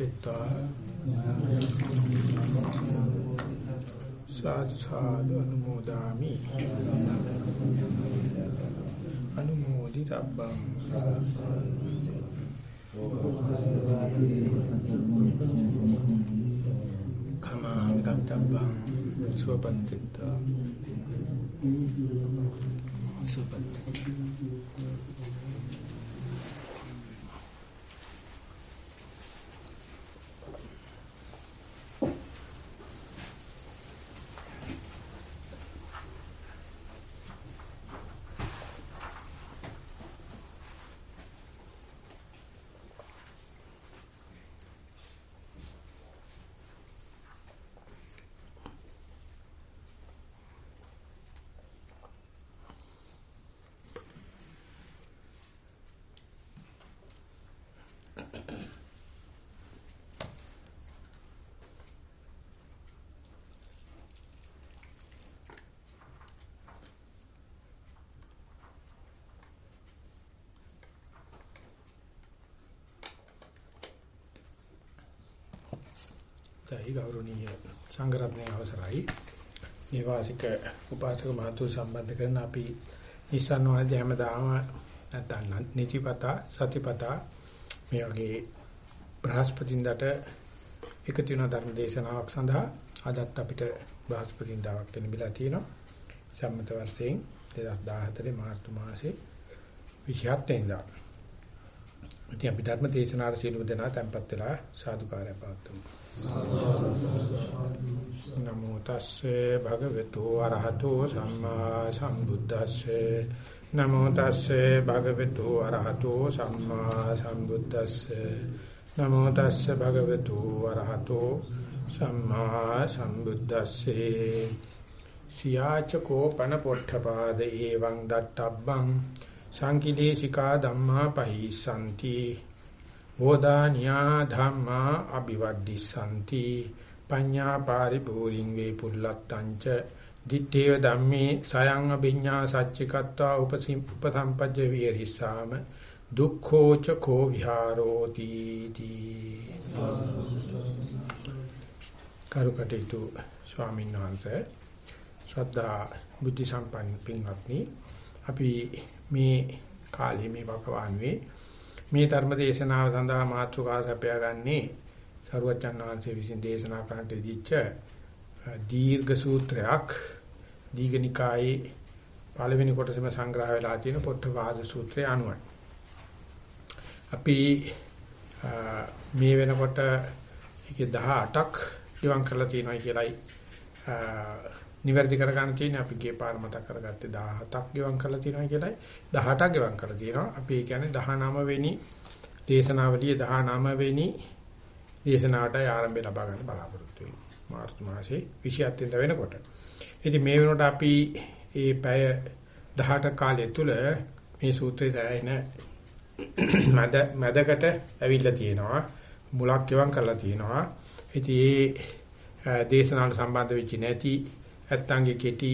සාත්විත්වා සාදු සාදු අනුමෝදාමි. අනුමෝදි තබ්බං කමාමි කම්තබ්බං සුවපත්තිත්වා සුවපත්ති දැයි ගෞරවනීය සංඝරත්නයේ අවසරයි. නිවාසික උපාසක මහතු සම්බන්ධ කරන අපි නිසන්වනදී හැමදාම නැත්නම් නිතිපතා සතිපතා මේ වගේ බ්‍රහස්පතින්දට එකතු වෙන ධර්ම දේශනාවක් සඳහා අදත් අපිට බ්‍රහස්පතින්දාවක් ලැබිලා තියෙනවා. සම්මත වර්ෂයෙන් 2014 මාර්තු මාසේ 27 වෙනිදා. ඉතින් අපි ධර්ම දේශනාවට සියලුම දෙනා tempත් වෙලා සාදුකාරය පවත්වමු. නමෝ තස්සේ භගවතු වරහතෝ සම්මා සම්බුද්දස්සේ. නමෝ තස්සේ භගවතු වරහතෝ සම්මා සම්බුද්දස්සේ. නමෝ තස්සේ භගවතු වරහතෝ සම්මා සම්බුද්දස්සේ. සියාච කෝපන පොට්ඨපාද ඒවං දත්තබ්බං සංකිලේශිකා ධම්මා පහිසanti ඕදානියා ධම්මා අ비වද්දිසanti පඤ්ඤා පාරිපූරින් වේ පුල්ලත්තංච. දිත්තේව ධම්මේ සයං අභිඤ්ඤා සච්චිකත්වා උපසම්පජ්ජ විහෙරිසාම දුක්ඛෝච කෝ විහාරෝති තී කරුකටේතු ස්වාමීන් වහන්සේ ශ්‍රද්ධා බුද්ධ සම්පන්න පින්වත්නි අපි මේ කාලේ මේ වකවානුවේ මේ ධර්ම දේශනාව සඳහා මාතෘකා සපයාගන්නේ සරුවචන් වහන්සේ විසින් දේශනා කරන්නට දීච්ච දීර්ඝ සූත්‍රයක් දීඝනිකායේ පළවෙනි කොටසෙම සංග්‍රහ වෙලා තියෙන පොට්ටපාද සූත්‍රය අනුවයි. අපි මේ වෙනකොට ඒකේ 18ක් ඉවන් කරලා තියෙනවා කියලායි නිවැරදි කරගන්න තියෙන්නේ අපි ගිය පාර මතක් කරගත්තේ 17ක් ගෙවම් කරලා තියෙනවා කියලායි. 18ක් ගෙවම් කරලා තියෙනවා. අපි ඒ කියන්නේ 19 වෙනි දේශනාවලියේ 19 වෙනි දේශනාවටයි ආරම්භය ලබා ගන්න බලාපොරොත්තු වෙන්නේ. මාර්තු මාසේ 27 වෙනිදා වෙනකොට. ඉතින් මේ වෙනකොට අපි මේ පැය 18 කාලය තුල මේ සූත්‍රය සෑහෙන මැද මැදකට ඇවිල්ලා තියෙනවා. මුලක් ගෙවම් කරලා තියෙනවා. ඉතින් ඒ දේශනාවට සම්බන්ධ වෙච්ච නැති නැත්තන්ගේ කෙටි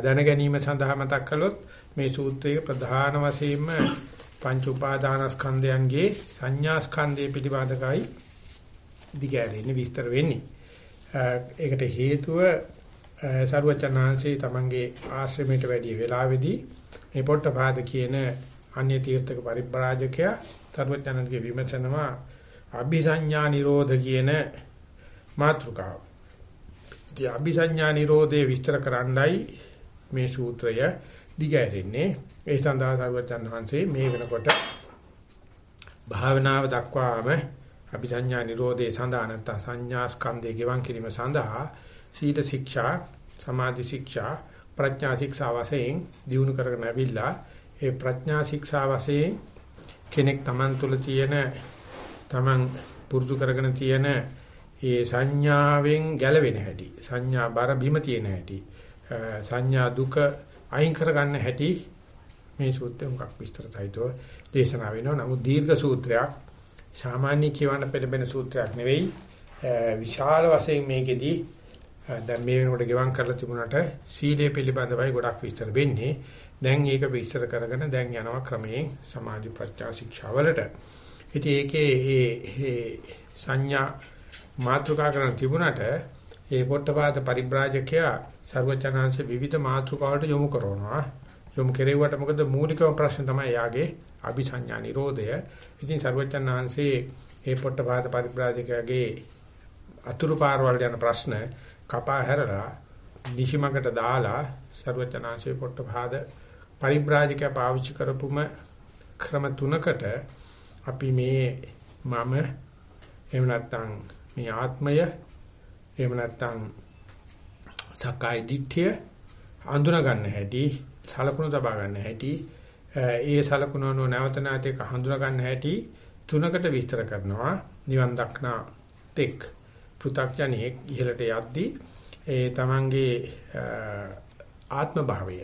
දැන ගැනීම සඳහා මතක් කළොත් මේ සූත්‍රයේ ප්‍රධාන වශයෙන්ම පංච උපාදානස්කන්ධයන්ගේ සංඥා ස්කන්ධය පිළිබඳකයි දිගෑරෙන්නේ විස්තර වෙන්නේ. ඒකට හේතුව සරුවචනාංශේ තමන්ගේ ආශ්‍රමයට වැඩි වෙලාවේදී මේ පොට්ටපාද කියන අන්‍ය තීර්ථක පරිබ්‍රාජකයා සරුවචනන්ගේ විමසනවා අபிසඤ්ඤා නිරෝධ කියන මාතෘකාව. ඉතින් අபிසඤ්ඤා නිරෝධේ විස්තර කරන්නයි මේ සූත්‍රය දිගහැරෙන්නේ. ඒ සඳහා සර්වජන් වහන්සේ මේ වෙනකොට භාවනාව දක්වාම අபிසඤ්ඤා නිරෝධේ සඳහා නැත්නම් සංඥා ස්කන්ධේ ගෙවන් කිරීම සඳහා සීල ශික්ෂා, සමාධි ශික්ෂා, ප්‍රඥා ශික්ෂා වශයෙන් දිනු කරගෙන ඇවිල්ලා ඒ ප්‍රඥා ශික්ෂා වශයෙන් කෙනෙක් Taman තුල තියෙන Taman පුරුදු කරගෙන තියෙන ඒ සංඥාවෙන් ගැලවෙන හැටි සංඥා බර බිම තියෙන හැටි සංඥා දුක අයින් කරගන්න හැටි මේ සූත්‍රය මොකක් විස්තර සහිතව දේශනා වෙනවා. නමුත් දීර්ඝ සූත්‍රයක් සාමාන්‍ය කියවන්න පෙළඹෙන සූත්‍රයක් නෙවෙයි. විශාල වශයෙන් මේකෙදී දැන් මේ වෙනකොට ගෙවම් කරලා තිබුණාට සීලය පිළිබඳවයි ගොඩක් විස්තර වෙන්නේ. දැන් ඒක විස්තර කරගෙන දැන් යනවා ක්‍රමයෙන් සමාධි ප්‍රඥා ශික්ෂාවලට. ඉතින් ඒකේ ඒ සංඥා මාතෘකා කරන තිබුණට ඒ පොට්ටපාත පරිබ්‍රාජකයා ਸਰවචනාංශ විවිධ මාතෘකාවලට යොමු කරනවා. යොමු කෙරෙව්වට මොකද මූලිකම ප්‍රශ්න තමයි යාගේ අபிසඤ්ඤා නිරෝධය. ඉතින් ਸਰවචනාංශේ ඒ පොට්ටපාත පරිබ්‍රාජකයාගේ අතුරු පාරවල් යන ප්‍රශ්න කපා හැරලා නිසිමකට දාලා ਸਰවචනාංශේ පොට්ටපාද පරිබ්‍රාජකයා පාවිච්චි කරපුම ක්‍රම තුනකට අපි මේ මම එහෙම නැත්නම් මේ ආත්මය එහෙම නැත්නම් සක්කාය දිට්ඨිය හඳුනා ගන්න හැටි සලකුණු තබා ගන්න හැටි ඒ සලකුණු නැවත නැවත එක හඳුනා ගන්න හැටි තුනකට විස්තර කරනවා. නිවන් දක්නා තෙක් පෘථග්ජනෙක් ඉහළට යද්දී ඒ තමන්ගේ ආත්ම භාවය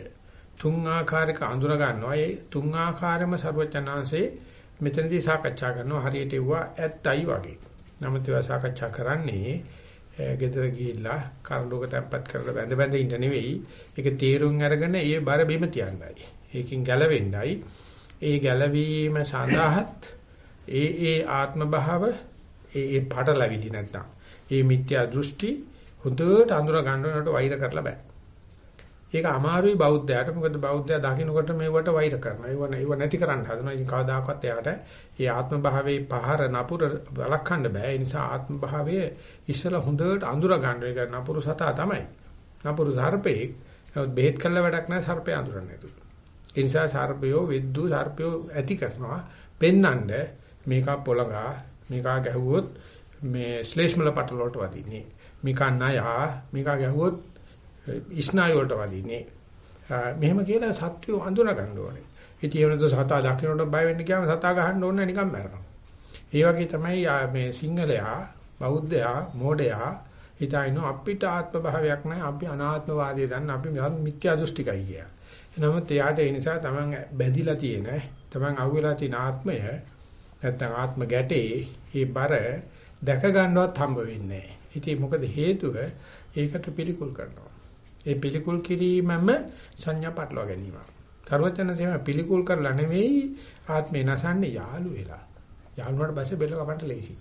තුන් ආකාරයක අඳුර ගන්නවා. ඒ තුන් ආකාරෙම ਸਰවචනාංශේ මෙතනදී සාකච්ඡා කරනවා. හරියට ඒවා ඇත්තයි වගේ. නමුත් ඒවා සාකච්ඡා කරන්නේ ගෙදර ගිහිල්ලා කරඬුක තැම්පත් කරලා බැඳ බැඳ ඉන්න නෙවෙයි. ඒක තීරුම් අරගෙන ඒ බර බිම තියන්නයි. ඒකෙන් ගැලවෙන්නයි. ඒ ගැලවීම සඳහාත් ඒ ඒ ආත්ම භාව ඒ ඒ පාටලවිදි නැත්තම් ඒ මිත්‍යා දෘෂ්ටි හොඳට අඳුර ගන්නවට වෛර කරලා බෑ. ඒක අමාරුයි බෞද්ධයාට. මොකද බෞද්ධයා දකින්නකොට මේවට වෛර කරනවා. ඒව ඒව නැති කරන්න හදනවා. ඉතින් කවදාකවත් එයාට මේ ආත්ම භාවයේ පහර නපුර වළක්වන්න බෑ. ඒ නිසා ආත්ම භාවයේ ඉස්සලා හොඳට අඳුර ගන්න එක නපුරු සතා තමයි. නපුරු සර්පෙක් නමුත් බෙහෙත් කළ වැඩක් නැහැ සර්පය අඳුරන්නේ නැතුව. ඒ නිසා සර්පයෝ විද්දු සර්පයෝ ඇති කරනවා. පෙන්නඳ මේක පොළඟා මේක ගැහුවොත් මේ ශ්ලේෂ්මල පටල වලට වදින්නේ. මේක නයා මේක ගැහුවොත් ඉස්නාය වලට වදින්නේ. මෙහෙම කියලා සත්‍යය අඳුන ගන්න ඕනේ. ඉතින් ඒ වෙනද සතා දකින්නට බය වෙන්න ගියාම සතා ගහන්න ඕනේ නිකන් මැරෙනවා. ඒ වගේ තමයි මේ සිංහලයා බෞද්ධයා මෝඩයා හිතයින අපිට ආත්ම භාවයක් නැහැ අපි අනාත්මවාදී දන්න අපි මිත්‍යා දෘෂ්ටිකයි කිය. එනමුත් එයාට ඒ නිසා තමන් බැඳිලා තියෙන තමන් අහුවෙලා තියෙන ආත්මය නැත්තම් ආත්ම ගැටේ ඒ බර දැක ගන්නවත් හම්බ වෙන්නේ නැහැ. ඉතින් මොකද හේතුව ඒකට පිළිකුල් කරනවා. ඒ පිළිකුල් කිරීමම සංඥා පටලවා ගැනීම. සර්වඥයන්සේම පිළිකුල් කරලා නෙවෙයි ආත්මේ නැසන්නේ යාළු වෙලා. යාළුවාට පස්සේ බෙල්ල කපන්න ලේසි.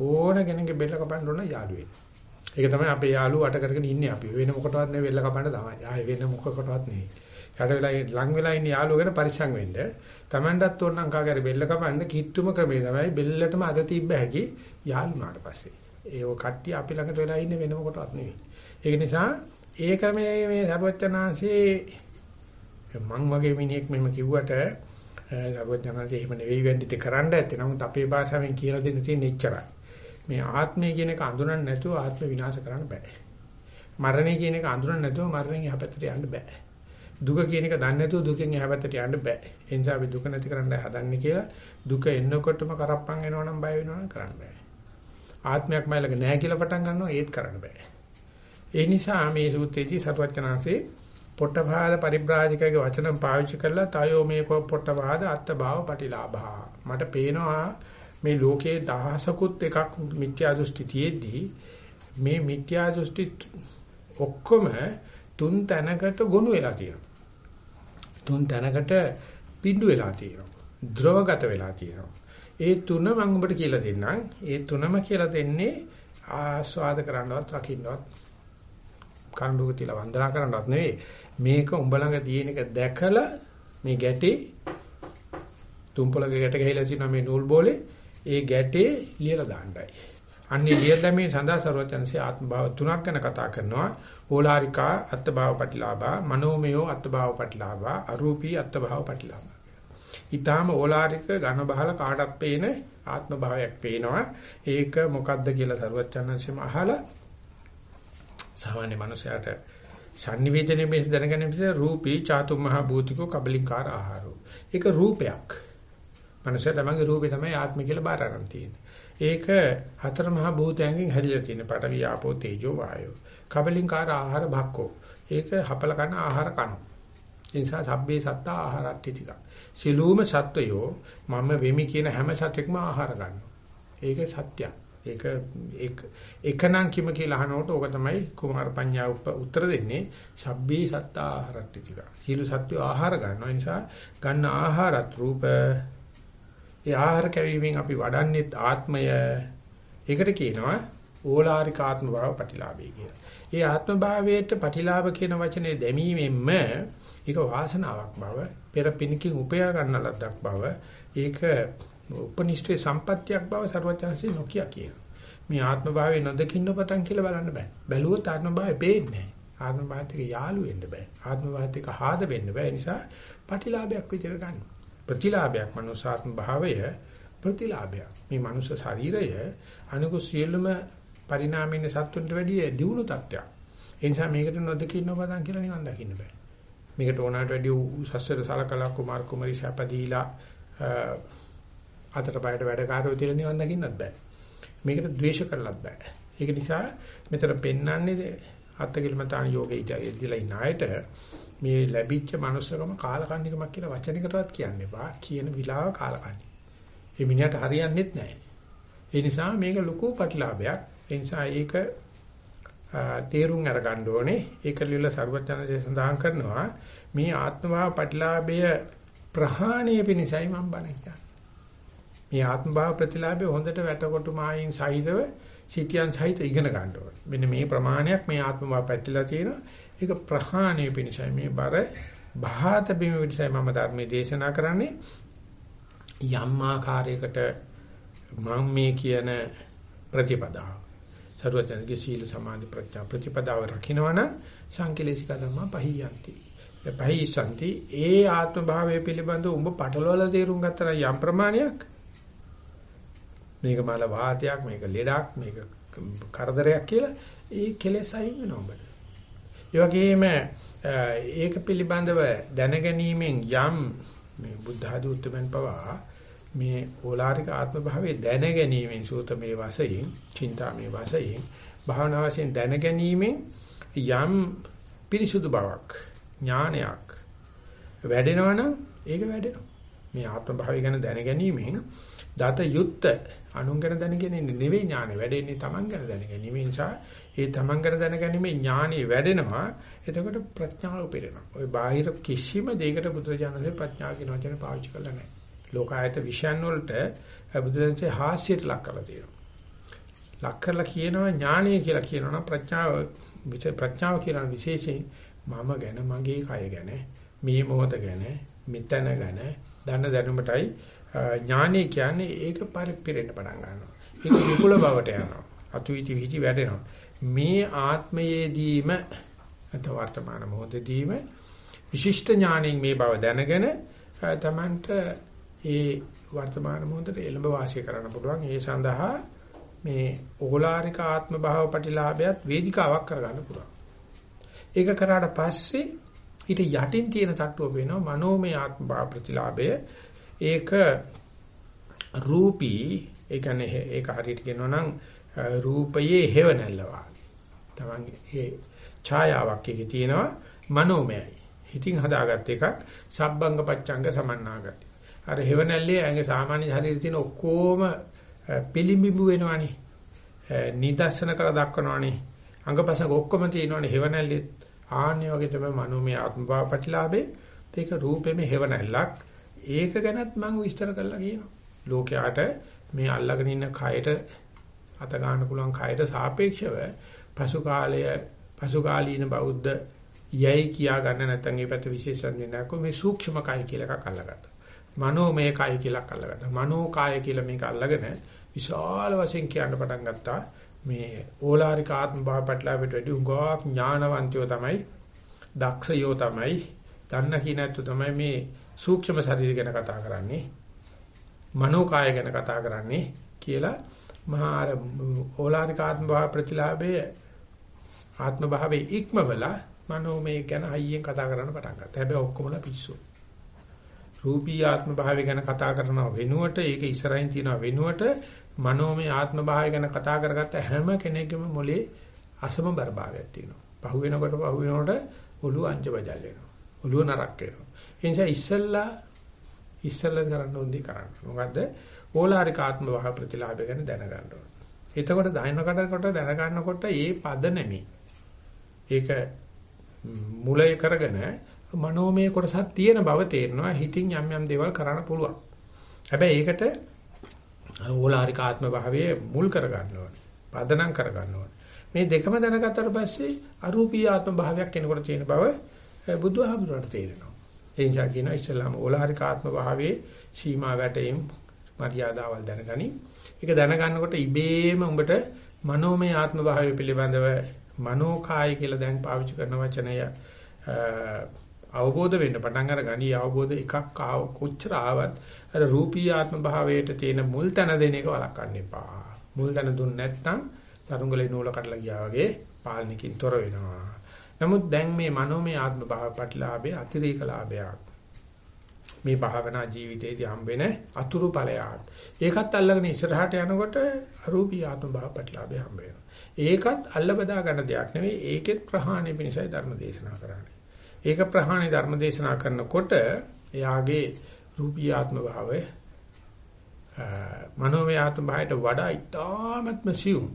ඕන කෙනෙක්ගේ බෙල්ල කපන්න ඕන යාළු වෙන්න. ඒක තමයි අපේ යාළුවෝ අට කරගෙන ඉන්නේ අපි. වෙන මොකටවත් නෙවෙයි බෙල්ල කපන්න තමයි. ආයේ වෙන මොකකටවත් නෙවෙයි. යට වෙලා ලඟ වෙලා ඉන්න යාළුවෝ ගැන පරිස්සම් වෙන්න. Tamanටත් ඕන නම් කාගරි බෙල්ල කපන්න කිට්ටුම ක්‍රමේ තමයි බෙල්ලටම අද තිබ්බ හැකි යාළුවාට පස්සේ. ඒ ඔය කට්ටිය අපි ළඟට වෙලා ඉන්නේ වෙන මොකටවත් නෙවෙයි. ඒක නිසා ඒ ක්‍රමයේ මේ සර්වඥාන්සේ මං වගේ මිනිහෙක් මෙහෙම කිව්වට සර්වඥාන්සේ එහෙම නෙවෙයි වෙන්නේ ඉතින් කරන්න ඇත්තේ. නමුත් අපේ භාෂාවෙන් කියලා දෙන්න තියෙන එච්චරයි. මේ ආත්මය කියන එක අඳුරන්නේ නැතුව ආත්ම විනාශ කරන්න බෑ. මරණය කියන එක අඳුරන්නේ නැතුව මරණයෙන් එහා පැත්තට යන්න බෑ. දුක කියන එක දන්නේ නැතුව දුකෙන් එහා පැත්තට යන්න බෑ. ඒ නිසා අපි දුක නැති කරන්න හදන්නේ කියලා දුක එන්නකොටම කරප්පන් එනවනම් බය වෙනවනම් කරන්න බෑ. ආත්මයක් මයිලක නැහැ කියලා පටන් ගන්නවා ඒත් කරන්න බෑ. ඒ නිසා මේ සූත්‍රයේදී සතුවචනාංශේ පොට්ටපාද පරිබ්‍රාජකගේ වචන පාවිච්චි කරලා තයෝ මේ පොට්ටපාද අත්බාව පටිලාභා. මට පේනවා මේ ලෝකේ දහසකුත් එකක් මිත්‍යා දෘෂ්ටි තියෙද්දී මේ මිත්‍යා දෘෂ්ටි ඔක්කොම තුන් තැනකට ගොනු වෙලා තියෙනවා. තුන් තැනකට පිඬු වෙලා තියෙනවා. ද්‍රවගත වෙලා තියෙනවා. ඒ තුන මම ඔබට කියලා දෙන්නම්. ඒ තුනම කියලා දෙන්නේ ආස්වාද කරන්නවත් රකින්නවත් කණ්ඩුක තියලා වන්දනා කරන්නවත් නෙවෙයි. මේක උඹ ළඟ තියෙන එක දැකලා මේ ගැටේ තුම්පලක ගැට ගහලා තියෙන මේ නූල් බෝලේ ඒ ගැටේ ලියලා දාන්නයි. අන්නේ ලියලා මේ සඳහා ਸਰවචන්සේ ආත්ම භාව තුනක් ගැන කතා කරනවා. ඕලාරිකා අත්ත් භාව ප්‍රතිලාභා, මනෝමයෝ අත්ත් භාව ප්‍රතිලාභා, අරූපී අත්ත් භාව ප්‍රතිලාභා. ඊටාම ඕලාරික ඝන බහල කාටත් පේන ආත්ම භාවයක් පේනවා. ඒක මොකද්ද කියලා ਸਰවචන්හන්සේම අහලා සාමාන්‍ය මනුස්සයාට sannivedanaye මේ දැනගන්න පිට රූපී චාතුම් මහ භූතිකෝ කබලින්කාර ආහාරෝ. ඒක රූපයක්. මනුස්සයා තමන්ගේ රූපේ තමයි ආත්මය කියලා බාර ගන්න තියෙන්නේ. ඒක හතර මහ භූතයන්ගෙන් හැදිලා තියෙන පඨවි ආපෝ තේජෝ වායෝ. කබලින්කාර ආහාර භක්කෝ. ඒක හපල කන ආහාර කන. ඒ නිසා සබ්බේ සත්තා ආහාරට්ටි ටික. සිලූම සත්වයෝ මම වෙමි කියන හැම සතෙක්ම ආහාර ගන්නවා. ඒක සත්‍යයක්. ඒක එක එකනම් කිම කියලා අහනකොට ඕක තමයි කුමාර පඤ්ඤා උත්තර දෙන්නේ සබ්බේ සත්තා ආහාරට්ටි ටික. සීල සත්‍ය ආහාර ගන්නවා. නිසා ගන්න ආහාරත් රූප ඒ ආහාර කැවීමෙන් අපි වඩන්නේ ආත්මය. ඒකට කියනවා ඕලාරික ආත්ම භාව ප්‍රතිලාභය කියලා. ඒ ආත්ම භාවයට ප්‍රතිලාභ කියන වචනේ දැමීමෙන්ම ඒක වාසනාවක් බව, පෙර පිනකින් උපයා ගන්න ලද්දක් බව, ඒක උපනිෂ්ඨේ සම්පත්තියක් බව ਸਰවඥාන්සේ නොකිය කියනවා. මේ ආත්ම භාවයේ නොදකින්න පතන් කියලා බලන්න බෑ. බැලුවොත් ආත්ම භාවය පේන්නේ නැහැ. ආත්ම භාවයත් එක්ක යාළු වෙන්න බෑ. ආත්ම භාවයත් එක්ක ආද වෙන්න බෑ. ඒ නිසා ප්‍රතිලාභයක් විදිහට ගන්න. ප්‍රතිලාභයක් මනුසාත්ම භාවය ප්‍රතිලාභයක්. මේ මනුෂ්‍ය ශරීරය අනුකු සියලුම පරිණාමයේ සත්තුන්ට වැඩිය දියුණු තත්ත්වයක්. ඒ නිසා මේකට නොදකින්න පතන් කියලා නිවන් දකින්න බෑ. මේකට ඕනකට වැඩිය උසස්වර සලකලා කුමාර කුමරි සපදීලා අතට පයට වැඩකාරයෝ තියලා නිවන් දකින්නත් බෑ. මේකට ද්වේෂ කරලත් බෑ. ඒක නිසා මෙතන පෙන්වන්නේ අත්කිලමතාන යෝගේ ඉඳලා ඉන්න අයට මේ ලැබිච්ච manussකම කාලකන්නිකමක් කියලා වචනයකටවත් කියන්න එපා. කියන විලාව කාලකන්නි. ඒ මිනිහට හරියන්නේත් නැහැ. ඒ නිසා මේක ලොකු ප්‍රතිලාභයක්. ඒ නිසා ඒක තේරුම් අරගන්න ඕනේ. ඒක ලියලා ਸਰවඥාන්සේ සඳහන් කරනවා මේ ආත්මභාව ප්‍රතිලාභය ප්‍රහාණය පිණිසයි මම බණ කියන්නේ. මේ ආත්ම භාව ප්‍රතිලාභය හොඳට වැටකොටු මායින් සහිතව සිටියන් සහිත ඉගෙන ගන්න ඕනේ. මෙන්න මේ ප්‍රමාණයක් මේ ආත්ම භාව පැතිලා තියෙනවා. ඒක ප්‍රහාණය පිණිසයි මේ බර බහාත බිම පිණිසයි මම ධර්මයේ දේශනා කරන්නේ. යම් ආකාරයකට මම මේ කියන ප්‍රතිපදාව සරුවචනගේ සීල සමාධි ප්‍රඥා ප්‍රතිපදාව රකින්නවනම් සංකලේශික ධම්ම පහියන්ති. පහිසන්ති ඒ ආත්ම භාවය පිළිබඳව උඹ පටලවල තේරුම් ගත්තා යම් ප්‍රමාණයක් මේක මල වාතයක් මේක ලෙඩක් මේක කරදරයක් කියලා ඒ කෙලෙස් අයින් වෙනවා ඔබට. ඒ වගේම ඒක පිළිබඳව දැනගැනීමෙන් යම් මේ බුද්ධ ආදී උත්තරමන් පවා මේ ඕලාරික ආත්ම භාවයේ දැනගැනීමෙන් සූත මේ වශයෙන්, චින්තා මේ වශයෙන්, භාවනා වශයෙන් දැනගැනීමෙන් යම් පිරිසුදු බවක්, ඥානයක් වැඩෙනවනම් ඒක වැඩෙනවා. මේ ආත්ම භාවය ගැන දැනගැනීමෙන් දත යුත්ත අනුන් ගැන දැනගැනීම නෙවෙයි ඥානෙ වැඩෙන්නේ Taman ගැන දැනගැනීම නිසා ඒ Taman ගැන දැනගැනීමේ ඥානෙ වැඩෙනවා. එතකොට ප්‍රඥාව උපරිනවා ওই බාහිර කිසිම දෙයකට බුදුරජාණන්සේ ප්‍රඥාව කියන වචන පාවිච්චි කරලා නැහැ. ලෝකායත විෂයන් වලට බුදුරජාණන්සේ හාස්‍යයට ලක් කරලා තියෙනවා. ලක් කරලා කියනවා ඥානය කියලා කියනවා ප්‍රඥාව ප්‍රඥාව කියන විශේෂයෙන් මම ගැන මගේ කය ගැන මේ මොහොත ගැන මෙතන ගැන දන්න දැනුමටයි ඥානය කියන්නේ ඒක පරිපිරෙන්න පටන් ගන්නවා. ඒක විපුල බවට යනවා. අතුයිති විචි වැඩෙනවා. මේ ආත්මයේදීම අත වර්තමාන මොහොතේදීම විශිෂ්ට ඥාණයෙන් මේ බව දැනගෙන තමන්ට ඒ වර්තමාන මොහොතේ එළඹ වාසය කරන්න පුළුවන්. ඒ සඳහා මේ ඕලාරික ආත්ම භාව ප්‍රතිලාභයත් වේදිකාවක් කරගන්න පුළුවන්. ඒක කරාට පස්සේ ඊට යටින් තියෙන තට්ටුව වෙනවා මනෝමය ආත්ම භාව ප්‍රතිලාභය ඒක රූපී ඒ කියන්නේ ඒක හරියට කියනවා නම් රූපයේ හේවණල්ල වාගේ. තමන්ගේ ඒ ඡායාවක් එකේ තියෙනවා මනෝමයයි. හිතින් හදාගත්ත එකක් සබ්බංග පච්චංග සමන්නාගති. අර හේවණල්ලේ ඇඟේ සාමාන්‍ය ශරීරයේ තියෙන ඔක්කොම පිළිඹු වෙනවනේ. නිදර්ශන කර දක්වනවනේ. අංගපසක ඔක්කොම තියෙනවනේ හේවණල්ලේ ආන්නේ වගේ තමයි මනෝමය ආත්මභාව ප්‍රතිලාභේ. ඒක රූපෙම හේවණල්ලක්. ඒක ගැනත් මම විස්තර කරලා කියනවා. ලෝකයාට මේ අල්ලගෙන ඉන්න කයට අත ගන්න පුළුවන් කයට සාපේක්ෂව පසු කාලය පසු කාලීන බෞද්ධ යයි කියා ගන්න නැත්නම් ඒ පැත්ත විශේෂයෙන් නෑකෝ මේ සූක්ෂම කය කියලා එකක් අල්ලගත්තා. මනෝමය කය කියලා අල්ලගත්තා. මනෝ කය කියලා මේක අල්ලගෙන විශාල වශයෙන් කියන්න පටන් ගත්තා. මේ ඕලාරික ආත්ම භාව පැටලාවට වැඩි උගාක් ඥානවන්තයෝ තමයි දක්ෂයෝ තමයි දන්න කිනැත්තු තමයි මේ සූක්ෂම ශරීරය ගැන කතා කරන්නේ මනෝකාය ගැන කතා කරන්නේ කියලා මහා අර ඕලාරික ආත්ම භාව ප්‍රතිලාභයේ ආත්ම භාවයේ ඉක්මවල මනෝමය ගැන හයියෙන් කතා කරන්න පටන් ගත්තා. හැබැයි ඔක්කොමලා පිස්සු. රූපී ආත්ම භාවය ගැන කතා කරනවා වෙනුවට ඒක ඉස්සරහින් තියනවා වෙනුවට මනෝමය ආත්ම භාවය ගැන කතා කරගත්ත හැම කෙනෙක්ගේම මොලේ අසමබර භාවයක් තියෙනවා. පහු වෙනකොට පහු වෙනකොට ඔළුව අංජ බජල් වෙනවා. ඔළුව නරක් වෙනවා. ඒ නිසා ඉස්සල්ලා ඉස්සල්ලා කරන්න ඕනේ කරන්න. මොකද්ද? ඕලාරික ආත්ම වහ ප්‍රතිලාභය ගැන දැනගන්න ඕනේ. එතකොට දහිනකටකොට දැනගන්නකොට ඒ පද නෙමෙයි. ඒක මුලය කරගෙන මනෝමය කොටසක් තියෙන බව තේරෙනවා. හිතින් යම් යම් දේවල් කරන්න පුළුවන්. හැබැයි ඒකට අර ඕලාරික ආත්ම භාවයේ මුල් කර ගන්න ඕනේ. පදනම් කර ගන්න ඕනේ. මේ දෙකම දැනගත්තට පස්සේ අරූපී ආත්ම භාවයක් එනකොට තියෙන බව බුදුහාමුදුරන්ට තේරෙනවා. ඒ නිසා කියනවා ඉස්ලාම ඕලාරික ආත්ම භාවයේ සීමා වැටීම් මර්යාදාවල් දැනගනි. ඒක දැනගන්නකොට ඉබේම උඹට මනෝමය ආත්ම භාවය පිළිබඳව මනෝකාය කියලා දැන් පාවිච්චි කරන වචනය අවබෝධ වෙන්න පටන් අර ගනි අවබෝධ එකක් ආව කොච්චර ආවත් අර රූපී ආත්ම භාවයට තියෙන මුල් තැන දෙන එක වළක්වන්න එපා. මුල් තැන දුන්නේ නැත්නම් තරුංගලේ නූල කඩලා ගියා වගේ පාලනකින් තොර වෙනවා. නමුත් දැන් මේ මනෝමය ආත්ම භාව ප්‍රතිලාභයේ අතිරේක ලාභයක්. මේ භාවනා ජීවිතයේදී හම්බෙන අතුරු ඵලයක්. ඒකත් අල්ලගෙන ඉස්සරහට යනකොට අරූපී ආත්ම භාව ප්‍රතිලාභය හම්බ වෙනවා. ඒකත් අල්ල බදා ගන්න දෙයක් නෙවෙයි. ඒකෙත් ප්‍රහාණය පිණිසයි ධර්ම දේශනා කරන්නේ. ඒක ප්‍රහාණය ධර්ම දේශනා කරනකොට එයාගේ රූපී ආත්ම භාවය මනෝමය ආත්ම භාවයට වඩා ඊටාත්ම සියුම්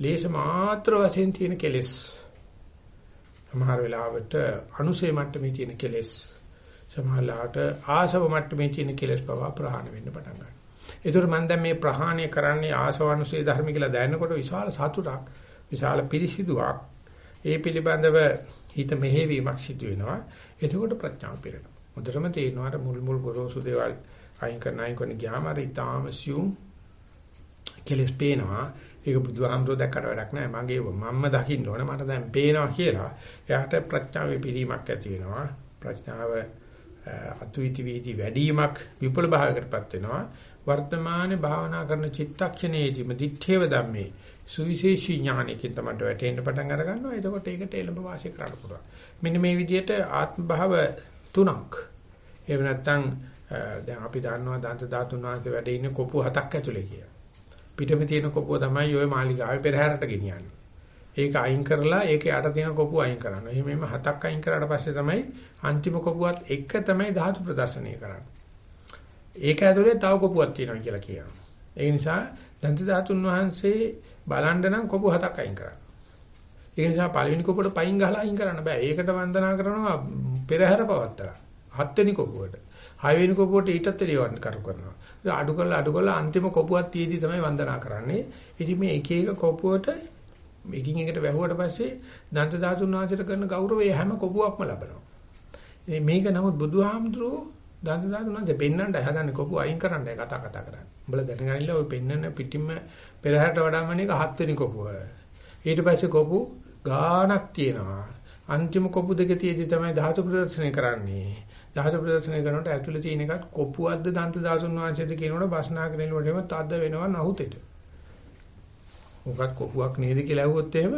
ලේස මාත්‍ර වශයෙන් තියෙන කෙලෙස් සමහර වෙලාවට අනුසේ මට්ටමේ තියෙන කෙලෙස් සමහරලාට ආසව මට්ටමේ තියෙන කෙලෙස් පවා ප්‍රහාණය වෙන්න පටන් ගන්නවා. ඒතර මම දැන් මේ ප්‍රහාණය කරන්නේ ආසවනුසේ ධර්ම කියලා දැනනකොට විශාල සතුටක්, විශාල පිරිසිදුවක් ඒ පිළිබඳව හිත මෙහෙවීමක් සිදු වෙනවා. එතකොට ප්‍රඥාව පිරෙනවා. මුදරම තේරෙනවා මුල් මුල් ගොරෝසු දේවල් අයින් කරන අයින් කරන ගියාම අර ඊටාම සියුම් කෙලස් පේනවා. ඒක බුදුහාමුදුරුවෝ දැක්කට වැඩක් නැහැ. මගේ මම්ම දකින්න ඕන මට දැන් පේනවා කියලා. එයාට ප්‍රඥාවේ පිරීමක් ඇති වෙනවා. ප්‍රඥාව අතුයිති වීති වැඩිවීමක් විපුල භාවයකටපත් වෙනවා. වර්තමානයේ භාවනා කරන චිත්තක්ෂණයේදීම දිත්තේව ධම්මේ සුවිශේෂී ඥානයකින් තමයි වැටෙන්න පටන් අර ගන්නවා. එතකොට ඒකට එළඹ වාසය කරන්න පුළුවන්. මෙන්න මේ විදිහට ආත්ම භාව තුනක්. එහෙම නැත්නම් දැන් අපි දන්නවා දන්ත ධාතුන් වහන්සේ වැඩ ඉන්නේ කොපු හතක් ඇතුලේ කියලා. පිටම තියෙන කොපුව තමයි ওই මාලිගාවේ පෙරහැරට ගෙනියන්නේ. ඒක අයින් කරලා ඒක යට තියෙන කොපුව අයින් කරනවා. එහෙම එම හතක් අයින් කරාට පස්සේ තමයි අන්තිම කොපුවත් එක තමයි ධාතු ප්‍රදර්ශනය කරන්නේ. ඒක ඇතුලේ තව කොපුවක් තියෙනවා කියලා කියනවා. ඒ නිසා දන්ත ධාතුන් වහන්සේ බලන්න නම් කොපු හතක් අයින් කරන්න. ඒ නිසා පළවෙනි කොපුවට පයින් ගහලා අයින් කරන්න බෑ. ඒකට වන්දනා කරනවා පෙරහැර පවත්තලා. හත්වෙනි කොපුවට. හයවෙනි කොපුවට ඊටත් එළියවන්න කරු කරනවා. අඩු කරලා අඩු කරලා අන්තිම කොපුවක් තියේදී තමයි වන්දනා කරන්නේ. ඉතින් මේ එක එක කොපුවට එකින් එකට වැහුවට පස්සේ දන්ත ධාතුන් වහන්සේට කරන ගෞරවය හැම කොපුවක්ම ලබනවා. මේක නමුත් බුදුහාමුදුරුවෝ දන්ත ධාතුන් වහන්සේ පෙන්වන්න හදන්නේ කොපුව අයින් කරන්නයි කතා කතා කරන්නේ. උඹලා දැනගනින්න ඔය පෙන්නන පිටින්ම පෙරහැරට වඩාමන එක හත්වෙනි කොපුව. ඊට පස්සේ කොපු ගාණක් තියෙනවා. අන්තිම කොපු දෙක තියේදී තමයි ධාතු ප්‍රදර්ශනය කරන්නේ. ධාතු ප්‍රදර්ශනය කරනකොට ඇතුලේ තියෙන එකත් කොපුවක්ද දන්ත දාසුන් වහන්සේද කියනකොට බස්නාකරේන වටේම තද වෙනවා නහුතෙට. මොකක් කොපුවක් නේද කියලා ඇහුවොත් එහෙම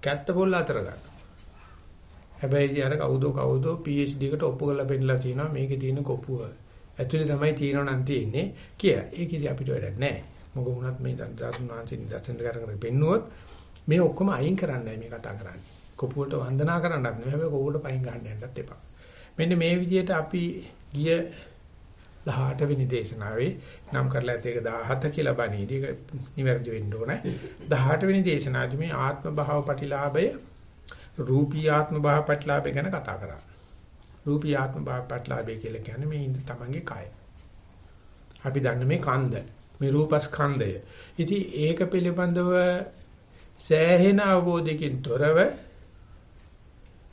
කැත්ත පොල්ල අතර ගන්න. හැබැයි අර කවුදෝ කවුදෝ PhD එකට ඔප්පු කරලා පෙන්නලා තියෙනවා මේකේ තියෙන කොපුව. ඇතුලේ තමයි තියෙනව නම් තියෙන්නේ කියලා. ඒකෙදි අපිට වැඩක් නැහැ. මොකද වුණත් මේ ධාතුන් වහන්සේ නිදර්ශන කරගෙන පෙන්නුවොත් මේ ඔක්කොම අයින් කරන්නයි මේ කතා කරන්නේ. කොපුවට වන්දනා කරන්නත් නෙවෙයි හැබැයි කොපුවට පයින් ගන්න යන්නත් එපා. මෙන්න මේ විදිහට අපි ගිය 18 වෙනි දේශනාවේ නම් කරලා ඇත ඒක 17 කියලා බණීදී ඒක නිවැරදි වෙන්න ඕනේ. 18 වෙනි දේශනාවේ මේ ආත්ම භාව ප්‍රතිලාභය රූපී ආත්ම භාව ප්‍රතිලාභය ගැන කතා කරා. රූපී ආත්ම භාව ප්‍රතිලාභය කියලා කියන්නේ මේ ඉඳ තමන්ගේ කය. අපි දන්න මේ කන්ද මේ රූපස්කන්ධය. ඉතින් ඒක පිළිබඳව සෑහෙන අවබෝධයකින් තොරව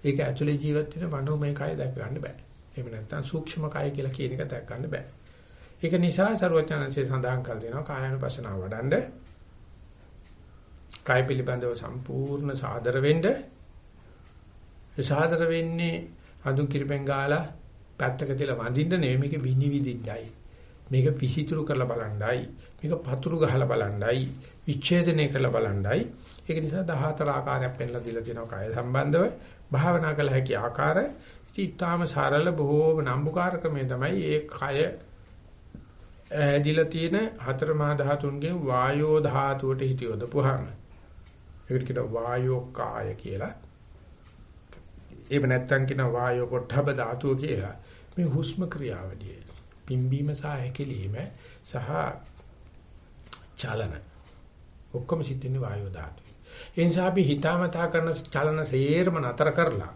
ඒක ඇතුලේ ජීවත් වෙන මනෝමය කය දැක ගන්න බෑ. එහෙම නැත්නම් සූක්ෂම කය කියලා කියන එක දැක ගන්න බෑ. ඒක නිසා ਸਰවඥාන්සේ සඳහන් කළ දෙනවා කායानुපසනාව වඩන්න. කය පිළිබඳව සම්පූර්ණ සාදර වෙන්න. සාදර වෙන්නේ හඳුන් කිරිපෙන් ගාලා පැත්තක තියලා වඳින්න නෙවෙයි මේක විනිවිදින්නයි. මේක පිහිතුරු කරලා බලන්නයි මේක පතුරු ගහලා බලන්නයි විච්ඡේදනය කරලා බලන්නයි ඒක නිසා 14 ආකාරයක් පෙන්ලා දීලා තියෙනවා කය සම්බන්ධව භාවනා කළ හැකි ආකාරය. ඉතින් ඊටාම සරල බොහෝම නම්බුකාර ක්‍රමය තමයි ඒ කය ඇදිලා තියෙන හතර මහා ධාතුන්ගෙන් වායෝ ධාතුවට හිත යොදපුවාම. ඒකට කියනවා වායෝ කාය කියලා. එහෙම නැත්නම් කියනවා වායෝ පොට්ටබ ධාතුව කියලා. මේ හුස්ම ක්‍රියාවලිය පිම්බීම සහ හැකිලිම සහ චලන. ඔක්කොම සිද්ධ වෙන්නේ වායෝ ධාතුවේ. ඒ නිසා අපි හිතාමතා කරන චලන සේරම නතර කරලා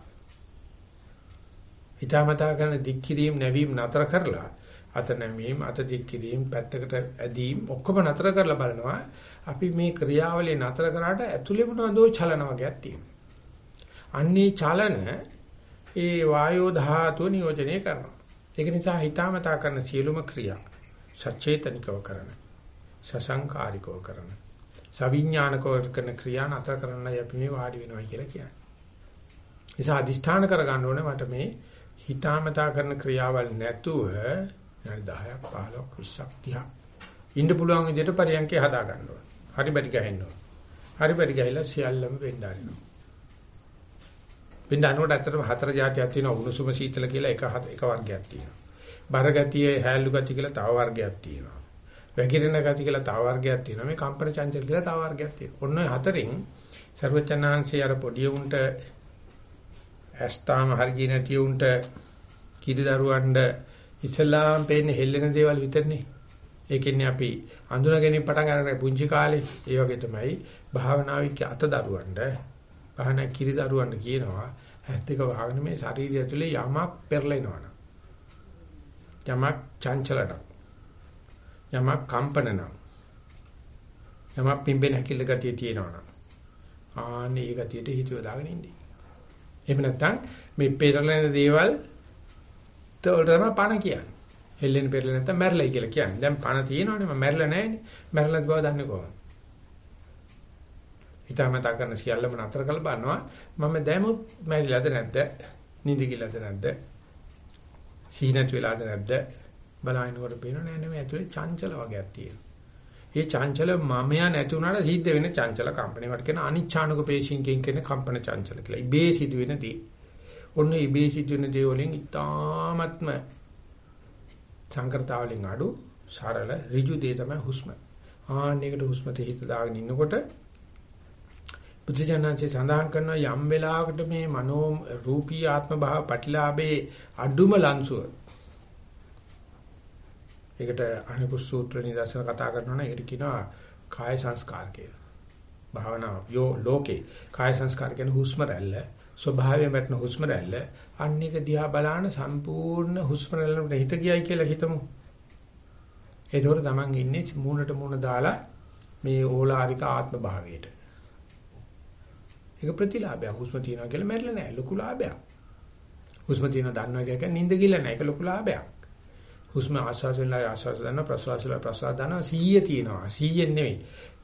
හිතාමතා කරන දික්කිරීම නැවීම නතර කරලා අත නැමීම, අත දික් කිරීම, පැත්තකට ඇදීම් ඔක්කොම නතර කරලා බලනවා. අපි මේ ක්‍රියාවලිය නතර කරාට ඇතුලේ මොනවදෝ චලන වගේක් තියෙනවා. අන්නේ චලන ඒ වායෝ ධාතුව නියෝජනය කරනවා. ඒක නිසා හිතාමතා කරන සියලුම ක්‍රියා සචේතනිකව කරන, සසංකාරිකව කරන, සවිඥානිකව කරන ක්‍රියා නතර කරන්නයි අපි මේ වාඩි වෙනවා කියලා කියන්නේ. නිසා අදිෂ්ඨාන කරගන්න ඕනේ මට මේ හිතාමතා කරන ක්‍රියාවල් නැතුව විනාඩි 10ක් 15ක් 20ක් 30ක් ඉන්න පුළුවන් විදිහට පරියන්කේ හදා ගන්න ඕනේ. හරි බරි ගහන්න ඕනේ. හරි බරි ගහලා සියල්ලම වෙන්න ආරිනවා. වෙන්න අනකොට ඇත්තටම හතර જાතියක් තියෙනවා. උණුසුම සීතල කියලා එක එක වර්ගයක් තියෙනවා. බර ගතිය, හැල්ලු ගතිය කියලා තව වර්ගයක් තියෙනවා. වැగిරෙන ගති කියලා තව වර්ගයක් තියෙනවා. මේ කම්පන චංචල කියලා තව වර්ගයක් තියෙනවා. ඔන්න ඔය හතරෙන් සර්වචනාංශي අර පොඩි උන්ට ඇස්තාම හරිය නැති උන්ට කිරි දරුවන්ට ඉස්ලාම් පෙන්නේ හෙල්ලෙන දේවල් විතරනේ. ඒකෙන්නේ අපි අඳුන ගැනීම පටන් ගන්න පුංචි කාලේ ඒ වගේ තමයි භාවනාවික අත දරුවන්ට භාවන කිරි දරුවන්ට කියනවා ඇත්තක වහගෙන මේ ශරීරය ඇතුලේ යමක් පෙරලෙනවනම් යමක් චංචලට යමක් කම්පනන යමක් පිම්බෙන හැකිල ගතිය තියෙනවනම් ආන්නේ ඒ ගතියට හිතුව දාගෙන ඉන්නේ එහෙම නැත්නම් මේ පෙරලෙන දේවල් තවල තමයි පණ කියන්නේ. හෙල්ලෙන පෙරලෙන නැත්නම් මැරලයි කියලා කියන්නේ. දැන් පණ තියෙනවනේ මම මැරලා නැහැනේ. මැරලා බව දන්නේ කොහොමද? හිතාමතා කරන සියල්ලම නතර කරලා බලනවා මම දැමුත් මැරිලාද නැද්ද? නිදි කිලාද නැද්ද? සීනත් වෙලාද නැද්ද? බලනකොට පේනවා නෑ නෙමෙයි ඇතුලේ චංචල වගේක් තියෙනවා. ඒ චංචල මමයා නැති වුණාට සිද්ධ වෙන චංචල කම්පන. ඒවට කියන අනිච්ඡානුක පේශින්කෙන් කියන කම්පන චංචල කියලා. ඉබේ සිදුවෙන දේ. ඔන්න ඉබේ සිදුවෙන දේ වලින් ඉතාමත්ම සංකර්තාවලින් අඩු සරල ඍජු දේ තමයි හුස්ම. ආන්නයකට හුස්මට හිත දාගෙන ඉන්නකොට බුද්ධජනනාංශය සඳහන් කරන යම් වෙලාවකට මේ මනෝ රූපී ආත්ම භාව පටිලාභේ අඩුම ලංසුව ඒකට අනිකුත් සූත්‍ර නිදර්ශන කතා කරනවා නම් ඒකට කියනවා කාය සංස්කාර කියලා. භාවනාව යෝ ලෝකේ කාය සංස්කාර කියන හුස්ම රැල්ල ස්වභාවයෙන් වැටෙන හුස්ම රැල්ල අන්න එක දිහා බලන සම්පූර්ණ හුස්ම රැල්ලට හිත ගියයි කියලා හිතමු. ඒකෝර තමන් ඉන්නේ මූණට මූණ දාලා මේ ඕලාරික ආත්ම භාවයට. ඒක ප්‍රතිලාභයක්. හුස්ම තියනවා කියලා මැරිලා නැහැ. ලොකු ලාභයක්. හුස්ම තියනවා දන්නවා කියන්නේ නිින්ද ගිල්ල නැහැ. ඒක ලොකු ලාභයක්. හුස්ම ආශ්වාස වෙලා ආශ්වාස ගන්න ප්‍රශ්වාස වෙලා ප්‍රශ්වාස ගන්න 100 තියෙනවා. 100 නෙවෙයි.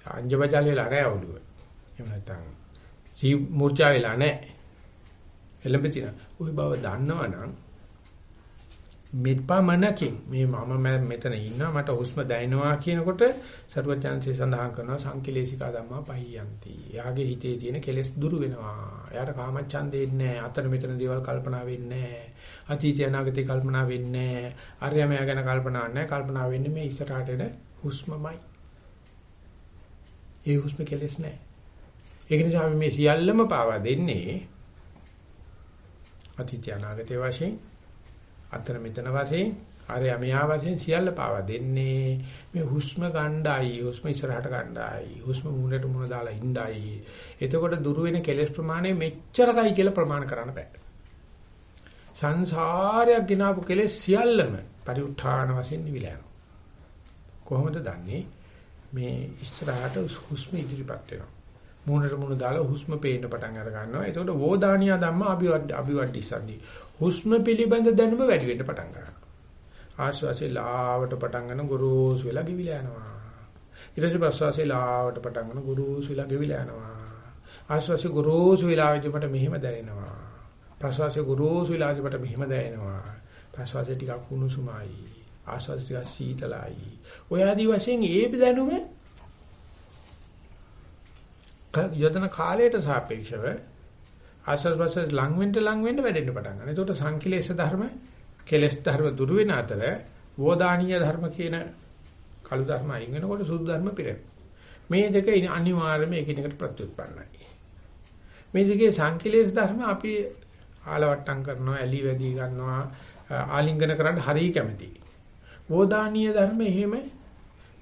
අංජබජල් වෙලා නැහැ ඔළුව එහෙම නැත්නම් ජී මූර්ඡා වෙලා නැහැ. එළඹ තියෙනවා. ওই බව දන්නවනම් මෙත්පමණකින් මේ මම මෙතන ඉන්නවා මට හුස්ම දැනෙනවා කියනකොට සර්වඥාන්සේ සඳහන් කරනවා සංකිලේශිකා ධම්මා පහියන්ති. එයාගේ හිතේ තියෙන කෙලෙස් දුරු වෙනවා. එයාට කාමච්ඡන්දේ නැහැ. අතන මෙතන දේවල් කල්පනා වෙන්නේ නැහැ. අතීතය අනාගතය කල්පනා වෙන්නේ නැහැ. අරයමයා ගැන කල්පනා නැහැ. කල්පනා වෙන්නේ මේ ඉස්සරහට එන හුස්මමයි. ඒ හුස්ම කෙලෙස් නැහැ. ඒක නිසා අපි මේ සියල්ලම පාවා දෙන්නේ අතීතය අනාගතය වශයෙන් අතර මෙතන වශයෙන් ආරය මෙහා වශයෙන් සියල්ල පාවා දෙන්නේ. මේ හුස්ම ගණ්ඩායි හුස්ම ඉස්සරහට ගණ්ඩායි හුස්ම මුලට මුල දාලා ඉඳයි. එතකොට දුර වෙන කෙලෙස් ප්‍රමාණය මෙච්චරකයි කියලා ප්‍රමාණ කරන්න බෑ. සංසාරයක් ගෙනාවු කෙලෙස් සියල්ලම පරිඋත්ථාන වශයෙන් නිවිලා යනවා. කොහොමද දන්නේ? මේ ඉස්සරහට හුස්ම ඉදිරිපත් වෙනවා. මූණට මූණ දාලා හුස්ම පේන්න පටන් අර ගන්නවා. එතකොට වෝදානියා ධම්ම අභිවඩ අභිවඩි සම්දි. හුස්ම පිළිබඳ දැනුම වැඩි වෙන්න පටන් ගන්නවා. ආශ්වාසය ලාවට පටන් ගන්න ගුරුසු වෙලා ගිවිලා යනවා. ඊට පස්සේ ප්‍රශ්වාසය ලාවට පටන් ගන්න ගුරුසු වෙලා ගිවිලා යනවා. ආශ්වාසය ගුරුසු වෙලා විදිහට මෙහෙම දැනෙනවා. ප්‍රශ්වාසය ගුරුසු වෙලා විදිහට මෙහෙම දැනෙනවා. ප්‍රශ්වාසය ටිකක් උණුසුමයි. ආශ්වාසය ටිකක් සීතලයි. ඔය ආදි වශයෙන් ඒ දැනුම යොදන කාලයට සාපේක්ෂව ආස්වාද ප්‍රසස් ලඟ වෙන්න ලඟ වෙන්න වැඩෙන්න පටන් ගන්නවා. ඒකට සංකිලේශ ධර්ම, කෙලෙස් ධර්ම දුරු වෙන අතර වෝදානීය ධර්ම කියන කළු ධර්ම අයින් වෙනකොට සුදු ධර්ම පිරෙනවා. මේ දෙක අනිවාර්යයෙන්ම එකිනෙකට ප්‍රත්‍යুৎපන්නයි. මේ දෙකේ සංකිලේශ ධර්ම අපි ආලවට්ටම් කරනවා, ඇලි වැඩි ගන්නවා, ආලිංගන කරන්න හරිය කැමතියි. වෝදානීය ධර්ම එහෙම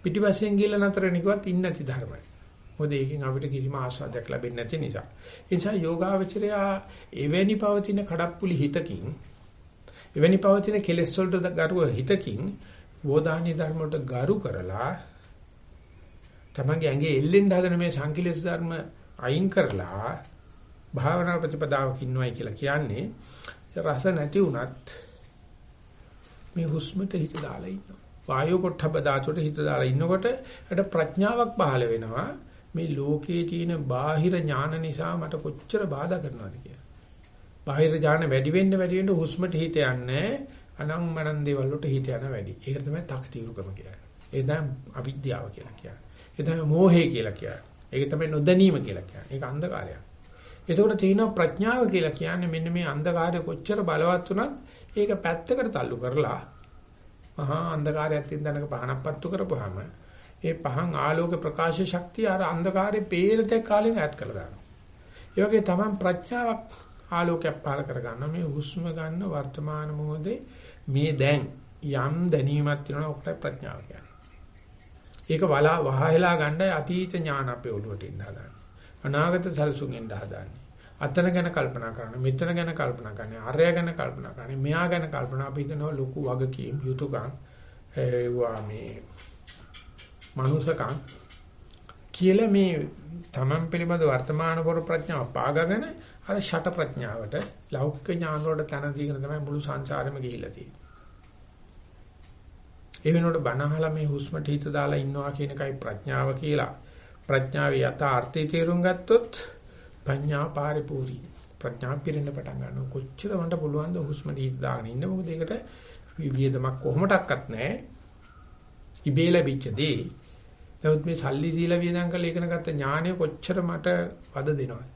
පිටිපස්සෙන් ගිහලා නතර වෙනකවත් ඉන්නේ නැති ධර්මයි. මොකද ඒකෙන් අපිට කිසිම ආස්වාදයක් ලැබෙන්නේ නැති නිසා. ඒ නිසා යෝගාවචරය එවැනි පවතින කඩප්පුලි හිතකින් එවැනි පවතින කෙලෙස් වලට ගරුව හිතකින් වෝදානි ධර්ම වලට ගරු කරලා තමන්ගේ ඇඟේ එල්ලෙන්න හදන මේ සංකලේශ ධර්ම අයින් කරලා භාවනා ප්‍රතිපදාවක ඉන්නවයි කියලා කියන්නේ රස නැති වුණත් මේ හුස්මට හිත දාලා ඉන්නවා. වායෝ පොට්ටබ ධාතුවට හිත දාලා ඉන්නකොට ඒකට ප්‍රඥාවක් පහළ වෙනවා. මේ ලෝකයේ තියෙන බාහිර ඥාන නිසා මට කොච්චර බාධා කරනවද කියලා. බාහිර ඥාන වැඩි වෙන්න වැඩි වෙන්න හුස්මට හිත යන්නේ අනම්මනන් දේවල් වලට හිත යන වැඩි. ඒක තමයි තක්තිරුකම කියන්නේ. ඒ තමයි අවිද්‍යාව කියලා කියන්නේ. ඒ තමයි මෝහය කියලා කියන්නේ. ඒක තමයි නොදැනීම කියලා කියන්නේ. ඒක අන්ධකාරයක්. එතකොට තියෙනවා ප්‍රඥාව කියලා කියන්නේ මෙන්න මේ අන්ධකාරය කොච්චර බලවත් වුණත් ඒක පැත්තකට තල්ලු කරලා මහා අන්ධකාරයක් තියෙන තැනක පහනක් පත්තු කරපුවාම ඒ පහන් ආලෝක ප්‍රකාශ ශක්තිය අර අන්ධකාරයේ පේන තෙක් කාලෙක ඈත් කරලා දානවා. ඒ වගේ තමයි ප්‍රඥාවක් ආලෝකයක් පාල කර ගන්න මේ හුස්ම ගන්න වර්තමාන මොහොතේ මේ දැන් යම් දැනීමක් තියෙනවා ඔකට ප්‍රඥාව කියන්නේ. ඒක වලා වහයලා ගන්නයි අතීත ඥාන අපේ ඔළුවට ඉන්න හදන්නේ. අනාගත සැලසුම්ෙන් හදාන්නේ. අතන ගැන කල්පනා කරන, මෙතන ගැන කල්පනා කරන, අරය ගැන කල්පනා කරන, මෙයා ගැන කල්පනා අපි හිතනවා ලොකු වගකීම්, යුතුයකම් ඒවා මේ මනුසකම් කියලා මේ තමන් පිළිබඳ වර්තමාන පොර ප්‍රඥාව පාගගෙන අර ෂට ප්‍රඥාවට ලෞකික ඥාන වලට තන දීගෙන තමයි මුළු සංසාරෙම ගිහිල්ලා තියෙන්නේ. ඒ වෙනකොට බනහලා මේ හුස්මට හිත දාලා ඉන්නවා කියන එකයි ප්‍රඥාව කියලා. ප්‍රඥාවේ යථාර්ථය තේරුම් ගත්තොත් ප්‍රඥා පරිපූර්ණයි. ප්‍රඥා පිරෙන්න පටන් ගන්නවා. කොච්චර වන්ට පුළුවන් ද හුස්ම දීත් දාගෙන ඉන්න. මොකද ඒකට විවිධමක් කොහොමඩක්වත් නැහැ. ඉබේ ලැබිච්ච දේ. නමුත් මේ සල්ලි දීලා වියදම් කරලා ඉගෙන ගත්ත ඥානය කොච්චර මට වද දෙනවද?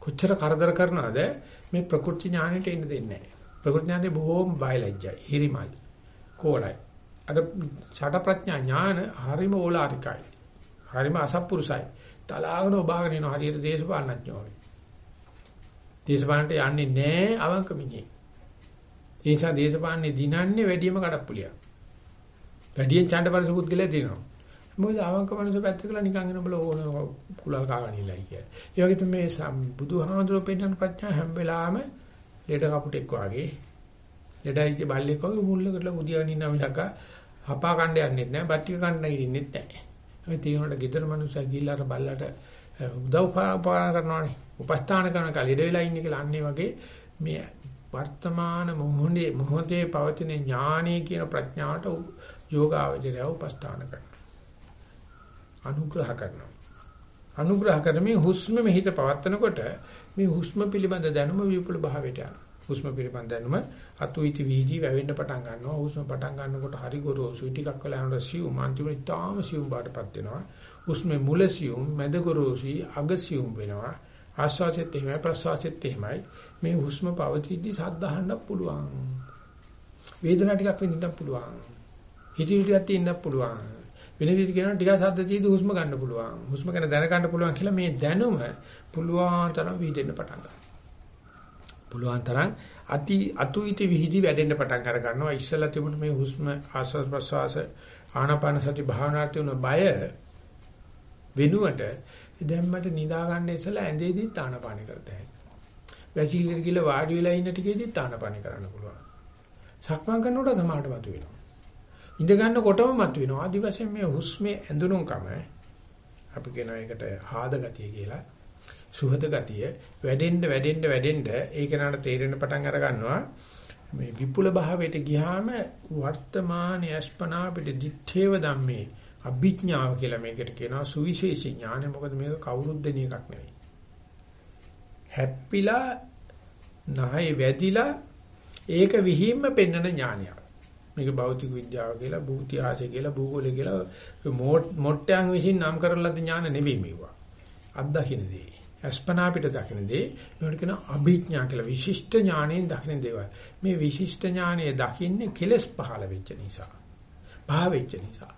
කොච්චර කරදර කරනවද? මේ ප්‍රකෘති ඥානෙට එන්න දෙන්නේ නැහැ. ප්‍රකෘති ඥානේ බොහෝම බයලජ්ජයි. හිරිමල්. කෝලයි. අර ඡට ප්‍රඥා ඥාන හරිම ඕලාරිකයි. හරිම අසත්පුරුසයි. තලාගෙන ඔබාගෙන යන හරියට දේශපාලනඥයෝ වගේ. දේශපාලනට යන්නේ නැහැ අවංක මිනිහෙක්. ඒ නිසා දේශපාලනේ දිනන්නේ වැඩිම කඩප්පුලියක්. වැඩියෙන් ඡණ්ඩපරස පුද්ගලයා දිනනවා. මොකද අවංක මනස පැත්තකලා නිකන් එන බල ඕන කුලල් කාගෙන ඉලයි කියන්නේ. ඒ වගේ තමයි මේ බුදුහාමුදුරුවෝ පෙන්නන ප්‍රඥා හැම වෙලාවෙම ලෙඩ කපුටෙක් වගේ ලෙඩයිච්ච බල්ලෙක් වගේ මුල්ලකට මුදියාගෙන ඉන්න මිසක හපා කණ්ඩ යන්නෙත් නැහැ, බට්ටික කණ්ඩ ඉන්නෙත් නැහැ. ඒ තියෙනකොට ගෙදර මිනිස්සු ගිහිල්ලා අර බල්ලට උදව් උපකාර කරනවානේ. උපස්ථාන කරන කල ඉඩ වෙලා ඉන්නේ කියලා අන්නේ වගේ මේ වර්තමාන මොහොතේ මොහොතේ පවතින ඥානීය කියන ප්‍රඥාවට යෝගාවචරය උපස්ථාන කරනවා. අනුග්‍රහ කරනවා. අනුග්‍රහ කරමින් හුස්ම මෙහිත පවත්නකොට මේ හුස්ම පිළිබඳ දැනුම විපුල භාවයට යනවා. හුස්ම පිළිබඳ දැනුම අතුයිති වීදි වැවෙන්න පටන් ගන්නවා. හුස්ම පටන් ගන්නකොට හරි ගොරෝසුයි ටිකක් වෙලා යනකොට සියුම් අන්තිමට තාම සියුම් බාටපත් වෙනවා. හුස්මේ මුල සියුම්, මැද ගොරෝසුයි, අග සියුම් වෙනවා. ආශ්වාසෙත් එහෙමයි ප්‍රශ්වාසෙත් එහෙමයි. මේ හුස්ම පවතිද්දි සද්දහන්න පුළුවන්. වේදනාව ටිකක් වෙන්න පුළුවන්. හිතවිලි ටිකක් තියෙන්න පුළුවන්. වෙන විදිහට කියනවා ටිකක් සද්ද තියෙද්දි හුස්ම ගන්න පුළුවන්. හුස්ම ගැන දැන ගන්න පුළුවන් කියලා මේ දැනුම පුළුවන් තරම් වීදෙන්න පටන් ගන්නවා. පුළුවන් තරම් අති අතුයිති විහිදි වැඩෙන්න පටන් අර ගන්නවා ඉස්සලා තිබුණ මේ හුස්ම ආස්වාද ප්‍රසවාස ආනාපාන සති භාවනාවට උන බය වෙනුවට දැන් මට නිදා ගන්න ඉස්සලා ඇඳේදී ආනාපාන කරතයි වැසිකිලි ගිල වාඩි වෙලා ඉන්න ටිකේදී ආනාපාන කරන්න පුළුවන් සක්මන් කරනකොට සමාහට මතු වෙනවා ඉඳ ගන්නකොටම මතු වෙනවා ආදි වශයෙන් මේ හුස්මේ ඇඳුනුම්කම අපි කියන එකට ආද ගතිය කියලා සුහද ගතිය වැඩෙන්න වැඩෙන්න වැඩෙන්න ඒක නට තේරෙන පටන් අර ගන්නවා. මේ විපුල භාවයට ගියාම වර්තමාන යස්පනා පිට දිත්තේව ධම්මේ අභිඥාව කියලා මේකට කියනවා සුවිශේෂී ඥානය. මොකද මේක කවුරුත් දෙන එකක් නෙවෙයි. හැප්පිලා නැහේ වැදිලා ඒක විහිම්ම පෙන්වන ඥානයක්. මේක භෞතික විද්‍යාව කියලා භූතිහාසය කියලා භූගෝලය කියලා මොට්ටයන් විසින් නම් කරලා ඥාන නෙවෙයි මේවා අත්දකින්න දේ අස්පනා පිට දකින දේ මේකට කියන අභිඥා කියලා විශිෂ්ට ඥාණයෙන් දකින දේවල්. මේ විශිෂ්ට ඥානය දකින්නේ කෙලස් පහළ වෙච්ච නිසා. පහ වෙච්ච නිසා.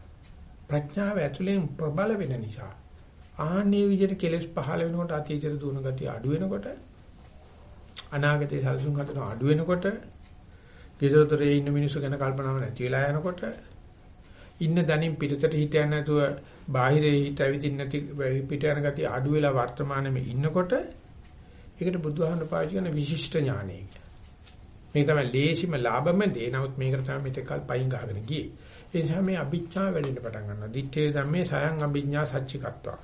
ප්‍රඥාව ඇතුලෙන් ප්‍රබල වෙන නිසා. ආන්නේ විදිහට කෙලස් පහළ වෙනකොට අතීතයට දුවන ගතිය අඩු වෙනකොට අනාගතයේ සැලසුම් හදන අඩු වෙනකොට ගෙදරතොරේ ඉන්න මිනිස්සු ගැන කල්පනාව නැති වෙලා යනකොට ඉන්න දැනින් පිටතට හිත යන්නේ නැතුව බාහිරේ හිත ඇවිදින්න නැති පිට යන ගතිය අඩු වෙලා වර්තමානයේ ඉන්නකොට ඒකට බුදුහාමුදුරු පාවිච්චි කරන විශිෂ්ට ඥානය මේක තමයි ලේසිම ලාභම දේ. නමුත් මේකට තමයි මෙතකල් පයින් ගහගෙන ගියේ. ඒ නිසා මේ අභිඥා වැඩෙන්න පටන් ගන්නවා. දිත්තේ ධම්මේ සයන් අභිඥා සච්චිකත්වා.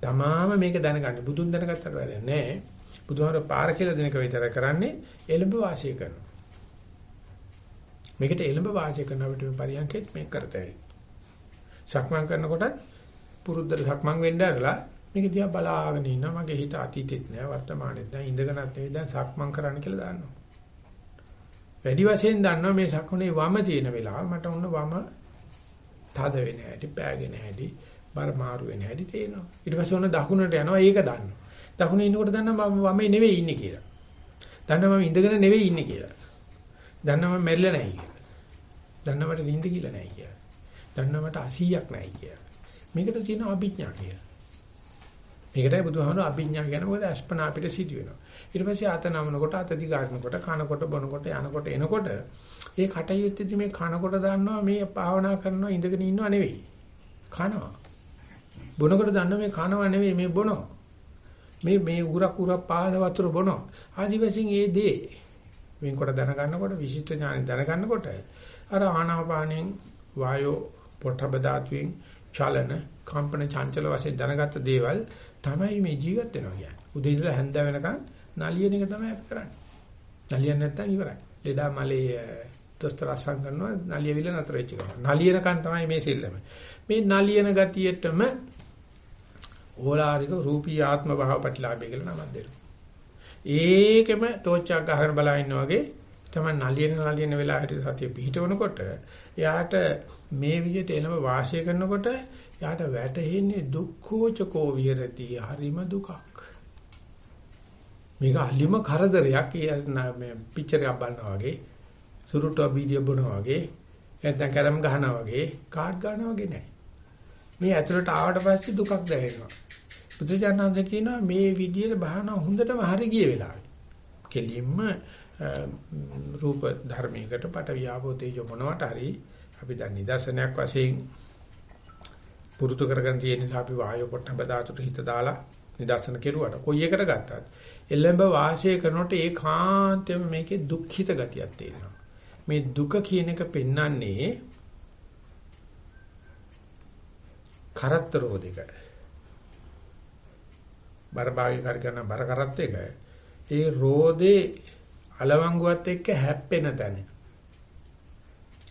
තමාම මේක දැනගන්න. බුදුන් දැනගත්තට වැඩක් නැහැ. බුදුහාමර පාර කියලා දෙනක විතර කරන්නේ එළඹ වාසය කරනවා. මේකට එළඹ වාසය කරන අපිට පරියන්කෙත් මේක කරතයි. සක්මන් කරනකොටත් පුරුද්දට සක්මන් වෙන්න ඇරලා මේක දිහා බලාගෙන ඉන්නවා. මගේ හිත අතීතෙත් නෑ වර්තමානෙත් නෑ ඉඳගෙනත් නෙවෙයි දැන් සක්මන් කරන්න කියලා දාන්නවා. වැඩි වශයෙන් දන්නවා මේ සක්මනේ වම තියෙන වෙලාව මට උන්න වම තද වෙන හැටි, පෑගෙන හැටි, බර මාරු වෙන හැටි තේනවා. ඊට පස්සේ උන්න දකුණට යනවා ඒක දන්නවා. දකුණේ ඉන්නකොට දන්නවා මම වමේ නෙවෙයි ඉන්නේ කියලා. දන්නවා මම ඉඳගෙන නෙවෙයි ඉන්නේ කියලා. දන්නවා මම මැරිලා නැහැ කියලා. දන්නවා මට නිින්ද කියලා නැහැ කියලා. දන්නවා මට 80ක් නැහැ කියලා. මේකට තියෙනවා අභිඥා කියලා. මේකටයි බුදුහාමුදුරුවෝ අභිඥා කියන්නේ මොකද අස්පනා අපිට සිදු වෙනවා. ඊට පස්සේ ආත නමනකොට අත දිගාරනකොට කනකොට බොනකොට යනකොට එනකොට ඒ කටයුත්තේදී මේ කනකොට දන්නවා මේ භාවනා කරනවා ඉඳගෙන ඉන්නව නෙවෙයි. කනවා. බොනකොට දන්නවා මේ කනවා නෙවෙයි මේ බොනවා. මේ මේ උරක් උරක් පාද වතුර බොනවා. ආදි වශයෙන් ඒ දේ වෙන්කොට දැනගන්නකොට විශිෂ්ට ඥානෙ දැනගන්නකොට අර ආනාපානෙන් වායෝ පොට්ටබ ධාතුවෙන් චලන කම්පන චංචල වශයෙන් දැනගත්ත දේවල් තමයි මේ ජීවත් වෙනවා කියන්නේ. උදේ ඉඳලා හැන්ද වෙනකන් නලියන එක තමයි අපි කරන්නේ. නලියන්නේ නැත්තම් ඉවරයි. ලෙඩා මලේ දොස්තර අසං කරනවා නලියවිල නතර වෙච්ච ගමන්. නලියනකන් තමයි මේ සෙල්ලම. මේ නලියන ගතියටම ඕලාරික රූපී ආත්ම භාව ප්‍රතිලාභය කියලා නමක් දෙනවා. ඒකෙම ටෝච් එකක් ගහගෙන බලා ඉන්නා වගේ තමයි නලියන නලියන වෙලාවට සතිය පිහිටවනකොට එයාට මේ විදිහට එළම වාසය කරනකොට එයාට වැටහෙන්නේ දුක්ඛෝචකෝ විහෙරති හරිම දුකක්. මේක අලිම කරදරයක් මේ පික්චර් එකක් බලනවා වගේ සුරුට්ටුව වීඩියෝ බලනවා වගේ නැත්නම් කැරම් ගහනවා වගේ කාඩ් ගන්නවා වගේ නෑ. මේ ඇතුළට ආවට පස්සේ දුකක් දැනෙනවා. බුදුජානනාංශ කියනවා මේ විදියට බහන හොඳටම හරි ගිය වෙලාවේ. කෙලින්ම රූප ධර්මයකට පට වියාපෝ තේජෝ මොනවට හරි අපි දැන් නිදර්ශනයක් වශයෙන් පුරුදු කරගෙන තියෙන නිසා අපි වායෝ පොට්ටබ ධාතුට හිත දාලා නිදර්ශන කෙරුවට කොයි එකට ගත්තත් එළඹ වාසය කරනකොට ඒකාන්තයෙන් මේකේ දුක්ඛිත ගතියක් තියෙනවා. මේ දුක කියන එක පෙන්වන්නේ කරත්තරෝදික. බර භාගය කර කරන බර කරත් එක ඒ රෝදේ අලවංගුවත් එක්ක හැප්පෙන තැන.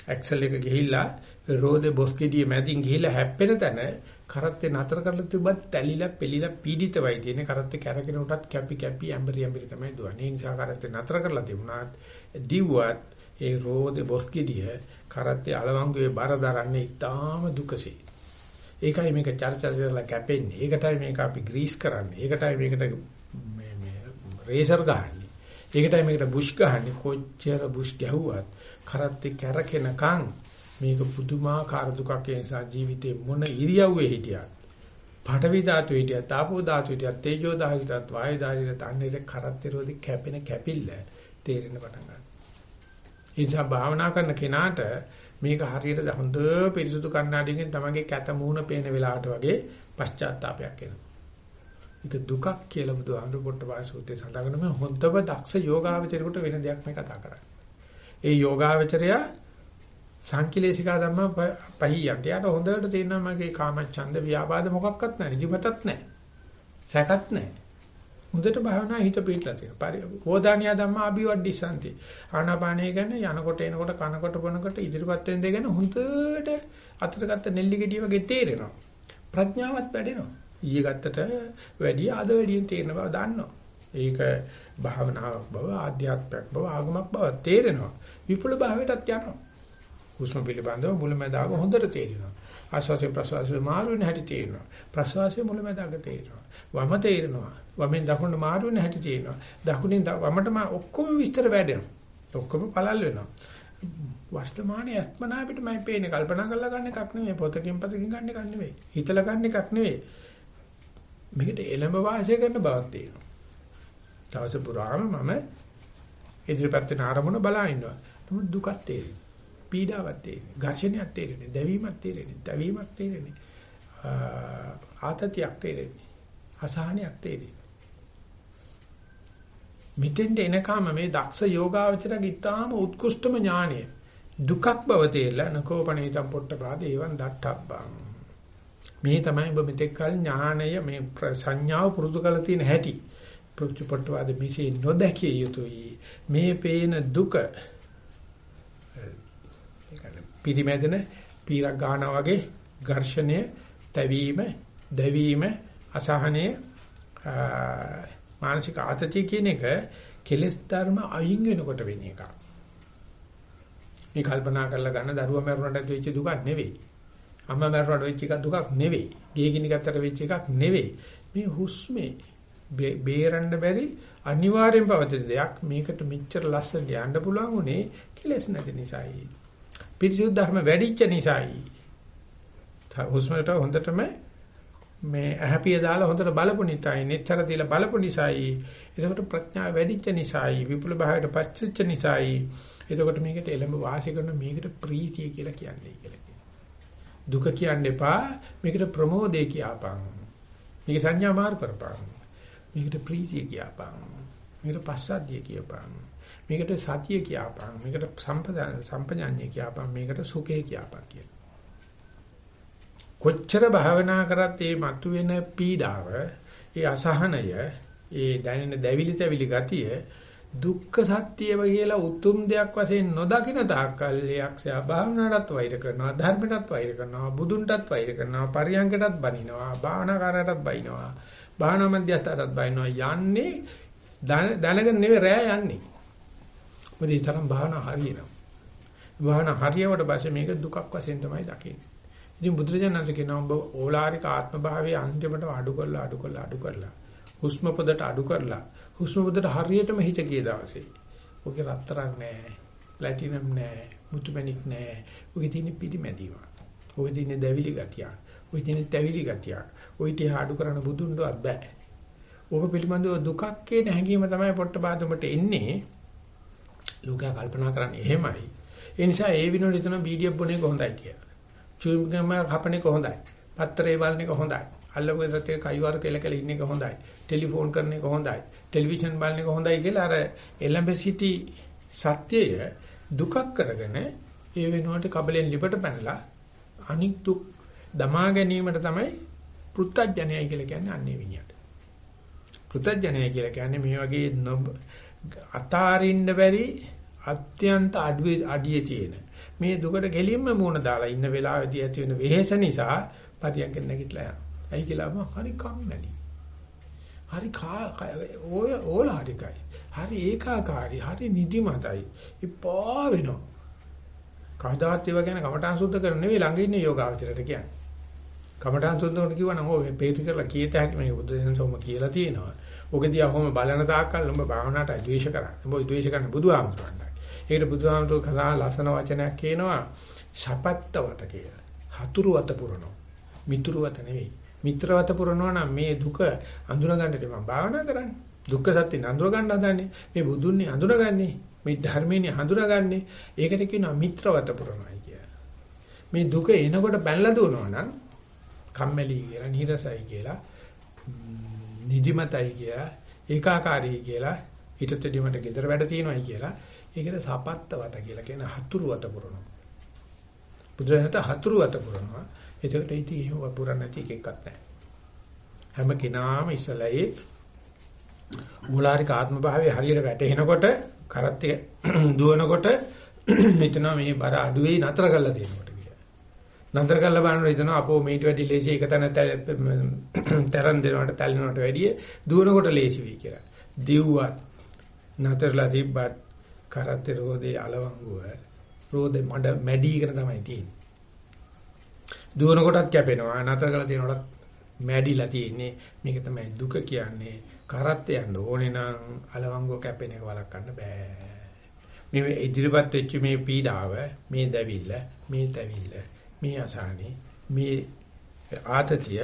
ඇක්සල් එක ගිහිල්ලා රෝදේ බොස්කෙඩිය මැදින් ගිහිල්ලා හැප්පෙන තැන කරත්තේ නතර කරලා තිබ්බත් තැලිලා පෙලිලා පීඩිතවයි තියෙන්නේ කරත්තේ කැරගෙන උටත් කැපි කැපි ඇම්බරි ඇම්බරි තමයි දුවන්නේ. ඒ නිසා කරත්තේ නතර කරලා තිබුණාත් දිව්වත් ඒ රෝදේ බොස්කෙඩිය කරත්තේ අලවංගුවේ බර දරන්නේ ඊටාම දුකසේ. ඒකයි මේක චර්චරලා කැපෙන්නේ. ඒකටයි මේක අපි ග්‍රීස් කරන්නේ. ඒකටයි මේකට මේ මේ රේසර් ගහන්නේ. ඒකටයි මේකට බුෂ් ගහන්නේ. කොච්චර බුෂ් ගැහුවත් කරත්තේ කැරකෙනකන් මේක පුදුමාකාර දුකක් ඒ නිසා ජීවිතේ මොන ඉරියව්වේ හිටියත් පඨවි ධාතු හිටියත් ආපෝ ධාතු හිටියත් තේජෝ ධාතු හිටියත් වායු ධාතු හිටියත් අන්නේ කරත්තේ රෝදි කැපෙන කැපිල්ල තේරෙන්න පටන් ගන්නවා. ඒ නිසා භාවනා කරන කෙනාට මේක හරියට හොඳ පිරිසුදු කණ්ණාඩියකින් තමගේ කැත මූණ පේන වෙලාවට වගේ පශ්චාත්තාවයක් එනවා. ඒක දුකක් කියලා බුදුහාමුදුරු පොට්ටපාය සූත්‍රයේ සඳහන් කරන මේ හොඳම දක්ෂ යෝගාවචරයට වෙන දෙයක් මේ කතා කරන්නේ. ඒ යෝගාවචරය සංකිලේශිකා ධම්ම පහියන්ට. යාට හොඳට තේරෙනවා මගේ කාමච්ඡන්ද ව්‍යාපාද මොකක්වත් නැහැ. නිදිමතත් නැහැ. සැකත් නැහැ. හොඳට භාවනා හිත පිටලා තියෙනවා. හෝදානියා ධම්ම අභිවඩ්ඩිසanti. ආනාපානය ගැන යනකොට එනකොට කනකොට බොනකොට ඉදිරිපත් වෙන දේ ගැන හොඳට අතට ගත්ත නෙල්ලි ගෙඩිය වගේ තේරෙනවා. ප්‍රඥාවත් වැඩෙනවා. ඊයේ ගත්තට වැඩි අද වැඩියෙන් තේරෙන බව දන්නවා. ඒක භාවනාවක් බව ආධ්‍යාත්මයක් බව ආගමක් බව තේරෙනවා. විපුල භාවයටත් යනවා. හුස්ම පිළිබඳව මුලැමැදාග හොඳට තේරෙනවා. ආශ්වාසය ප්‍රශ්වාසය මාරු වෙන හැටි තේරෙනවා. ප්‍රශ්වාසය මුලැමැදාග තේරෙනවා. වම තේරෙනවා. වමෙන් දකුණට මාරු වෙන හැටි තේරෙනවා. දකුණෙන් වමටම ඔක්කොම විස්තර වැඩෙනවා. ඔක්කොම පළල් වෙනවා. වර්තමානයේ අත්මනා අපිට මම පේන්නේ කල්පනා කරලා ගන්න එකක් නෙමෙයි පොතකින් පතකින් ගන්න එකක් නෙමෙයි හිතලා ගන්න එකක් නෙමෙයි මේකට එළඹ වාසය කරන බවක් තියෙනවා දවස පුරාම මම ඉදිරිපත් වෙන ආරමුණ බලා ඉන්නවා නමුත් දුකක් තේරෙනවා පීඩාවක් තේරෙන්නේ. ඝර්ෂණයක් තේරෙන්නේ. දැවීමක් තේරෙන්නේ. දැවීමක් තේරෙන්නේ. ආතතියක් තේරෙන්නේ. අසහනයක් තේරෙන්නේ. මෙතෙන්ට එනකම මේ දක්ෂ යෝගාවචරගේ ඊටාම උත්කෘෂ්ඨම ඥානය. දුකක් බව තේරලා නකෝපණේතම් පොට්ටපාද ඒවන් දට්ඨබ්බං මේ තමයි ඔබ මෙතෙක් කල ඥාණය මේ සංඥාව පුරුදු කරලා තියෙන හැටි. පොට්ටපාද මේසේ නොදැකිය යුතුයි. මේ පේන දුක පිරිමැදෙන පීරක් ගන්නවා වගේ ඝර්ෂණය තැවීම දැවීම අසහනය මානසික ආතතිය කියන එක කෙලෙස් ධර්ම අයින් වෙනකොට වෙන එකක්. මේ කල්පනා කරලා ගන්න දරුවා මරුණට වෙච්ච දුකක් නෙවෙයි. අම්මා මරුණට වෙච්ච එක දුකක් නෙවෙයි. ගේ ගිනි ගත්තට වෙච්ච එකක් නෙවෙයි. මේ හුස්මේ බේරන්න බැරි අනිවාර්යෙන් පවතින දෙයක්. මේකට මෙච්චර ලස්සනට යන්න පුළුවන් උනේ කෙලෙස් නැති නිසායි. පිරිසුදු ධර්ම වැඩිච්ච නිසායි. හුස්මට හොඳටම මේ ඇහැපිය දාලා හොඳට බලපු නිසායි, netතර තියලා බලපු නිසායි, එතකොට ප්‍රඥාව වැඩිච්ච නිසායි, විපුල භාවයට පච්චච්ච නිසායි. එතකොට මේකට එළඹ වාසය කරන මේකට ප්‍රීතිය කියලා කියන්නේ කියලා කියනවා. දුක කියන්න එපා, මේකට ප්‍රමෝදේ කියපන්. මේක සංඥා මාරු කරපන්. මේකට ප්‍රීතිය කියපන්. මේකට පස්සද්ධිය කියපන්. මේකට සතිය කියපන්. මේකට සම්පදාන සම්පජාඤ්ඤය කියපන්. මේකට සුඛය කියපන් කියලා. කොච්චර භාවනා කරත් මේ මතුවෙන පීඩාව, ඒ අසහනය, ඒ දැනෙන දැවිලි තැවිලි ගතිය දුක්ඛ සත්‍යව කියලා උතුම් දෙයක් වශයෙන් නොදකින තාක්කල් යක්ෂයා භාවනාවටත් වෛර කරනවා ධර්මයටත් වෛර කරනවා බුදුන්ටත් වෛර කරනවා පරියංගටත් බනිනවා භාවනාකාරයටත් බනිනවා භාවනා මධ්‍යස්ථාටත් බනිනවා. යන්නේ දැනගෙන නෙවෙයි රෑ යන්නේ. මොකද ඒ තරම් භාවනා හරියනවා. භාවනා හරියවට පස්සේ මේක දුකක් වශයෙන් තමයි දකින්නේ. ඉතින් බුදුරජාණන්සේ කියනවා ඔබ ඕලාරික ආත්ම භාවයේ අන්තිමට අඩු කරලා අඩු කරලා අඩු කරලා. හුස්ම පොදට අඩු කරලා. හුස්ම පොදට හරියටම හිත ගිය දවසේ ඔගේ රත්තරන් නැහැ ප්ලැටිනම් නැහැ මුතුමැණික් නැහැ ඔගේ තියෙන පිටිමැදීම ඔගේ තියෙන දැවිලි ගතිය ඔගේ තියෙන තැවිලි ගතිය ඔය ටික අඩු කරන බුදුන්වත් බෑ. ඕක පිළිබඳව දුකක් කියන හැඟීම තමයි පොට්ටපාදමට එන්නේ. ලෝකයා කල්පනා කරන්නේ එහෙමයි. ඒ නිසා ඒ විනෝඩ හිතන බීඩියක් බොන එක හොඳයි කියලා. චුයින්ගම කපන එක හොඳයි. පත්තරේ බලන එක හොඳයි. අල්ලපු සතේ කයිවාර කෙල කෙල ඉන්න එක හොඳයි. ටෙලිෆෝන් කරන එක හොඳයි. ටෙලිවිෂන් බලන එක හොඳයි කියලා අර එලඹ සිටි සත්‍යය දුකක් කරගෙන ඒ වෙනුවට කබලෙන් ලිපට පැනලා අනික් දුක් දමා ගැනීමට තමයි පෘත්තජනයයි කියලා කියන්නේ අන්නේ විඤ්ඤාට. පෘත්තජනයයි කියලා කියන්නේ මේ වගේ අතාරින්න බැරි අත්‍යන්ත අඩුවේ අඩියේ තියෙන මේ දුකට ගෙලින්ම මූණ දාලා ඉන්න වෙලාවෙදී ඇති වෙන වෙහෙස නිසා පරියන්කෙන් නැගිටලා යනවා. ඇයි කියලා මම හරි කම්මැලි. හරි ඔය ඕලාරිකයි. හරි ඒකාකාරී. හරි නිදිමතයි. ඉපා වෙනවා. කවදාත් ඒවා ගැන කමඨාන් සුද්ධ කරන නෙවෙයි ළඟ ඉන්න යෝගාවචරයට කියන්නේ. කමඨාන් සුද්ධ කරන කිව්වනම් ඔය පේටි කරලා කීත හැකි මේ බුද්ධ දෙනසොම කියලා තියෙනවා. ඔකදී අහොම බලන තාක්කල් උඹ භාවනාවට ද්වේෂ කරන්නේ. උඹ ද්වේෂ කරන්නේ බුදුහාමුදුරන්ට. ඒකට බුදුහාමුදුරු කතා ලස්සන වචනයක් කියනවා සපත්තවත කියලා. හතුරුවත පුරනවා. මිතුරුවත නෙවෙයි. මිත්‍රවත පුරනවා නම් මේ දුක අඳුනගන්නට මම භාවනා කරන්නේ. දුක්ඛ සත්‍ය නඳුර ගන්න හදන්නේ. මේ බුදුන්නේ අඳුනගන්නේ. මේ ධර්මයේ හඳුනගන්නේ. ඒකට කියනවා මිත්‍රවත පුරනවායි කියලා. මේ දුක එනකොට බැලලා දුවනවා නම් කම්මැලි කියලා, නීරසයි කියලා, නිදිමතයි කියලා, ඒකාකාරී කියලා, ඊටතෙදි මට gedara වැඩ තියෙනවායි කියලා ඒකට සපත්තවත කියලා කියන හතුරු වත පුරනවා. බුදුරජාණන්ට හතුරු වත පුරනවා. ඒකට ඉතින් එහෙම පුරන්න නැති එකක් නැහැ. හැම කෙනාම ඉස්සලයේ මූලාරික ආත්ම භාවයේ හරියට වැටෙනකොට කරත් දුවනකොට හිතනවා මේ බර අඩුවේ නතර කරලා දෙනකොට කියලා. නතර කරලා බලනකොට හිතනවා අපෝ මේට වැඩි ලේසි එක තැන තරන් දෙනවට තැල්නවට වැඩිය දුවනකොට ලේසි වෙයි කියලා. දිව්වත් නතරලා තිබ්බත් කරත්තේ රෝදේ අලවංගුව රෝදේ මඩ මැඩීගෙන තමයි තියෙන්නේ. දුවන කොටත් කැපෙනවා නතර කරලා තියෙනකොටත් මැඩිලා තියෙන්නේ මේක තමයි දුක කියන්නේ කරත් යන්න ඕනේ නම් අලවංගුව කැපෙන එක වළක්වන්න බෑ. මේ ඉදිරිපත් වෙච්ච මේ පීඩාව මේ දැවිල්ල මේ තැවිල්ල මේ අසහනේ මේ ආතතිය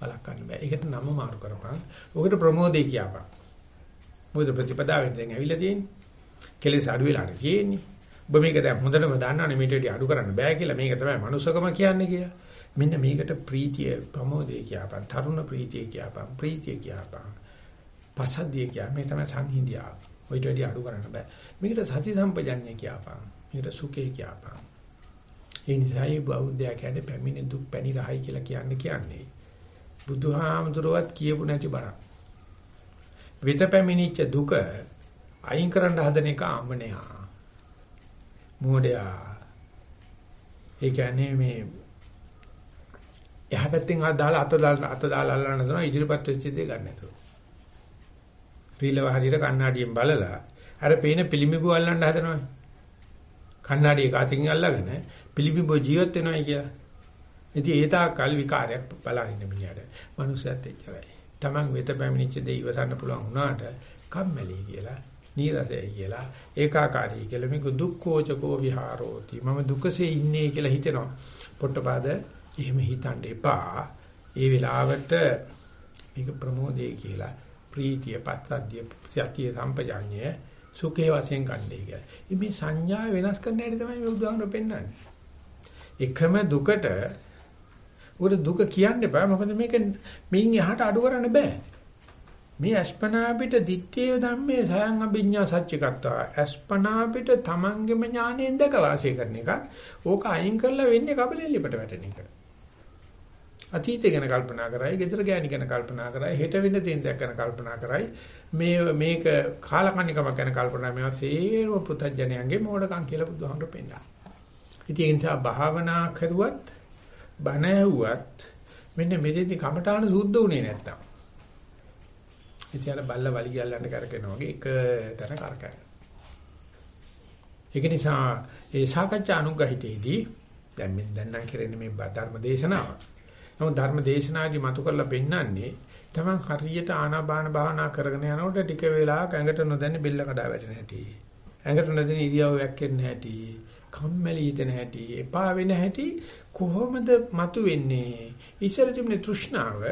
වළක්වන්න බෑ. ඒකට නම මාරු කරපන්. ඔකට ප්‍රමෝදේ කියපන්. මොකද ප්‍රතිපදාවෙන් දැන් ඇවිල්ලා තියෙන්නේ. කෙලෙස් අඩු වෙලාට තියෙන්නේ. ඔබ මේක දැන් හොඳටම දන්නවනේ මේට වැඩි අඩු කරන්න බෑ කියලා. මේක තමයි මනුස්සකම කියන්නේ කියලා. මෙන්න මේකට ප්‍රීතිය ප්‍රමෝදය කියපන්. තරුණ ප්‍රීතිය කියපන්. ප්‍රීතිය කියපන්. පසද්දිය කිය මේ තමයි සංහිඳියාව. ඔයිට වැඩි අඩු කරන්න බෑ. මේකට සති සම්පජඤ්ඤය කියපන්. මේකට සුඛේ කියපන්. ඒ නිසායි බෞද්ධයා කියන්නේ පැමිණි දුක් පැණි රහයි කියලා කියන්නේ කියන්නේ. බුදුහාමුදුරුවත් කියපු නැති බරක්. විත පැමිණිච්ච දුක අයින් කරන්න හදන එක අමනයා. මෝඩයා. ඒ කියන්නේ මේ එහා පැත්තෙන් ආ දාලා අත දාලා අත දාලා අල්ලන්න දෙනවා ඉදිරිපත් වෙච්ච දේ ගන්න නැතුව. රීලව හරියට කණ්ණාඩියෙන් බලලා අර පේන පිළිමිබු අල්ලන්න හදනවනේ. කණ්ණාඩිය කාතිකින් අල්ලගෙන පිළිබිඹ ජීවත් වෙනවයි කියලා. ඉතින් ඒ තාකල් විකාරයක් බලන්න මිනිහට. මනුස්සයත් එච්චරයි. Taman වෙත පැමිණිච්ච දේ ඉවසන්න පුළුවන් වුණාට කම්මැලි කියලා, නීරසයි කියලා, ඒකාකාරී කියලා මේක දුක්ඛෝචකෝ විහාරෝති. මම දුකසේ ඉන්නේ කියලා හිතෙනවා. පොට්ටපාද එහෙම හිතන්න එපා. ඒ වෙලාවට මේක ප්‍රමෝදේ කියලා ප්‍රීතිය, පස්සද්ධිය, සතිය, සම්පජාඤ්ඤය සුඛේ වශයෙන් ගන්නයි කියලා. මේ සංඥා වෙනස් කරන්න හැටි තමයි මේ උදාහරණ පෙන්නන්නේ. එකම දුකට උකට දුක කියන්න බෑ මොකද මේක මින් එහාට අඩු කරන්න බෑ. මේ අස්පනා පිට දිත්තේ ධම්මේ සයන් අභිඥා සත්‍යකත්වා අස්පනා පිට තමන්ගේම ඥාණයෙන් දැක වාසය කරන එකක්. ඕක අයින් කරලා වෙන්නේ කබලෙලිපට වැටෙන එක. අතීතය ගැන කල්පනා කරයි, gedara ගෑණි ගැන කල්පනා කරයි, හෙට වෙන දේන්දයක් ගැන කල්පනා කරයි. මේ මේක කාලකන්නිකමක් ගැන කල්පනා මේවා සේරම පුතඥයන්ගේ මෝඩකම් කියලා බුදුහාමුදුරු පෙන්නනවා. ඉතින් ඒ නිසා භාවනා කරුවත් බණ ඇහුවත් මෙන්න මෙතෙදි කමඨාන සුද්ධ උනේ නැත්තම්. ඉතින් අර බල්ල වලි ගැල්ලන්න කරකිනවා වගේ එක තැන කරකැවෙන. ඒක නිසා ඒ සාකච්ඡා අනුග්‍රහිතේදී දැන් මෙන් දැන් නම් කරන්නේ මේ ධර්ම දේශනාව. නමුත් ධර්ම දේශනාදී මතු කරලා පෙන්නන්නේ තමන් හරියට ආනාපාන භාවනා කරගෙන යනකොට ටික වෙලාවක ඇඟට නොදැනි බෙල්ල කඩා වැටෙන හැටි. ඇඟට නොදැනි ඉරියව් වැක්කෙන්න හැටි. කම්මැලි හිතෙන හැටි. එපා වෙන හැටි කොහොමද මතු වෙන්නේ? ඉස්සර තිබුණේ තෘෂ්ණාව.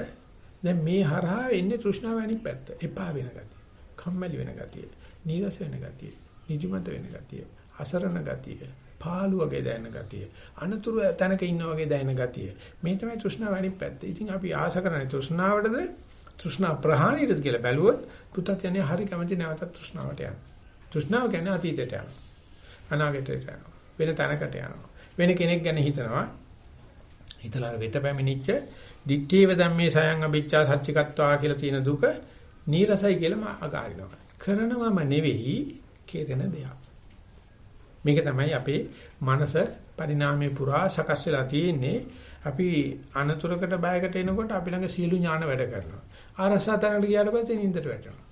දැන් මේ හරහා එන්නේ තෘෂ්ණාව අනිත් පැත්ත. එපා වෙන ගතිය. කම්මැලි වෙන ගතිය. නීරස වෙන ගතිය. නිදිමත වෙන ගතිය. අසරණ ගතිය. පාළු වගේ දැනෙන ගතිය. අනතුරු තැනක ඉන්න වගේ දැනෙන ගතිය. මේ තමයි තෘෂ්ණාව අනිත් පැත්ත. ඉතින් අපි ආස කරන්නේ තෘෂ්ණාවටද තෘෂ්ණා ප්‍රහාණයටද කියලා බැලුවොත් පුතක් යන්නේ හරි කැමති නැවතත් තෘෂ්ණාවට යනවා. තෘෂ්ණාව කියන්නේ අතීතයට යනවා. අනාගතයට යනවා. වෙන තැනකට යනවා. වෙන කෙනෙක් ගැන හිතනවා. හිතලා වෙත පැමිණිච්ච දික්ඨේව ධම්මේ සයන් අභිච්ඡා සච්චිකත්වා කියලා තියෙන දුක නීරසයි කියලා මම අගාරිනවා. කරනවම නෙවෙයි කෙරෙන දෙයක්. මේක තමයි අපේ මනස පරිණාමයේ පුරා සකස් වෙලා තියෙන්නේ. අපි අනතුරකට බයකට එනකොට අපි ළඟ සියලු ඥාන වැඩ කරනවා. ආරසා තැනකට ගියාට පස්සේ නින්දට වැටෙනවා.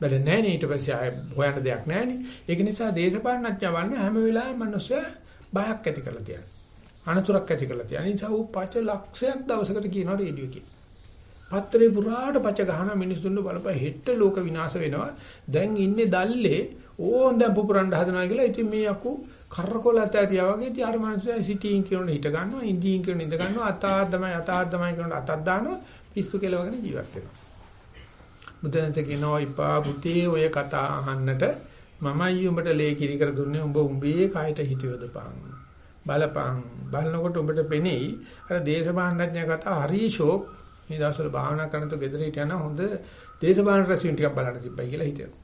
බැල නැහැ නේ ඊට පස්සේ ආය හොයන්න දෙයක් නැහැ නේ. ඒක නිසා දේශපාලනඥයා වන්නේ හැම වෙලාවෙම මිනිස්සු බයක් ඇති කරලා තියනවා. අනතුරක් ඇති කරලා තියනවා. නිසා ඌ පච ලක්ෂයක් දවසකට කියනවා රේඩියෝ එකේ. පත්‍රේ පුරාට පච ගහන මිනිස්සුන්ව බලපෑ හෙට ලෝක විනාශ වෙනවා. දැන් ඉන්නේ දැල්ලේ ඕන් දැන් පුපුරන්න හදනවා කියලා. ඉතින් මේ අකු කරකොල ඇතරියා වගේ ඉතින් අර මිනිස්සු සිටින් කියන හිට ගන්නවා, ඉන්දීන් කියන ඉඳ ගන්නවා, අතාද්දමයි අතාද්දමයි කියන අතක් දානවා. පිස්සු කෙලවගෙන ජීවත් වෙනවා. බුදුන්සේ කියනවා ඉපා පුතේ ඔය කතා අහන්නට මමයි උඹට ලේ කිරි කර දුන්නේ උඹ උඹේ කයට හිතියොදපන්. බලපන් බලනකොට උඹට පෙනෙයි අර දේශපාලනඥය කතා හරි ෂෝක් මේ දවස්වල භාවනා කරනකොට ගෙදර හිටියන හොඳ දේශපාලන රැස්වීම ටිකක් බලන්න තිබ්බයි කියලා හිතෙනවා.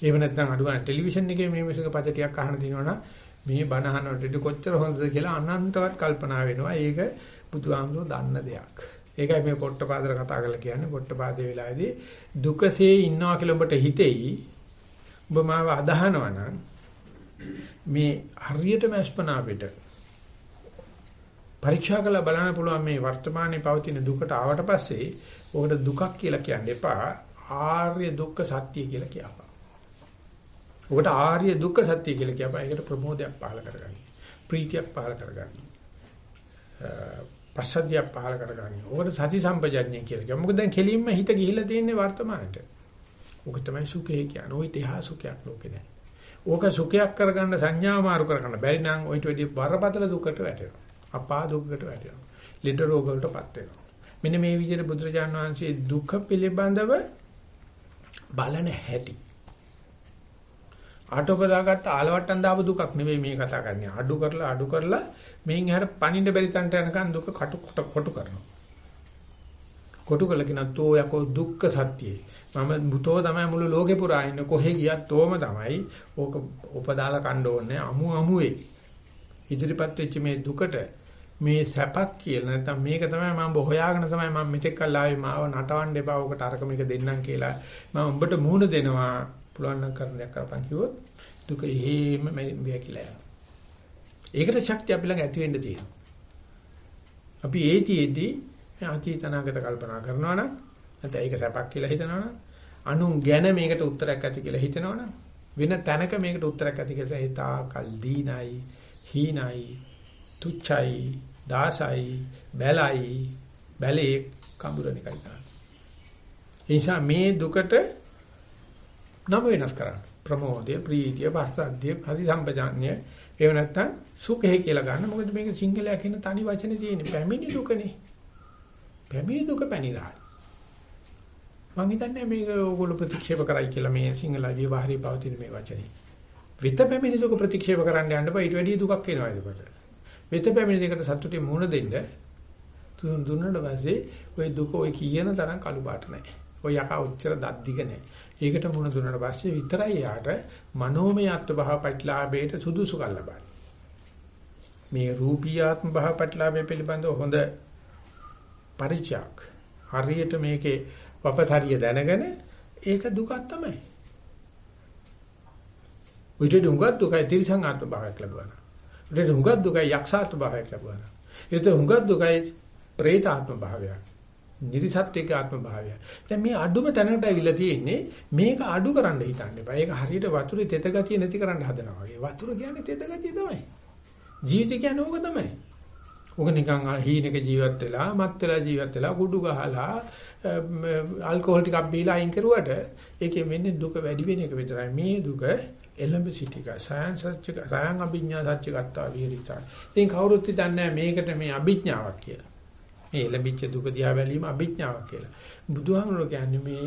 ඒව නැත්නම් අඩු ගන්න ටෙලිවිෂන් එකේ මේ මිසක පද ටිකක් අහන්න දිනවනම් මේ බණ අහනකොට කොච්චර හොඳද කියලා අනන්තවත් කල්පනා වෙනවා. ඒක බුදුහාමුදුරුවෝ දන්න දෙයක්. ඒකයි මේ පොට්ටපාදල කතා කරලා කියන්නේ පොට්ටපාදේ වෙලාවේදී දුකසේ ඉන්නවා කියලා ඔබට හිතෙයි. ඔබ මාව අදහනවා නම් මේ හරියටම අස්පනා පිට පරීක්ෂා කරලා බලන්න පුළුවන් මේ වර්තමානයේ පවතින දුකට ආවට පස්සේ ඔකට දුකක් කියලා කියන්න එපා ආර්ය දුක්ඛ සත්‍ය කියලා කියපන්. ඔකට ආර්ය දුක්ඛ සත්‍ය කියලා කියපන්. ඒකට ප්‍රමෝදයක් පහල කරගන්න. ප්‍රීතියක් පහල කරගන්න. පස්සද්ධිය පහල කරගන්නේ. ඕකට සති සම්පජඤ්ඤය කියලා කියනවා. මොකද දැන් කෙලින්ම හිත ගිහිලා තියෙන්නේ වර්තමානට. ඕක තමයි සුඛය කියන්නේ. ওই තේහා සුඛයක් ලෝකේ නැහැ. ඕක සුඛයක් කරගන්න සංඥා මාරු කරගන්න බැරි නම් ඔයිට වැඩි බරපතල දුකට වැටෙනවා. අපා දුකකට වැටෙනවා. ලෙඩ රෝග වලටපත් වෙනවා. මෙන්න මේ විදිහට බුදුරජාණන් වහන්සේ දුක පිළිබඳව බලන හැටි. ආටෝප දාගත්ත ආලවට්ටම් දාපු දුකක් නෙවෙයි මේ කතා කරන්නේ. අඩු කරලා අඩු කරලා මේන් එහාට පණින්න බැරි තන්ට යනකන් දුක කටු කොටු කරනවා. කොටු කළ කෙනා තෝ යකෝ දුක්ඛ සත්‍යයි. මම බුතෝ තමයි මුළු ලෝකේ පුරා ඉන්නේ කොහෙ ගියත් තෝම තමයි. ඕක උපදාලා කණ්ඩ ඕනේ අමු අමුවේ. ඉදිරිපත් වෙච්ච මේ දුකට මේ සැපක් කියලා නැත්නම් මේක තමයි මම හොයාගෙන තමයි මම මෙතෙක් කල් ආවේ මාව නටවන්න එපා ඔකට අරක මේක දෙන්නම් කියලා මම උඹට මූණ දෙනවා පුළුවන් නම් කරන දෙයක් කරපන් කිව්වොත් දුක එහෙම මේ කියලා යනවා. ඒකට ශක්තිය අපි ළඟ ඇති වෙන්න තියෙනවා. අපි ඒතිෙදී අතීත අනාගත කල්පනා කරනවා නම් නැත්නම් ඒක සැපක් කියලා හිතනවා නම් අනුන් ගැන මේකට උත්තරයක් ඇති කියලා හිතනවා නම් වෙන තැනක මේකට උත්තරයක් ඇති කියලා හිතා කල් දීනයි හීනයි තුච්චයි දාසයි බැලයි බැලේ කඹුරණිකයි කරන්නේ. ඒ නිසා මේ දුකට නම වෙනස් කරන්න. ප්‍රමෝදය, ප්‍රීතිය, පස්සද්ධිය, පරිසම්පජාන්‍ය ඒව නැත්තම් සුඛය කියලා ගන්න. මොකද මේක සිංහලයා කියන තනි වචනේ තියෙන්නේ පැමිණි දුකනේ. පැමිණි දුක පැනිරායි. මම හිතන්නේ මේක ඕගොල්ලෝ ප්‍රතික්ෂේප කරයි කියලා මේ සිංහල විවහාරී පවතින මේ වචනේ. විත පැමිණි දුක ප්‍රතික්ෂේප කරන්න යන්න බෑ ඊට වැඩිය දුකක් එනවා ඒකට. වෙත පැමිණි දෙකට සතුටේ මුහුණ දෙන්න තුන් දුන්නට පස්සේ ওই දුක ওই කියන තරම් කළු පාට නැහැ. ওই යකා උච්චර දත් දිග නැහැ. ඒකට මුහුණ දුන්නට පස්සේ විතරයි යාට මනෝමය අත්ව භව ප්‍රතිලාභයට සුදුසුකම් ලබන්නේ. මේ රූපීයාත්ම භව ප්‍රතිලාභය පිළිබඳව හොඳ පරිචයක් හරියට මේකේ වපසරිය දැනගෙන ඒක දුකක් තමයි. උඩට උඟත් දුකයි තිරසං ආත්ම භාවයක් ලැබුණා. ඒකට හුඟක් දුකයි යක්ෂාත්ම භාවයක් ලැබුවා. ඒකට හුඟක් දුකයි പ്രേතාත්ම භාවයක්. නිරිසත්ත්වික ආත්ම භාවය. දැන් මේ අඩුම තැනකට ඇවිල්ලා තියෙන්නේ මේක අඩු කරන්න හිතන්න එපා. ඒක හරියට වතුරේ තෙත ගතිය නැති කරන්න හදනවා වගේ. වතුර කියන්නේ තෙත ගතිය තමයි. ජීවිතය කියන්නේ ඕක තමයි. ඕක නිකන් හීනක ජීවත් වෙලා, මත් වෙලා ජීවත් වෙලා, කුඩු ගහලා, ඇල්කොහොල් ටිකක් බීලා අයින් කරුවට ඒකෙන් වෙන්නේ දුක වැඩි වෙන එක විතරයි. මේ දුක එළඹ සිටික සයන් සත්‍ය සයන් අභිඥා සත්‍ය ගත්තා විහෙරිතා. ඉතින් කවුරුත් හිතන්නේ මේකට මේ අභිඥාවක් කියලා. මේ එළඹිච්ච දුක දිහා බැලීම අභිඥාවක් කියලා. බුදුහාමුදුරුවෝ කියන්නේ මේ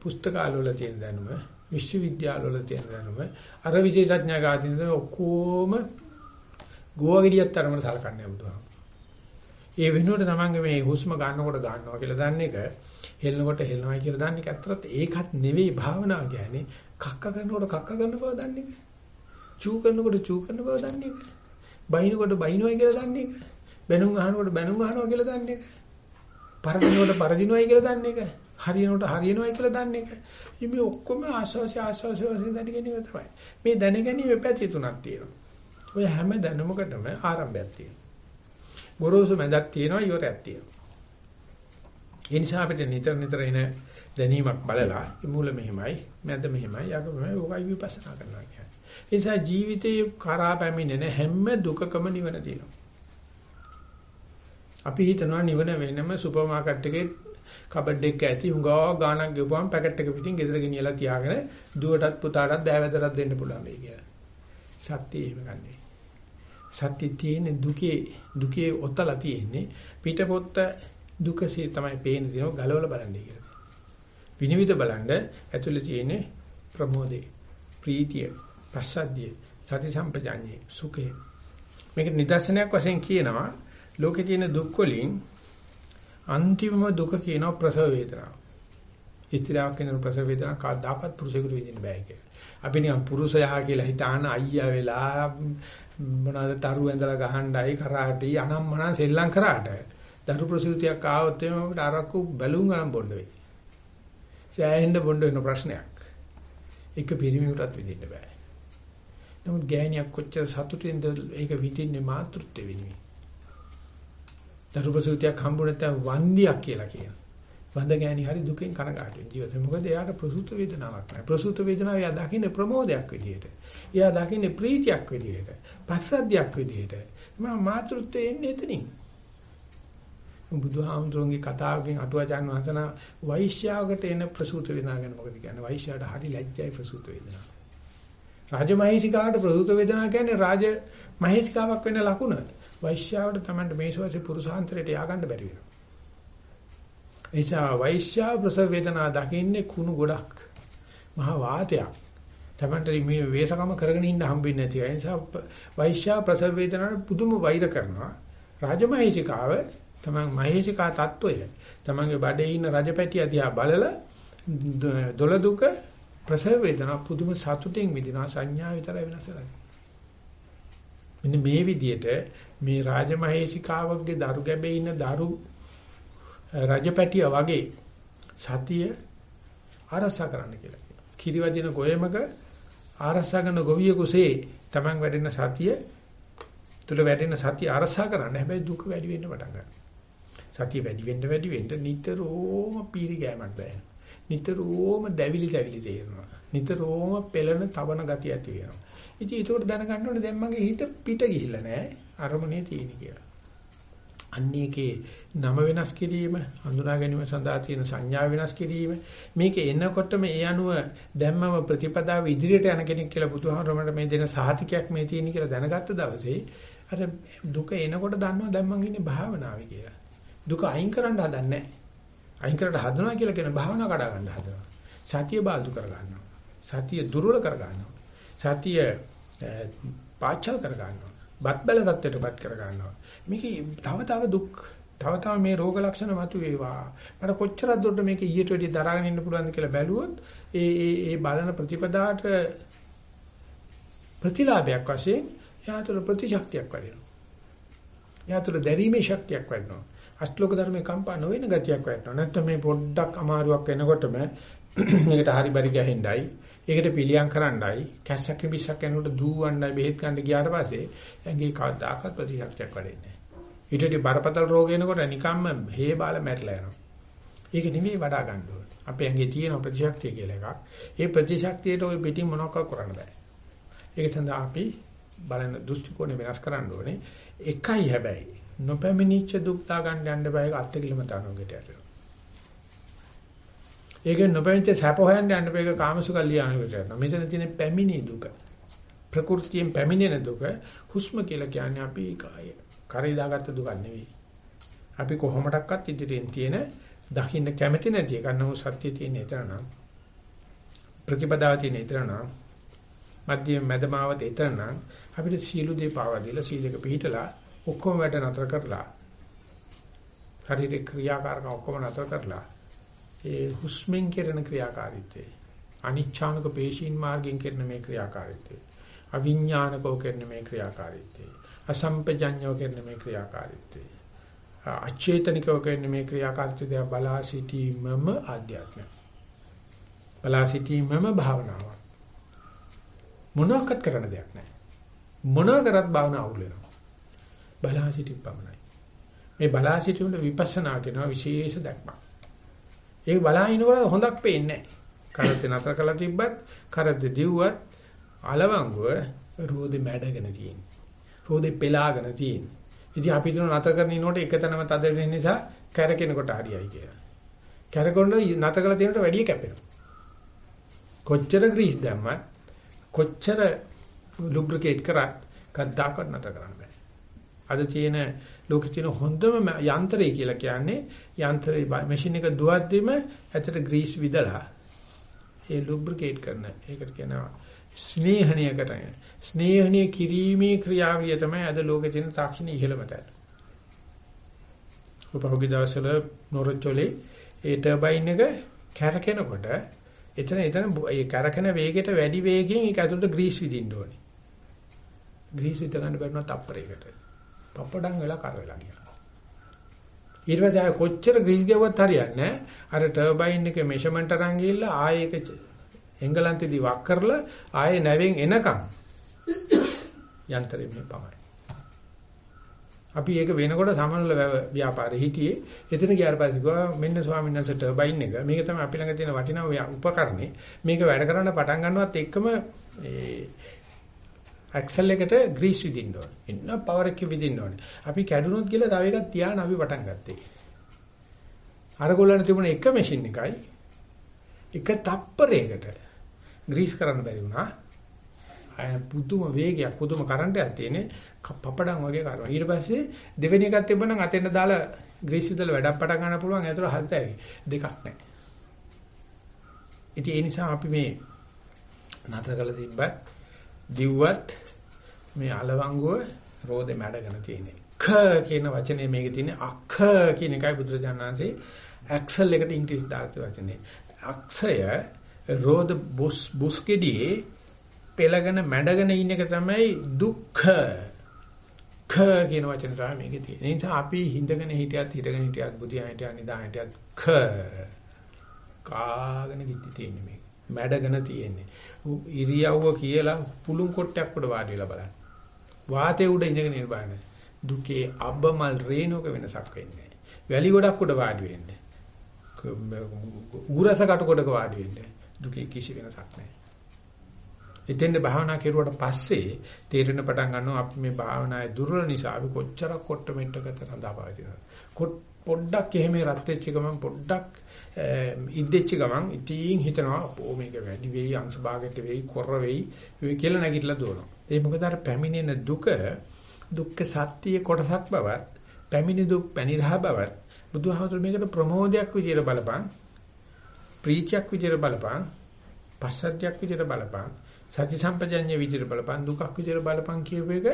පුස්තකාලවල තියෙන දැනුම, විශ්වවිද්‍යාලවල තියෙන දැනුම, අර විශේෂඥා ගාතින ඔක්කොම ගෝවගිරියත් තරමට සලකන්නේ බුදුහාමුදුරුවෝ. ඒ වෙනුවට තමන්ගේ මේ හුස්ම ගන්නකොට ගන්නවා කියලා දන්න එක, හෙල්නකොට හෙල්නවා කියලා දන්න එක ඇත්තට ඒකත් නෙවෙයි භාවනාව කියන්නේ. කක්ක කරනකොට කක්ක කරන බව දන්නේ නැහැ. චූ කරනකොට චූ කරන බව දන්නේ නැහැ. බයිනකොට බයිනොයි කියලා දන්නේ නැහැ. බැනුම් අහනකොට බැනුම් අහනවා කියලා දන්නේ නැහැ. පරදිනකොට පරදිනොයි කියලා දන්නේ නැහැ. හරියනකොට හරියනොයි කියලා දන්නේ නැහැ. මේ ඔක්කොම ආශාසි ආශාසි වශයෙන් දැනගැනීම තමයි. මේ දැනගැනීමේ පැති තුනක් තියෙනවා. ඔය හැම දැනුමකටම ආරම්භයක් තියෙනවා. ගොරෝසු මැදක් තියෙනවා ඉවරයක් තියෙනවා. ඒ නිසා අපිට නිතර නිතර එන දැනීමක් බලලා මූල මෙහෙමයි මැද මෙහෙමයි යක මෙහෙමයි ඕකයි විපස්සනා කරනවා කියන්නේ. ඒ නිසා ජීවිතේ කරා පැමිණෙන හැම දුකකම නිවන තියෙනවා. අපි හිතනවා නිවන වෙනම සුපර් මාකට් එකේ කබඩ් එක ඇති හුඟා ගාණක් ගෙවපුවම පැකට් එක පිටින් ගෙදර ගෙනියලා තියාගෙන දුවටත් පුතාටත් දෑවැදටත් දෙන්න පුළුවන් වෙයි කියලා. සත්‍ය එහෙම ගන්නේ. සත්‍ය තියෙන්නේ දුකේ දුකේ ඔතලා තියෙන්නේ පිටපොත්ත දුකසේ තමයි පේන දිනව ගලවලා බලන්නේ කියලා. විනිවිද බලන්න ඇතුලේ තියෙන ප්‍රමෝදේ ප්‍රීතිය පස්සද්ධිය සති සම්පජාඤ්ඤේ සුඛේ මේක නිදර්ශනයක් වශයෙන් කියනවා ලෝකේ තියෙන දුක් වලින් අන්තිමම දුක කියනවා ප්‍රසව වේදනාව. ස්ත්‍රියක් කියන ප්‍රසව වේදනාව කවදාකවත් පුරුෂයෙකුට විඳින්න බෑ කියලා. අපි නිකන් පුරුෂයා කියලා හිතාන අයියා වෙලා මොනවාද තරු ඇඳලා ගහන්නයි කරාටි අනම්මනම් සෙල්ලම් කරාට දරු ප්‍රසූතියක් ආවොත් එimhe අපිට අරක්කු බැලුම් ගන්න බොන්න වෙයි. සෑහෙන්න බොන්න වෙන ප්‍රශ්නයක්. එක පිරිමියකටත් විඳින්න බෑ. නමුත් ගෑණියක් කොච්චර සතුටින්ද ඒක විඳින්නේ මාතෘත්ව වෙනුවෙන්. දරුපසූතියක් හම්බුනත් වන්දියක් කියලා කියනවා. වඳ ගෑණි හරි දුකෙන් කනගාටු වෙන ජීවිතේ. මොකද එයාට ප්‍රසූත වේදනාවක් නැහැ. ප්‍රසූත වේදනාව එයා දකින්නේ ප්‍රමෝදයක් විදියට. එයා දකින්නේ ප්‍රීතියක් විදියට. පස්සද්ධියක් විදියට. මම මාතෘත්වයේ එන්නේ එතනින්. බුදුහාමුදුරන්ගේ කතාවකින් අටුවචන් වහන්සන වෛශ්‍යාවකට එන ප්‍රසූත වේදනාව ගැන මොකද කියන්නේ වෛශ්‍යාවට හරි ලැජ්ජයි ප්‍රසූත වේදනාව. රාජමහේසිකාට ප්‍රසූත වේදනාව කියන්නේ රාජ මහේසිකාවක් වෙන ලකුණ. වෛශ්‍යාවට තමයි මේසවාසී පුරුෂාන්තරයට ය아가න්න බැරි වෙනවා. එනිසා වෛශ්‍යා ප්‍රසව වේදනාව දකින්නේ කුණු ගොඩක්. මහා වාතයක්. තමන්ට මේ වේසකම කරගෙන ඉන්න හම්බෙන්නේ නැති. ඒ නිසා වෛශ්‍යා ප්‍රසව වේදනාවට පුදුම වෛර කරනවා. රාජමහේසිකාව තමන් මහේශිකා තත්වය තමන්ගේ බඩේ ඉන්න රජපැටිය දිහා බලලා දොළ දුක ප්‍රසව වේදනා පුදුම සතුටින් විඳිනවා සංඥා විතරයි වෙනස මෙන්න මේ විදිහට මේ රාජමහේශිකාවගේ දරු ගැබේ ඉන්න දරු රජපැටිය වගේ සතිය ආරසා කරන්න කියලා කියනවා. කිරිවදින ගොයමක ආරසා කරන ගොවිය කුසේ Taman වැඩෙන සතිය තුල වැඩෙන සතිය ආරසා කරන්න හැබැයි දුක වැඩි වෙන්න පටන් ගන්නවා. සතිය වැඩි වෙන්න වැඩි වෙන්න නිතරම පීරි ගෑමක් දැනෙනවා. නිතරම දැවිලි දැවිලි තේරෙනවා. නිතරම පෙළෙන තවන ගතිය ඇති වෙනවා. ඉතින් ඒකට දැනගන්න ඕනේ දැන් මගේ හිත පිට ගිහිල්ලා නැහැ. අරමුණේ තියෙන කියලා. අන්නේකේ නම වෙනස් කිරීම, හඳුනා ගැනීම සඳහා තියෙන සංඥා වෙනස් කිරීම මේක එනකොටම ඒ අනුව දැම්මම ප්‍රතිපදාව ඉදිරියට යන කෙනෙක් කියලා බුදුහාමරමට මේ දෙන සහතිකයක් මේ තියෙන කියලා දැනගත්ත දවසේ අර දුක එනකොට දන්නවා දැන් මං ඉන්නේ භාවනාවේ කියලා. දුක අයින් කරන්න හදන්නේ නැහැ. අයින් කරලා හදනවා කියලා කියන භාවනාව කඩා ගන්න හදනවා. සතිය බාල්දු කර ගන්නවා. සතිය දුර්වල කර ගන්නවා. සතිය පාචල් කර ගන්නවා. බත් බැල තත්ත්වයටපත් කර ගන්නවා. මේක තව තව දුක් තව තව මේ රෝග ලක්ෂණ මතුවේවා. මට කොච්චරක් දුරට මේක ඊට වැඩි දරාගෙන ඉන්න පුළුවන්ද කියලා බැලුවොත් ඒ ඒ ඒ බලන ප්‍රතිපදාට ප්‍රතිලාභයක් වශයෙන් යාතුල ප්‍රතිශක්තියක් වැඩෙනවා. යාතුල දැරීමේ ශක්තියක් වැඩෙනවා. අෂ්ටලෝක ධර්මේ කම්පා නොවන ගතියක් වැඩෙනවා. නැත්නම් මේ පොඩ්ඩක් අමාරුවක් වෙනකොටම මේකට හරි බරි ගහෙන්නයි ඒකට පිළියම් කරන්නයි කැස්සක් කිවිසක් යනකොට දූවන්නයි බෙහෙත් ගන්න ගියාට පස්සේ ඇඟේ කවදාකවත් ප්‍රතිශක්තියක් වැඩෙන්නේ නැහැ. ඊටදී බරපතල රෝග එනකොට නිකම්ම හේ බාල මැරිලා යනවා. ඒක නෙමෙයි වඩා ගන්න ඕනේ. අපේ ඇඟේ තියෙන ප්‍රතිශක්තිය කියලා එකක්. ඒ ප්‍රතිශක්තියට ওই පිටින් මොනවක් කරන්න බෑ. ඒක සඳහා අපි බලන දෘෂ්ටි කෝණය වෙනස් කරන්න ඕනේ. එකයි හැබැයි නොපැමිණිච්ච දුක් දා ගන්න යන්න බෑ ඒක අත්තිකිලම තනෝගෙට යටවෙනවා. ඒක නොපැමිණිච්ච සැප හොයන්න යන්න බෑ ඒක කාමසුකල්ලිය අනුගෙට යනවා. මෙතන තියෙන පැමිණි දුක. ප්‍රകൃතියෙන් පැමිණෙන දුක හුස්ම කියලා කියන්නේ අපි කායය. කරේ දාගත්ත දුක නෙවෙයි. අපි කොහොමඩක්වත් ඉදිරියෙන් තියෙන දකින්න කැමති නැති එක. නෝ සත්‍ය තියෙන එතනනම්. ප්‍රතිපදාව තියෙන එතනනම්. මධ්‍යම මැදමාවත එතනනම්. අපිට සීළු දේ පාවා දීලා සීලක පිළිහිටලා ඔක්කොම වැඩ නතර කරලා ශරීරේ ක්‍රියාකාරකම් ඔක්කොම නතර කරලා ඒ හුස්මෙන් කෙරෙන ක්‍රියාකාරීත්වය අනිච්ඡානක පේශීන් මාර්ගයෙන් කරන මේ ක්‍රියාකාරීත්වය අවිඥානකව කරන මේ ක්‍රියාකාරීත්වය. අසම්පජඤ්ඤව කරන මේ ක්‍රියාකාරීත්වය අචේතනිකව කරන මේ ක්‍රියාකාරීත්වය බලා සිටීමම ආධ්‍යාත්මය බලා සිටීමම භාවනාවක් මොනවාක්වත් කරන්න දෙයක් නැහැ මොනවා කරත් භාවනාව අවුල් වෙනවා බලා සිටින් පමණයි. මේ බලා සිටීමේ විපස්සනා කරනවා විශේෂ දැක්මක්. ඒක බලා ඉනකොට හොඳක් පේන්නේ නැහැ. කරත් නතර කළා තිබ්බත් කරත් දිව්වත් අලවංගුව රෝදේ මැඩගෙන තියෙන්නේ. රෝදේ පෙලාගෙන තියෙන්නේ. ඉතින් අපි හිතන නතර කරන ඉනකොට එකතැනම තද වෙන නිසා කැරකෙනකොට හරියයි කියලා. කැරකොන්න නතර කළා තියෙනට වැඩිය කැපෙනවා. කොච්චර ග්‍රීස් දැම්මත් කොච්චර ලුබ්‍රිකේට් කරත් කද්දාකත් නතර කරන්න බෑ. අද තියෙන ලෝකේ තියෙන හොඳම යන්ත්‍රය කියලා කියන්නේ යන්ත්‍රේ මැෂින් එක දුවද්දිම ඇතට ග්‍රීස් විදලා ඒ ලුබ්‍රිකේට් කරන. ඒකට කියනවා ස්නේහණයකට. ස්නේහණය කිරීමේ ක්‍රියාවිය තමයි අද ලෝකේ තියෙන තාක්ෂණ ඉහළම තැන. උපහොගි දවසල නොරොච්චෝලේ ඒ ටර්බයින් එක කැරකෙනකොට එතන එතන ඒ කැරකෙන වේගයට වැඩි වේගයෙන් ඒක ඇතුළට ග්‍රීස් විදින්න ඕනේ. ග්‍රීස් විද ගන්න බැරුණා තප්පරයකට. පපඩම් වෙලා කර වෙලා ගියා. ඊට පස්සේ ආය කොච්චර ග්‍රීස් ගෙවුවත් හරියන්නේ අර ටර්බයින් එකේ මෙෂර්මන්ට් අරන් ගිහිල්ලා ආයේ ඒක එංගලන්තෙදි වක් කරලා ආයේ නැවෙන් එනකම් යන්ත්‍රෙ මේ පමණයි. අපි ඒක වෙනකොට සමනල ව්‍යාපාරේ හිටියේ එතන ගියාට පස්සේ ගියා මෙන්න ස්වාමීන් වහන්සේ ටර්බයින් එක මේක තමයි අපි ළඟ තියෙන වටිනා උපකරණේ මේක වැඩ කරන්න පටන් ගන්නවත් එක්කම ඒ ඇක්සල් එකට ග්‍රීස් විදින්න ඕනේ. එන්න පවර් එක විදින්න ඕනේ. අපි කැඩුනොත් කියලා තව එකක් තියාන අපි පටන් ගත්තේ. අරගොල්ලන් තිබුණ එක මැෂින් එකයි එක තප්පරයකට ග්‍රීස් කරන්න බැරි වුණා. අය පුදුම වේගයක් පුදුම කරන්ට් එකක් තියෙන්නේ පපඩම් වගේ කරනවා. ඊට පස්සේ දෙවෙනි එකක් තිබ්බනම් අතෙන්ට දාලා ග්‍රීස් විදලා වැඩක් පටන් ගන්න පුළුවන්. ඒතර හදතයි දෙකක් නැහැ. ඉතින් ඒ නිසා අපි මේ නතර කළ තිබ්බත් දිව්වත් මේ අලවංගුව රෝදේ මැඩගෙන තියෙන්නේ. ක කියන වචනේ මේකේ තියෙන අක්ඛ කියන එකයි බුදුරජාණන්සේ ඇක්සල් එකට ඉංග්‍රීසි දාර්ථ වචනේ. අක්ෂය රෝද බුස් බුස්කෙඩියේ පෙළගෙන මැඩගෙන ඉන්න එක තමයි දුක්ඛ ක කියන වචන තමයි මේකේ තියෙන්නේ. ඒ නිසා අපි හිඳගෙන හිටියත් හිටගෙන හිටියත් බුදියා හිටියත් නිදා හිටියත් ක කාගෙන ගිත්ති තියෙන්නේ මේක. මැඩගෙන තියෙන්නේ. ඉරියව්ව කියලා පුළුන් කොටයක් උඩ වාඩි වෙලා බලන්න. වාතේ උඩ ඉඳගෙන ඉන්න බලන්න. දුකේ අබ්බමල් රේණුක වෙනසක් වෙන්නේ නැහැ. වැලි ගොඩක් උඩ වාඩි වෙන්නේ. උගුරස කට කොටක වාඩි වෙන්නේ. දුකේ කිසි වෙනසක් නැහැ. එතෙන්ද භාවනා කෙරුවට පස්සේ තේරෙන පටන් ගන්නවා අපි මේ භාවනායේ දුර්වල නිසා අපි කොච්චරක් කොට්ට මෙට්ටකට රඳා පවතිනවද. පොඩ්ඩක් එහෙම රත් වෙච්ච ගමන් පොඩ්ඩක් ඉද්දෙච්ච ගමන් ඉතින් හිතනවා ඕ මේක වැඩි වෙයි අංශ භාගයට වෙයි කොර වෙයි කියලා නැගිටලා දුවනවා. ඒ මොකද අර පැමිණෙන දුක දුක්ඛ සත්‍යයේ කොටසක් බවත් පැමිණි දුක් පැනිරහ බවත් බුදුහාමුදුරු මේකට ප්‍රමෝදයක් විදියට බලපං ප්‍රීතියක් විදියට බලපං පස්සද්ධියක් විදියට බලපං සති සම්පජඤ්ඤ විදියට බලපං දුකක් විදියට බලපං කියව එක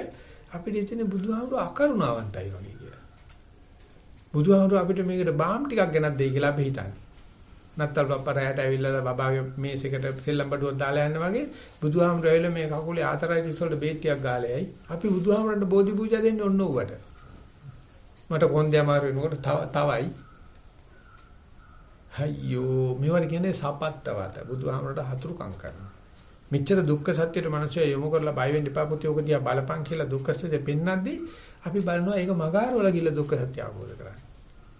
අපිට ඉතින් බුදුහාමුදුරු අකරුණාවන්තයි වගේ කියලා. බුදුහාමුදුරු අපිට මේකට බාම් ටිකක් ගෙනත් දෙයි කියලා අපි හිතන්නේ. නැත්තල් පපරයට ඇවිල්ලා බබාගේ මේසෙකට සෙල්ලම් බඩුවක් දාලා යන්න වගේ බුදුහාමුදුරු ඇවිල්ලා මේ කකුලේ ආතරයිටිස් වලට බේත් ටිකක් ගාලා යයි. අපි බුදුහාමුදුරන්ට බෝධි පූජා දෙන්නේ ඔන්න ඔව්වට. මට කොන්දේ අමාරු වෙනකොට තවයි. අයියෝ මේවට කියන්නේ සපත්තවත. බුදුහාමරට හතුරුකම් කරනවා. මෙච්චර දුක්ඛ සත්‍යයට මිනිස්සු යොමු කරලා බය වෙන්න එපා පුතේ ඔක දිහා බලපං කියලා දුක්ඛ සත්‍ය පෙන්නද්දී අපි බලනවා ඒක මගාරවල ගිහලා දුක්ඛ සත්‍ය අවබෝධ කරගන්න.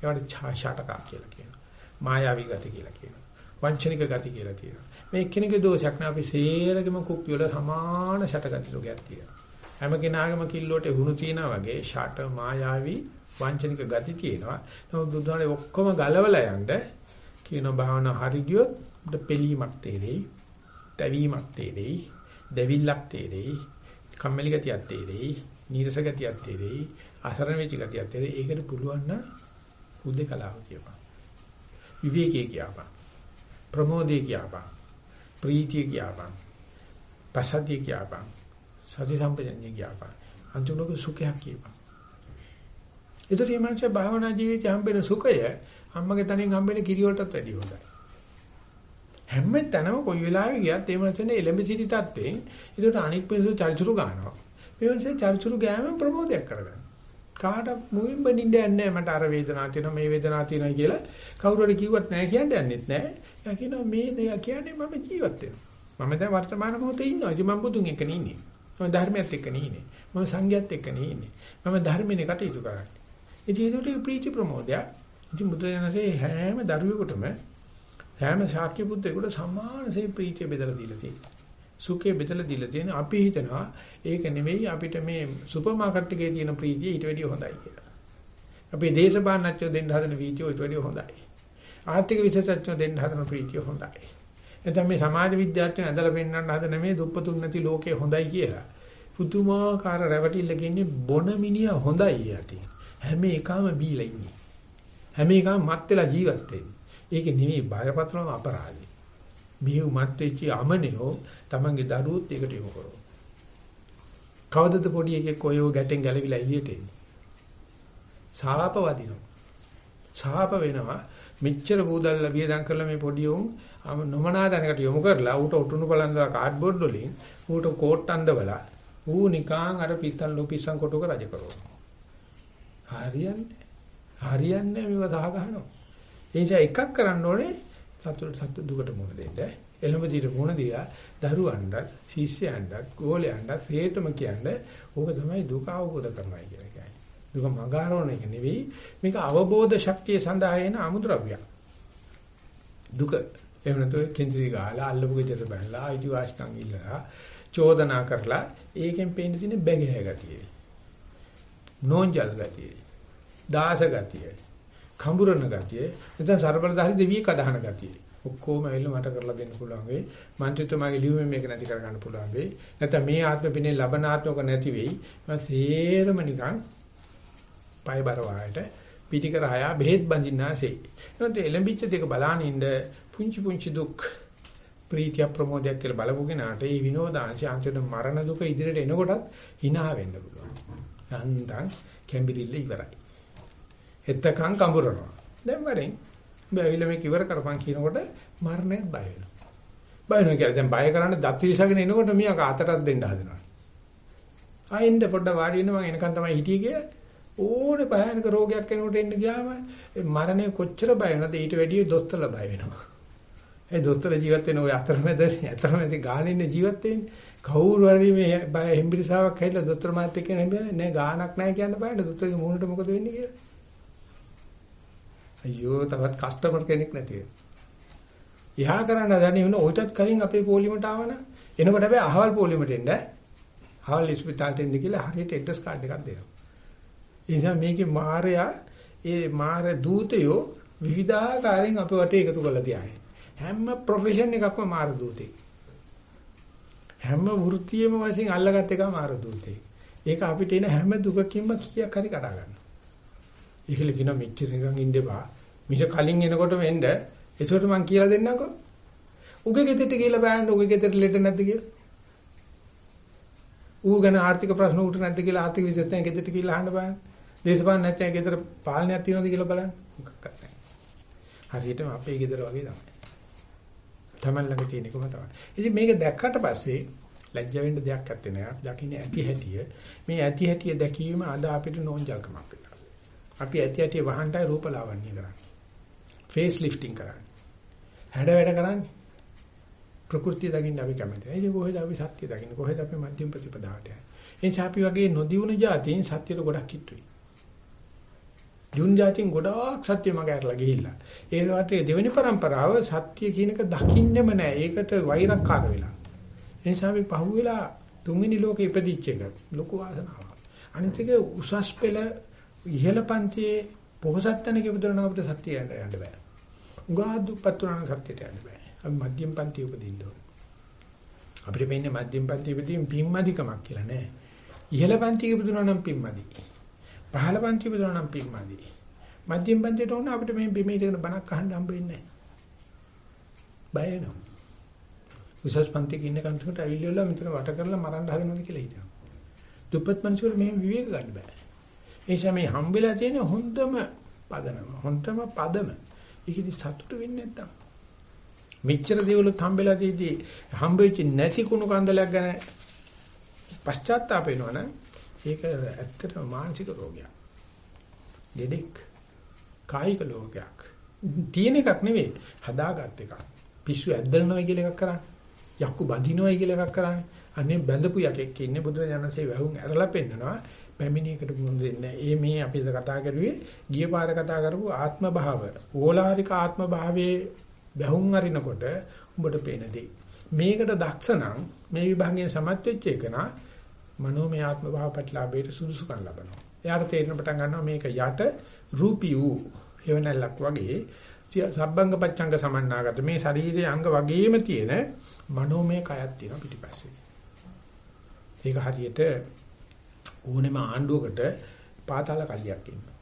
ඒවට ඡාෂටකම් කියලා කියනවා. මායාවී ගති කියලා කියනවා. වංචනික ගති කියලා කියනවා. මේ එක්කෙනෙකුගේ දෝෂයක් නෑ අපි සේරගෙම කුප්පි වල සමාන ෂටගති රෝගයක් තියෙනවා. හැම කෙනාගේම කිල්ලෝට හුණු තියනා වගේ ෂට මායාවී වංචනික ගති තියෙනවා. නමුත් බුදුහාමේ ඔක්කොම ගලවලා යන්න කියන භාවනා හරි ගියොත් අපිට පිළීමක් තේරෙයි. තැවීමක් තේරෙයි. දෙවිල්ලක් තේරෙයි. කම්මැලි ගතියක් තේරෙයි. නීරස ගතියක් තේරෙයි. අසරණ වෙච්ච ගතියක් තේරෙයි. ඒකට පුළුවන් නම් උදේ කලාව කියපන්. විවේකී කියපන්. ප්‍රමෝදේ කියපන්. ප්‍රීතිය කියපන්. පසතිය කියපන්. සති සම්පජන්‍ය කියපන්. අන්තිමක සුඛයක් කියපන්. ඒතර මේ මනුස්සය භාවනා ජීවිතය හම්බෙන සුඛය අම්මගේ තනින් හම්බෙන කිරි වලටත් වැඩිය හොඳයි. හැම තැනම කොයි වෙලාවෙ ගියත් ඒ මනුස්සයනේ එලඹ සිටි තත්ත්වෙන් ඒකට අනික් පිළිසු චරිචුරු ගන්නවා. මේ මනුස්සය චරිචුරු ගෑම ප්‍රමෝදයක් කරගන්න. කාට මුවින් බනින්න යන්නේ මට අර වේදනාව තියෙනවා මේ වේදනාව තියෙනවා කියලා කවුරු හරි කිව්වත් නැහැ කියන්න යන්නෙත් නැහැ. එයා කියනවා මේ දෙය කියන්නේ මම ජීවත් වෙනවා. මම දැන් වර්තමාන මොහොතේ ඉන්නවා. ඉතින් මම බුදුන් එක්ක ඉන්නේ. මම ධර්මයත් එක්ක ඉන්නේ. මම සංඝයත් එක්ක ඉන්නේ. මම ධර්මෙනේ කටයුතු කරන්නේ. ඉතින් ඒකට ප්‍රීති ප්‍රමෝදයක්. ඉතින් බුදුරජාණන්සේ හැම දරුවෙකුටම හැම ශාක්‍ය පුත්‍රයෙකුට සමානසේ ප්‍රීතිය බෙදලා දීලා තියෙනවා. සුඛය බෙදලා දීලා තියෙන අපි හිතනවා ඒක නෙවෙයි අපිට මේ සුපර් මාකට් එකේ තියෙන ප්‍රීතිය ඊට වැඩිය හොඳයි කියලා. අපේ දේශපාලනඥයෝ දෙන්න හදන ප්‍රීතිය ඊට වැඩිය හොඳයි. ආර්ථික විශේෂඥයෝ දෙන්න හදන ප්‍රීතිය හොඳයි. එතන මේ සමාජ විද්‍යාඥයෝ ඇඳලා පෙන්වන්න හදන මේ දුප්පතුන් නැති ලෝකේ හොඳයි කියලා. පුදුමාකාර රැවටිල්ලක ඉන්නේ බොන මිනිහා හොඳයි යටි. හැම එකම බීලා ඉන්නේ. හැම එකම මත් වෙලා ජීවත් වෙන්නේ. ඒක නෙවෙයි බයපතලම අපරාධය. බිහුව මත් වෙච්ච අමනියෝ තමන්ගේ දරුවොත් ඒකට යොමු කරනවා. කවදද පොඩි එකෙක් කොයෝ ගැටෙන් ගැලවිලා එළියට එන්නේ. සාප වදිනවා. සාප වෙනවා. මෙච්චර බූදල්ල වියදම් කරලා මේ පොඩි උන් නොමනා දැනකට යොමු කරලා ඌට උටුණු බලන්දා කාඩ්බෝඩ් වලින් ඌට කෝට් අඳවලා ඌ නිකාන් අර පිත්තන් ලොපිස්සන් කොටුක රජ කරනවා. හරියන්නේ හරියන්නේ මේව දහ ගන්නවා. ඒ නිසා එකක් කරන්න ඕනේ සතුට සතු දුකට මුහුණ දෙන්න. එළඹ දිර මුහුණ දීලා දරුවන්ට, ශිෂ්‍යයන්ට, ගෝලයන්ට හේතම කියන්නේ ඕක තමයි දුක අවබෝධ කරනවා කියලා කියන්නේ. දුක මඟහරවන එක නෙවෙයි මේක අවබෝධ ශක්තිය සඳහා එන අමුද්‍රව්‍යයක්. දුක එහෙම නැත්නම් කේන්ද්‍රී ගාලා අල්ලපු ගෙදර බැලලා අයිතිවාසිකම් ඉල්ලලා චෝදනා කරලා ඒකෙන් පේන්න තියෙන බැගෑ ගතිය. නෝන්ජල් ගතිය. දාස ගතිය, කඹුරන ගතිය, නැත්නම් ਸਰබලධාරී දෙවියෙක් අදහන ගතිය. ඔක්කොම ඇවිල්ලා මට කරලා දෙන්න පුළුවන් වෙයි. මන්ත්‍රීතුමාගේ ලියුමෙන් මේක නැති කර ගන්න පුළුවන් වෙයි. නැත්නම් මේ ආත්ම පිනේ ලබනාත්මක නැති වෙයි. මම සේරම නිකන් පය බර වායට පිටිකර හය බෙහෙත් බඳින්නාසේ. එනොත් එලඹිච්ච දෙක බලාන ඉන්න පුංචි පුංචි දුක් ප්‍රීතිය ප්‍රමෝදයක් කියලා බලපු කෙනාට ඒ විනෝදාංශය අන්තිමට මරණ දුක ඉදිරියට එනකොටත් hina වෙන්න පුළුවන්. හන්දන් කැම්බිරිල්ල ඉවරයි. එතකන් කඹරනවා. දැන් වරෙන් බැවිල මේක ඉවර කරපන් කියනකොට මරණයත් බය වෙනවා. බය වෙනවා කියලා දැන් බය කරන්න දත් විශ්ගෙන එනකොට මියා කාටටත් දෙන්න හදනවා. ආයෙත් පොඩ්ඩ වාඩි වෙන්න මම එනකන් තමයි හිටියේ කියලා. ඕනේ භයානක රෝගයක් කෙනෙකුට එන්න ගියාම මරණය කොච්චර බය වෙනවද ඊට වැඩිය දොස්තරලා බය වෙනවා. ඒ දොස්තර ජීවත් වෙන ඔය අතරමැද අතරමැද ගානේ ඉන්න ජීවත් වෙන්නේ. කවුරු හරි මේ බය හෙම්බිරිසාවක් හැදලා දොස්තර මාත් එක්ක නෙමෙයි නෑ ගානක් නෑ කියන්න බයන්න දොස්තරගේ මූණට මොකද වෙන්නේ කියලා. අයියෝ තවත් කස්ටමර් කෙනෙක් නැති වෙනවා. එහා කරන්න දැනෙ වෙන ඔයිටත් කලින් අපේ පොලිමට ආවන එනකොට හැබැයි අහවල් පොලිමට එන්න අහවල් ඉස්පිතාලට එන්න කියලා හරියට ඇඩ්‍රස් කාඩ් එකක් දෙනවා. ඒ නිසා මේකේ මායя ඒ මාර දූතයෝ විවිධාකාරයෙන් අපේ වටේ එකතු කරලා තියාගෙන හැම ප්‍රොෆෙෂන් එකක්ම මාර දූතේ. හැම වෘත්තියෙම වශයෙන් අල්ලගත් එක මාර දූතේ. ඒක අපිට එන හැම දුකකින්ම කීයක් හරි කඩා ගන්නවා. ඒකල කියන මෙච්චර නිකන් ඉඳපා. මිට කලින් එනකොට වෙන්න ඒකට මං කියලා දෙන්නකෝ. උගේ ගෙදරට ගිහලා බලන්න උගේ ගෙදරට ලෙඩ නැද්ද කියලා. ඌ ගැන ආර්ථික ප්‍රශ්න උට නැද්ද කියලා ආර්ථික විශේෂයෙන් ගෙදරට ගිහලා අහන්න බලන්න. දේශපාලන නැත්නම් ගෙදර පාලනයක් තියෙනවද කියලා බලන්න. මොකක්වත් නැහැ. හරියටම අපේ ගෙදර වගේ තමයි. Taman ළඟ තියෙන එකම තමයි. ඉතින් මේක දැක්කට පස්සේ ලැජ්ජ වෙන්න දෙයක් නැත්තේ නෑ. දකින්නේ ඇති හැටිය. මේ ඇති හැටිය දැකීම අද අපිට නෝන්ජල්කමක් වෙනවා. අපි ඇති ඇටි වහන්නයි රූපලාවන්‍ය කරන්නේ. ෆේස් ලිෆ්ටිංಗ್ කරන්නේ. හැඩ වැඩ කරන්නේ. ප්‍රകൃතිය දකින්න අපි කැමති. ඒක කොහෙද අපි සත්‍ය දකින්න? කොහෙද අපි මධ්‍යම ප්‍රතිපදාවට යන්නේ? එනිසා අපි වගේ නොදියුණු જાතියින් සත්‍යයට ගොඩක් කිට්ටුයි. ජුන් જાතියින් ගොඩක් සත්‍ය මග ඇරලා ගිහිල්ලා. ඒ වටේ දෙවෙනි પરම්පරාව සත්‍ය කියන එක දකින්නෙම නැහැ. ඒකට වෛරක්කාර වෙලා. එනිසා අපි පහුවෙලා තුන්වෙනි ලෝකෙ ඉපදිච්ච එක ලොකු වාසනාවක්. අනිත් එක උසස් පෙළ ඉහළ පන්තියේ පොහසත් තැනක ඉපදුණා අපිට සත්‍ය යන්න යන්න බෑ. උගා දුප්පත් උනාන සත්‍යයට යන්න බෑ. අපි මධ්‍යම පන්තිය උපදින්න ඕනේ. අපිට වෙන්නේ මධ්‍යම පන්තිය ඉපදීම පිම්මදිකමක් කියලා නෑ. ඉහළ පන්තියේ ඉපදුණා නම් පිම්මදි. පහළ පන්ති ඉපදුණා නම් පිම්මදි. මධ්‍යම පන්තියට ඕන අපිට මේ බිමේ ඉඳගෙන බණක් අහන්න හම්බ වෙන්නේ නැහැ. බය වෙනවා. උසස් පන්තියක ඉන්න කන්ට්‍රක්ට් ඇවිල්ලා මෙතන වට කරලා මරන්න හදනවද කියලා හිතනවා. දුප්පත් මිනිස්සුන්ට මේ විවේක ගන්න බෑ. ඒ නිසා මේ හම්බෙලා තියෙන හොඳම පදනම, හොඳම පදම. ඒකෙදි සතුට වෙන්නේ නැත්තම්. මෙච්චර දේවලුත් හම්බෙලා තියෙද්දි හම්බෙච්ච නැති කුණු කන්දලයක් ගැන පශ්චාත්තාප වෙනවනම් ඒක ඇත්තටම මානසික රෝගයක්. ලෙඩෙක්. කායික රෝගයක්. තියෙන එකක් නෙවෙයි හදාගත් එකක්. පිස්සු ඇද්දලනවා කියලා එකක් කරන්නේ. යක්කු බඳිනවා කියලා එකක් කරන්නේ. අනේ බැඳපු යකෙක් ඉන්නේ බුදුරජාණන්සේ වැහුම් ඇරලා පෙන්නනවා. පැමිණියකට මුහුණ දෙන්නේ. ඒ මේ අපි කතා කරුවේ ගිය පාර කතා කරපු ආත්ම භාව. ඕලාරික ආත්ම භාවයේ වැහුම් අරිනකොට උඹට පේන දේ. මේකට දක්ෂ නම් මේ විභාගයෙන් සමත් වෙච්ච එක නා මනෝමය ආත්ම භාව ප්‍රතිලාභයට සුදුසුකම් ලබනවා. එයාට තේරෙන පටන් ගන්නවා මේක යට රූපී වූ හේවණල්ලක් වගේ සබ්බංග පච්ඡංග සමන්නාගත මේ ශරීරයේ අංග වගේම තියෙන මනෝමය කයක් තියෙනවා පිටිපස්සේ. ඒක හරියට ඕනෙම ආණ්ඩුවකට පාතාල කල්ලියක් ඉන්නවා.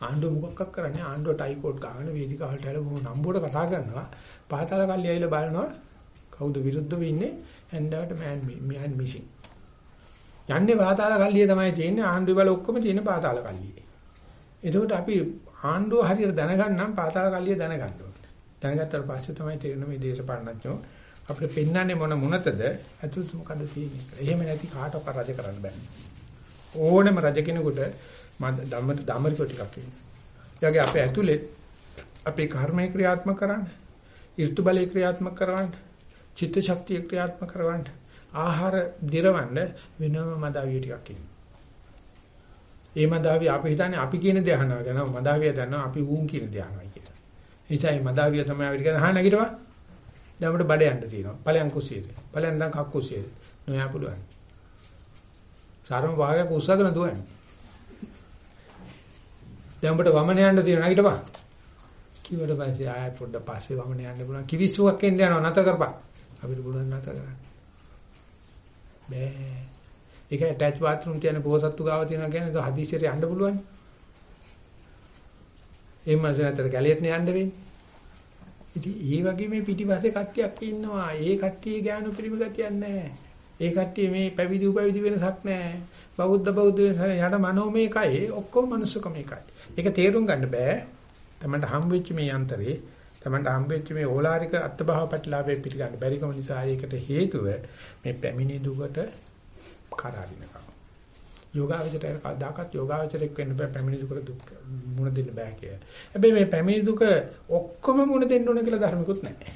ආණ්ඩුව මොකක්ක් කරන්නේ ආණ්ඩුව ටයිකෝඩ් ගන්න වේදිකාවට ඇවිල්ලා බොහොම නම්බුවට කතා කරනවා. පාතාල කල්ලිය ඇවිල්ලා බලනවා කවුද විරුද්ධව ඉන්නේ ඇන්ඩාවට මෑන් මෑන් මිසින්. යන්නේ පාතාල කල්ලිය තමයි තියෙන්නේ ආණ්ඩුව වල ඔක්කොම තියෙන පාතාල කල්ලියේ. එතකොට අපි ආණ්ඩුව හරියට දැනගන්න නම් පාතාල කල්ලිය දැනගන්න ඕනේ. දැනගත්තට පස්සේ තමයි තේරෙන්නේ මේ දේශපාලනඥයෝ අපිට පෙන්වන්නේ මොන මොනතද අතුත් මොකද තියෙන්නේ. එහෙම නැති කාටවත් රජ කරන්න බෑ. ඕනෙම රජ කෙනෙකුට ධම්ම ධම්මරික ටිකක් ඉන්නේ. යාගේ අපේ ඇතුලේ අපේ කර්මය ක්‍රියාත්මක කරන්න, ඍතු බලය ක්‍රියාත්මක කරන්න, චිත්ත ශක්තිය ක්‍රියාත්මක කරන්න ආහාර දිරවන්න වෙනම මදාවිය ටිකක් ඉන්නේ. ඒ මදාවිය අපි හිතන්නේ අපි කියන දේ අහනවා ගනවා මදාවිය දන්නවා අපි ඌන් කියන දේ අහනවා කියලා. ඒ නිසා මේ මදාවිය තමයි අපිට කියන අහන්න නැගිටවා. දැන් අපිට බඩ යන්න තියෙනවා. ඵලයන් කුසියෙද. ඵලයන් දැන් කක් කුසියෙද. නොයා පුළුවන්. සාරම වාගයක් උස්සගෙන දුවන්නේ. දැන් අපිට වමන යන්න තියෙනවා නැගිටවා. කිව්වට පස්සේ ආයෙ පොඩ්ඩ පස්සේ වමන යන්න පුළුවන්. කිවිස්සුවක් එන්න යනවා නැතර කරපන්. අපිට පුළුවන් නැතර කරන්න. බෑ. ඒක ඇටච් බාත්රූම් තියෙන පොසත්තු ගාව තියෙනවා කියන්නේ ඒක හදිසියට යන්න පුළුවන්. ඒ මාසෙන්තර කැලියට යන්න වෙන්නේ. ඉතින් ඒ වගේ මේ පිටිපස්සේ කට්ටියක් ඉන්නවා. ඒ කට්ටිය ගෑනු පිරිමි ගතියක් නැහැ. ඒ කට්ටිය මේ පැවිදි උපවිදි වෙනසක් නැහැ. බෞද්ධ බෞද්ධ වෙනස යට මනෝමය එකයි ඔක්කොම මනුස්සකම එකයි. ඒක තේරුම් ගන්න බෑ. තමන්ට හම් වෙච්ච මේ යන්ත්‍රේ තමන්ට හම් වෙච්ච මේ ඕලාරික අත්භාව ප්‍රතිලාභය පිළිගන්න බැරිකම නිසා ඒකට හේතුව මේ පැමිණි දුකට කරාරිනකම. යෝගාවචරය කවදාකවත් යෝගාවචරයක් වෙන්න බෑ පැමිණි දුකට දුක් මුණ දෙන්න බෑ කිය. හැබැයි මේ පැමිණි දුක ඔක්කොම මුණ දෙන්න ඕන කියලා ධර්මිකුත් නැහැ.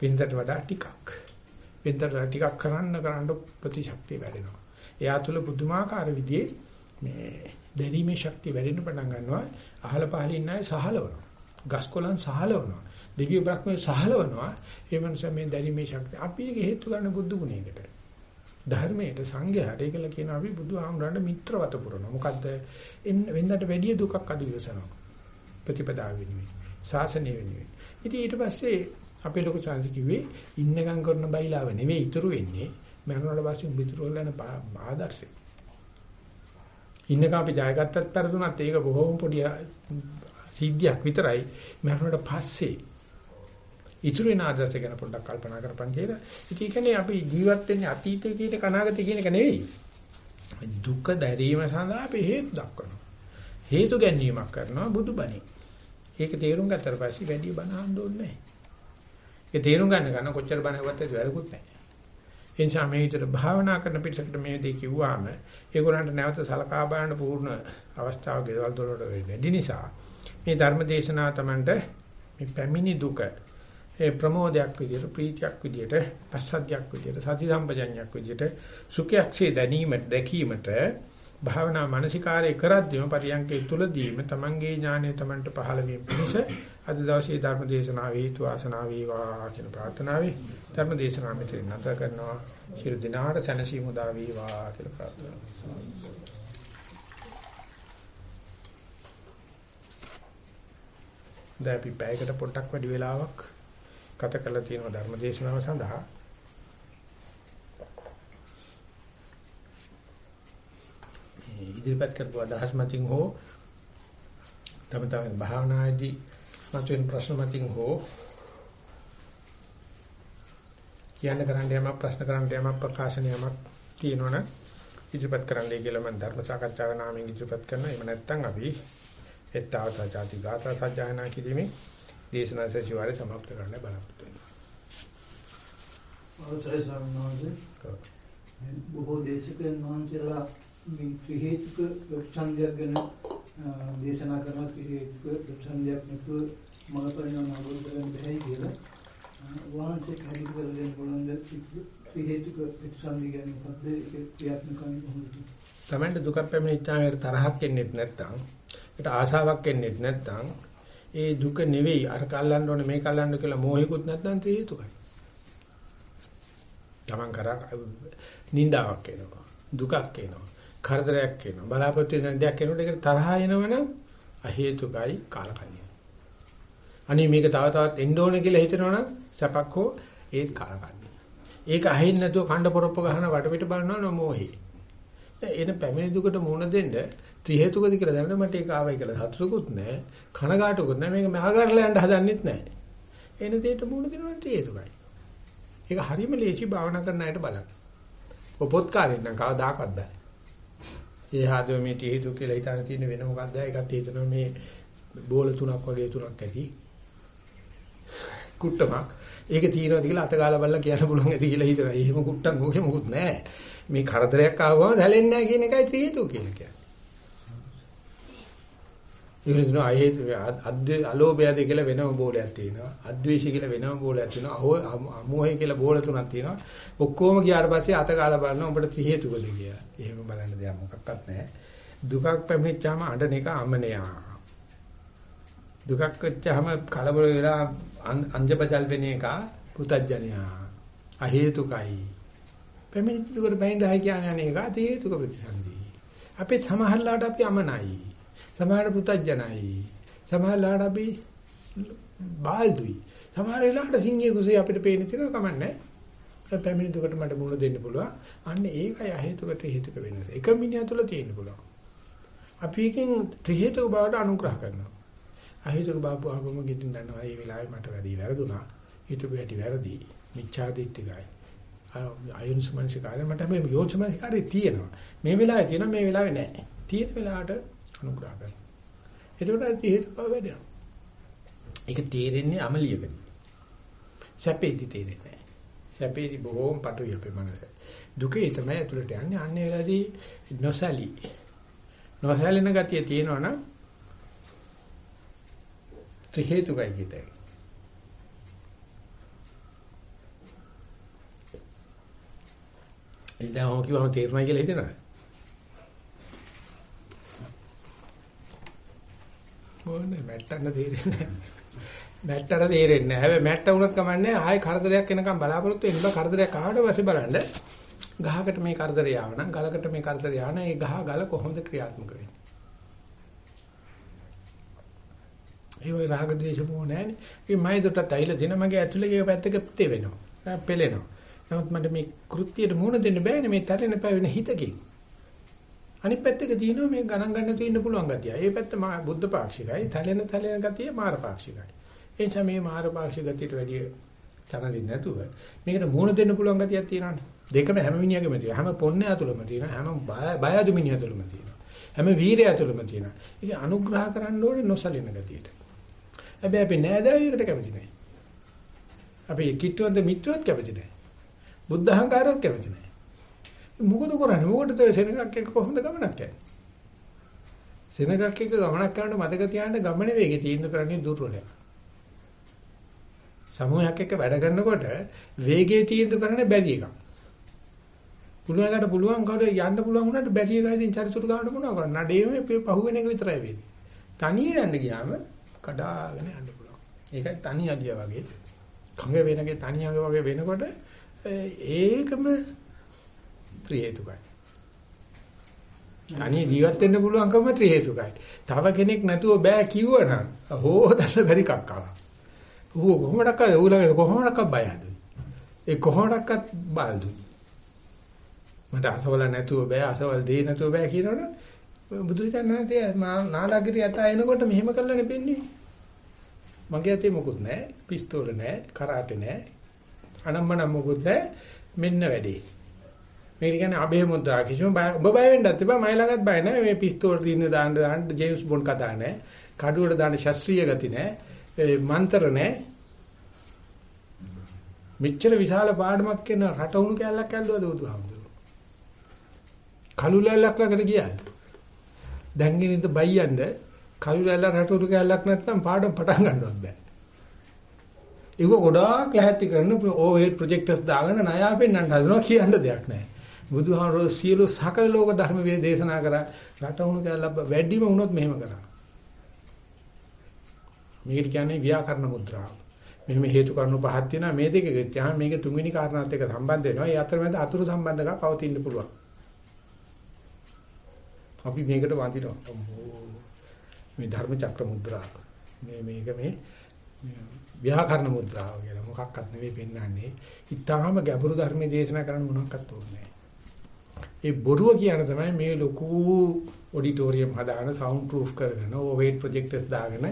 වෙනදට වඩා ටිකක්. වෙනදට ටිකක් කරන්න කරන්න ප්‍රතිශක්තිය වැඩෙනවා. එයා තුල පුදුමාකාර විදිහේ මේ දැරීමේ ශක්තිය වැඩෙන්න පටන් ගන්නවා. අහල පහල ඉන්න අය සහලවනවා. ගස්කොලන් සහලවනවා. දිව්‍ය බ්‍රහ්මයේ සහලවනවා. ඒ මනුස්සයා මේ දැරීමේ ශක්තිය. අපි ඒක හේතු ගන්න බුදු ගුණයකට. ධර්මයට සංඝයාට ඒකල කියන අපි බුදුහාමුදුරන්ට මිත්‍රවත පුරනවා. මොකද්ද? වෙනදට වැඩි දුකක් අද විසනවා. ප්‍රතිපදාව වෙනුවෙන්. ශාසනය වෙනුවෙන්. ඉතින් ඊට පස්සේ අපේ ලොකු chance කිව්වේ ඉන්නගම් කරන බයිලාව නෙවෙයි ඉතුරු වෙන්නේ. මරණවල පස්සේ උඹ ඉතුරු වෙලා යන ආදර්ශය. ඉන්නකම් අපි ජයගත්තත් පෙරදුනත් ඒක බොහොම පොඩි සිද්ධියක් විතරයි. මරණවල පස්සේ ඉතුරු වෙන ආදර්ශ ගැන පොඩ්ඩක් කල්පනා කරපන් කියලා. ඉතින් ඒ කියන්නේ අපි ජීවත් වෙන්නේ අතීතයේ කියන එක අනාගතයේ කියන එක නෙවෙයි. දුක දැරීම සඳහා අපි හේතු දක්වනවා. හේතු ගැනීමක් කරනවා බුදුබණේ. ඒක තේරුම් ගත්තට පස්සේ වැඩි බණ අහන්න ඕනේ නැහැ. ඒක තේරුම් ගන්න ගන්න කොච්චර බණ හුවත් ඒක වැරකුත් නැහැ. ඒ නිසා මේ විතර භාවනා කරන පිටසකට මේ දේ කිව්වාම ඒගොල්ලන්ට නැවත සලකා බලන්න පූර්ණ අවස්ථාව ගෙවල් දොරට වෙන්නේ නිසා මේ ධර්ම දේශනාව Tamanට මේ පැමිණි දුක ඒ ප්‍රමෝදයක් විදියට ප්‍රීතියක් විදියට පස්සද්ධියක් විදියට සති සම්පජඤ්ඤයක් විදියට සුඛයක්සේ දැනීමට දැකීමට භාවනා මානසිකාරය කරද්දීම පරියන්කේ තුලදීම තමන්ගේ ඥානය තමන්ට පහළ වීම පිණිස අද දවසේ ධර්ම දේශනාව හේතු ආසනාව වේවා කියන ප්‍රාර්ථනාවයි ධර්ම දේශනාව මෙතන නැත කරනවා. ශිරු දිනාට සැනසීම උදා වේවා කියලා ප්‍රාර්ථනා කරනවා. දැන් අපි පැයකට පොඩ්ඩක් වැඩි වෙලාවක් ගත කරලා තියෙනවා ධර්ම දේශනාව සඳහා. ඉදිරිපත් කරපු අදහස් මතින් හෝ තම තමන් භාවනාදී මතුවෙන ප්‍රශ්න මතින් හෝ කියන්න කරන්න යමක් ප්‍රශ්න කරන්න යමක් ප්‍රකාශන යමක් තියෙනවනම් ඉදිරිපත් කරන්නයි කියලා මම ධර්ම සාකච්ඡාව නාමයෙන් ඉදිරිපත් කරනවා. එහෙම නැත්නම් අපි එත්තාවතා ಜಾති ගාථා සජ්ජායනා කිරීමේ දේශනා සැසිවාරය સમાપ્ત කරන්න බලාපොරොත්තු වෙනවා. අවසරයි ස්වාමීන් වහන්සේ. බොහෝ දේශකයන් වහන්සේලා මේ ත්‍රි හේතුක ප්‍රතිසන්දියක් ගැන දේශනා කරන ත්‍රි හේතුක ප්‍රතිසන්දියක් නැතුව මඟපරිණාම අවබෝධ කරගන්න බැහැ කියලා. වහන්සේ කැටි කරගෙන බලන්න ත්‍රි හේතුක ප්‍රතිසන්දිය ගැන මොකද්ද ඒක ක්‍රියාත්මක කරන්නේ කොහොමද? තමන්ට දුකක් පැමිණිච්චාම තරහක් එන්නේ නැත්නම් ඒකට ආසාවක් එන්නේ නැත්නම් ඒ දුක නෙවෙයි අර කල්ලන්න ඕනේ මේ කල්ලන්න කියලා මෝහිකුත් නැත්නම් තේ හේතුකයි. Taman කරා නින්දාවක් එනවා. දුකක් එනවා. කරදරයක් එනවා. බලාපොරොත්තු වෙන දෙයක් එනකොට ඒකට තරහ එනවනම් අහේතුකයි කාලකන්ණිය. අනේ මේක තව තවත් එන්න ඕනේ කියලා හිතනවනම් සැපක් හෝ ඒත් කාලකන්ණිය. ඒක අහින්න නැතුව කණ්ඩ පොරොප්ප ගහන වටපිට බලනවා නෝමෝහි. එන පැමිණි දුකට මුහුණ දෙන්න ත්‍රි හේතුකද කියලා දැනන මට ඒක ආවයි කියලා. හතුරුකුත් නැහැ කනගාටුකුත් නැහැ මේක මහගරලා යන්න හදන්නෙත් නැහැ එන දෙයට මුණ දෙනවා ත්‍රි හේතුකයි. ඒක හරියම ලේසි භාවනා කරන අයට බලන්න. ඔපොත් කාරෙන් නම් කවදාකවත් බෑ. ඒ හාදෝ මේ ත්‍රි හේතු කියලා හිතාන තියෙන වෙන මොකක්ද? ඒකට හිතනවා මේ බෝල තුනක් වගේ තුනක් ඇති. කුට්ටමක්. ඒක තියෙනවද කියලා අත ගාලා බලලා කියන්න පුළුවන් ඇති කියලා හිතනවා. එහෙම කුට්ටම් මොකෙ මොකුත් නැහැ මේ කරදරයක් ආවම දැලෙන්නේ නැහැ කියන එකයි ත්‍රි හේතු කියලා කියන්නේ. ඒකේ තියෙනවා අහේතු අද්ද අලෝභයද කියලා වෙනම බෝලයක් තියෙනවා. අද්වේෂය කියලා වෙනම බෝලයක් තියෙනවා. අහෝ අමෝහය කියලා බෝල තුනක් තියෙනවා. ඔක්කොම ගියාට පස්සේ අත කාලා බලනවා උඹට ත්‍රි හේතුකද කියලා. එහෙම බලන්න දෙයක් මොකක්වත් නැහැ. දුකක් පැමිණිච්චාම අඬන එක අමනයා. දුකක් වෙච්චාම කලබල වෙලා අංජපජල් වෙන එක පුතඥයා. අහේතුකයි. පැමිණිච්ච දුකට බයින්දයි කියන්නේ එක ත්‍රි හේතුක ප්‍රතිසන්දි. අපේ සමහරලාට අපි අමනයි. සමහර පුතඥයි. සමහරලාට අපි බාල්දුයි. සමහර වෙලාවට සිංහයේ කුසේ අපිට පේන තියෙනවා කමන්නේ. පැමිණි දුකට මට මුණ දෙන්න පුළුවන්. අන්න ඒකයි අහේතුකට හේතුක වෙනස. එක මිනිහා තුල තියෙන්න පුළුවන්. අපි එකෙන් ත්‍රි හේතුක බවට අනුග්‍රහ කරනවා. අහේතුක බව ආවම ගිටින් දන්නවා මේ වෙලාවේ මට වැඩි වැරදුනා. හිතපු හැටි වැරදි. මිච්ඡා දිට්ඨිකයි. අයෝනිසමනසිකාරය මට මේ යෝනිසමනසිකාරය තියෙනවා. මේ වෙලාවේ තියෙනවා මේ වෙලාවේ නැහැ. තියෙන වෙලාවට අනුග්‍රහ කරනවා. ඒකට හේතුඵල වැඩෙනවා. ඒක තේරෙන්නේ අමලියකදී. සැපේදී තේරෙන්නේ නැහැ. සැපේදී බොහෝම පටුයි අපේ මනස. දුකේ තමයි ඇතුළට යන්නේ. අන්නේ වෙලාවේදී නොසලී. නොසැලෙන ගතිය තියෙනවනම් ත්‍රි හේතුකයි කිතේ. ඒ දැන් ඔය කිව්වම තේරුණා කියලා හිතෙනවා. ඕනේ මැට්ටන්න තේරෙන්නේ නැහැ. මැට්ටට තේරෙන්නේ නැහැ. හැබැයි මැට්ට වුණත් කමන්නේ ආයෙ කරදරයක් එනකම් බලාපොරොත්තු වෙන්න බා කරදරයක් ආවට පස්සේ බලන්න ගහකට මේ කරදරය ආවනම් ගලකට මේ කරදරය ආවනම් ඒ ගහ ගල කොහොමද ක්‍රියාත්මක වෙන්නේ? ඒ වගේ රාග ද්වේෂ මොහ නැහැනේ. ඒ මයිදොටත් ඇවිල්ලා දින මගේ ඇතුලේ ඒ පැත්තක තේ වෙනවා. පෙලෙනවා. නමුත් මට මේ කෘත්‍යයට මුහුණ දෙන්න බෑනේ මේ තරෙන පැවෙන හිතකින්. අනිත් පැත්තක තියෙනවා මේ ගණන් ගන්න තියෙන්න පුළුවන් ගතිය. ඒ පැත්ත බුද්ධ පාක්ෂිකයි, තැලෙන තැලෙන ගතිය මාර පාක්ෂිකයි. ඒ නිසා මේ මාර පාක්ෂික ගතියට වැඩිය තන දෙන්නේ නැතුව මේකට මුහුණ දෙන්න පුළුවන් ගතියක් තියෙනවානේ. දෙකම හැම මිනිහගෙම තියෙනවා. හැම පොන්නේ ඇතුළෙම තියෙනවා. හැම බය අදු මිනිහ ඇතුළෙම තියෙනවා. හැම වීරය ඇතුළෙම තියෙනවා. ඒක අනුග්‍රහ කරන්න ඕනේ නොසලින ගතියට. හැබැයි අපි නෑදෑයෙකුට කැමති නැහැ. අපි කිට්ටුවන්ත මිත්‍රවත් කැමති නැහැ. බුද්ධ අහංකාරවත් කැමති නැහැ. මොකද කරන්නේ? මොකටද ඔය සෙනගක් එක්ක කොහොමද ගමනක් යන්නේ? සෙනගක් එක්ක ගමනක් කරනකොට මතක තියාගන්න ගමනේ වේගය තීන්දුව කරන්නේ දුර්වලයක්. සමූහයක් එක්ක වැඩ කරනකොට වේගය තීන්දුව කරන්නේ බැරි එකක්. පුළුවන් එකට පුළුවන් කවුරු යන්න පුළුවන් වුණාට බැරි එකයි ඉතින් චරිචුරු ගන්න මොනවා කරන්නේ? නඩේම පහුවෙන එක විතරයි වෙන්නේ. තනියෙන් යන්න ගියාම කඩාගෙන යන්න පුළුවන්. ඒකයි තනි අඩිය වගේ. කංග වෙනගේ තනි අඟ වගේ වෙනකොට ඒකම ත්‍රි හේතුකයි. තනි ජීවත් වෙන්න පුළුවන්කම ත්‍රි හේතුකයි. තව කෙනෙක් නැතුව බෑ කිව්වනම් හොදන්න බැරි කක්කාවක්. ඌ කොහොමඩක්ද ඌලගේ කොහොමඩක්ද බයද? ඒ කොහොමඩක්වත් බාල්දු. මට අසවල නැතුව බෑ අසවල දෙේ නැතුව බෑ කියනවනේ බුදුරජාණන්සේ නාලාගිරිය යත එනකොට මෙහෙම කළා නෙපෙන්නේ. මගේ අතේ මොකුත් නැහැ. පිස්තෝල නැහැ. කරාටේ නැහැ. අනම්මනම් මොකුත් නැහැ. මෙන්න වැඩේ. මේක කියන්නේ අබේ මුද්‍රා කිසිම බය ඔබ බය වෙන්නත් එපා. මයි ළඟත් බය නැහැ. මේ පිස්තෝල දින්න දාන්න දාන්න ජේම්ස් බොන්ඩ් කතා නැහැ. කඩුවට දාන්න ශාස්ත්‍රීය ගති නැහැ. ඒ මන්තර නැහැ. මෙච්චර විශාල පාඩමක් කරන රට උණු කැලලක් ඇල්ලුවද බුදුහාමුදුරුවෝ. කළු ලැල්ලක් ළඟට ගියාද? දැන් ගෙනින්ද බයියන්ද කළු ලැල්ල රට උණු කැලලක් නැත්නම් පාඩම් පටන් ගන්නවත් බෑ. ඒක ගොඩාක් ලැහැත්ති කරන ඕවර් ප්‍රොජෙක්ටර්ස් දාගෙන ණයා පෙන්වන්න හදනවා කියන්න දෙයක් නැහැ. බුදුහාමරෝ සියලු සකල ලෝක ධර්ම වේ දේශනා කරා රට උණු කැලලක් වැඩිම වුණොත් මෙහෙම කරා. මේකට කියන්නේ ව්‍යාකරණ මුද්‍රාව. මෙහෙම හේතු කාරණා පහක් තියෙනවා මේ දෙක ගත්තාම මේක තුන්වෙනි කාරණාත් එක්ක සම්බන්ධ වෙනවා. ඒ අතරමැද අතුරු සම්බන්ධකම් පවතින්න පුළුවන්. අපි මේකට වඳිනවා. මේ ධර්ම චක්‍ර මුද්‍රාව. මේ මේක මේ ව්‍යාකරණ මුද්‍රාව කියලා මොකක්වත් නෙවෙයි පෙන්වන්නේ. ඊටාම ගැඹුරු ධර්මයේ දේශනා කරන්න මොනක්වත් ඕනේ ඒ බොරුව කියන තමයි මේ ලොකු ඔඩිටෝරියම් හදාගෙන සවුන්ඩ් ප්‍රූෆ් කරගෙන ඕවේට් ප්‍රොජෙක්ටර්ස් දාගෙන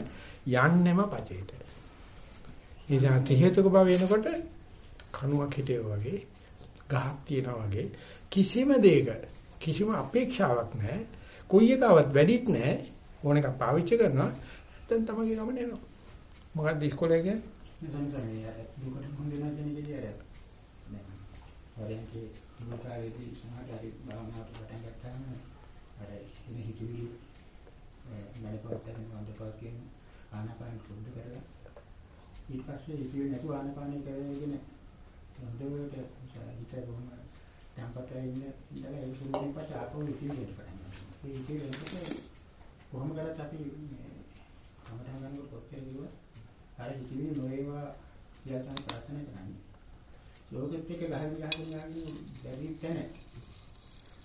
යන්නෙම පචේට. ඒ જાති හේතුක බව වෙනකොට කණුවක් හිටියෝ වගේ ගහක් තියනවා වගේ කිසිම දෙයක කිසිම අපේක්ෂාවක් නැහැ. කොයි එකවත් වැඩිත් නැහැ. ඕන එකක් පාවිච්චි කරනවා. නැත්නම් තමයි ගමන යනවා. මොකක්ද ඉස්කෝලේ කියන්නේ? නේද දුකට හොඳිනා කියන එකදී අර දැන් හරියන්ගේ මුලකාරයේදී සමාජාරි භාවනාවට පටන් ගත්තාම අර ඉතින් හිතවිලි මනසට වන්දපා කියන ආනාපාන සුද්ධ කරලා ඊට පස්සේ ඉතිරි නැතුව ආනාපානය කරගෙන හොඳට හිත බොහොම tempata ඉන්න ඉඳලා ඒ සුළුෙන් පස්සේ ආපහු ඉතිරි වෙන්න පටන් ගන්නවා. ඒ ඉතිරි වෙනකොට කොහොම කරත් අපි කමටහන් ගන්නකොට කොච්චර කිව්වා අර ඉතිරි නොවේවා කියලා තමයි ප්‍රාර්ථනා කරන්නේ. ලෝකෙත් එක්ක ගහගෙන ගහගෙන යන්නේ බැරි තැන.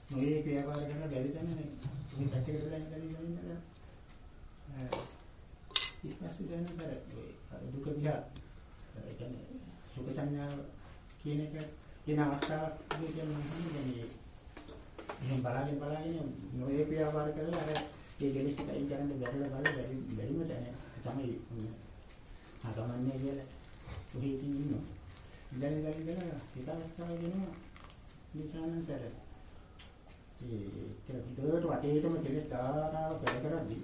නොයේ ක්‍රියාකාර කරන බැරි තැන මේ පැත්තකට දාන්න බැරි වෙනවා. ඊපස්සේ දැනතර අර දුක දිහා ඒ කියන්නේ සුඛ සංඥාව කියන එක කියන අවස්ථාවක් කියන්නේ මේ එහෙන් බලාගෙන බලාගෙන නොයේ ක්‍රියාකාර කරලා අර ඒ දෙලෙස් ටිකයි කරන්න බැරිලා බලලා බැරි බැරිම තැන තමයි හරමන්නේ කියලා ඔහේ ඉන්නවා ඉඳන් ඉඳන් ඉඳන් හිතාගත්තා කියනවා නිසානන්තර ඒ කියලා දෙවට වටේටම කෙනෙක් තාරාව පෙර කරද්දි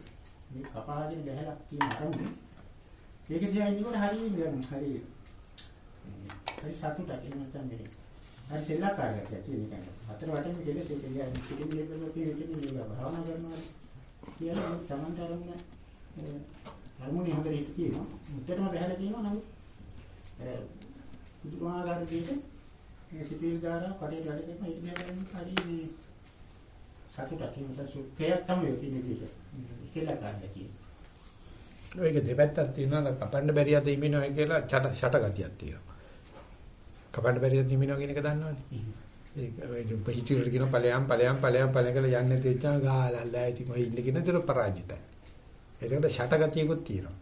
මේ කපාගෙන බහැලක් තියෙන අරමුණ ඒක දිහා ඉන්නකොට හරිය නිකන් හරි හරි සතුටක් එහෙම නැත්නම් මේ හරි සෙල්ලක්කාරයක් තියෙන එක. හතර වටේම කෙනෙක් ඒක දිහා පිටින් ඉඳලා තියෙන එක නේ භාවනා කරනවා කියලා තමන්ට අරමුණ අරමුණේ හොඳට හිත තියෙනවා. මුත්තටම බහැලා තියෙනවා නමුත් පුදුමාකාර විදිහට මේ සිතිවිලි ධාරා කඩේ වැඩ කරන ඒක දිහා හරි මේ සතුටක් එහෙම සුඛයක් තමයි තියෙන විදිහට. සෙල්ලක්කාරයක් කියන්නේ. ඒක දෙපැත්තක් තියෙනවා කපන්න බැරි අද ඉමිනවයි කියලා ඡට ඡට ගතියක් තියෙනවා. කපන්න බැරි අද ඉමිනව කියන එක දන්නවනේ. ඒක ඒ හිතිරට කියන ඵලයන් ඵලයන් ඵලයන් ඵලයන් කියලා යන්නේ නැති වෙච්චා ගාලල්ලා ඉතින් ඔය ඉන්න කියන දේ පරාජිතයි. ඒකට ඡට ගතියකුත් තියෙනවා.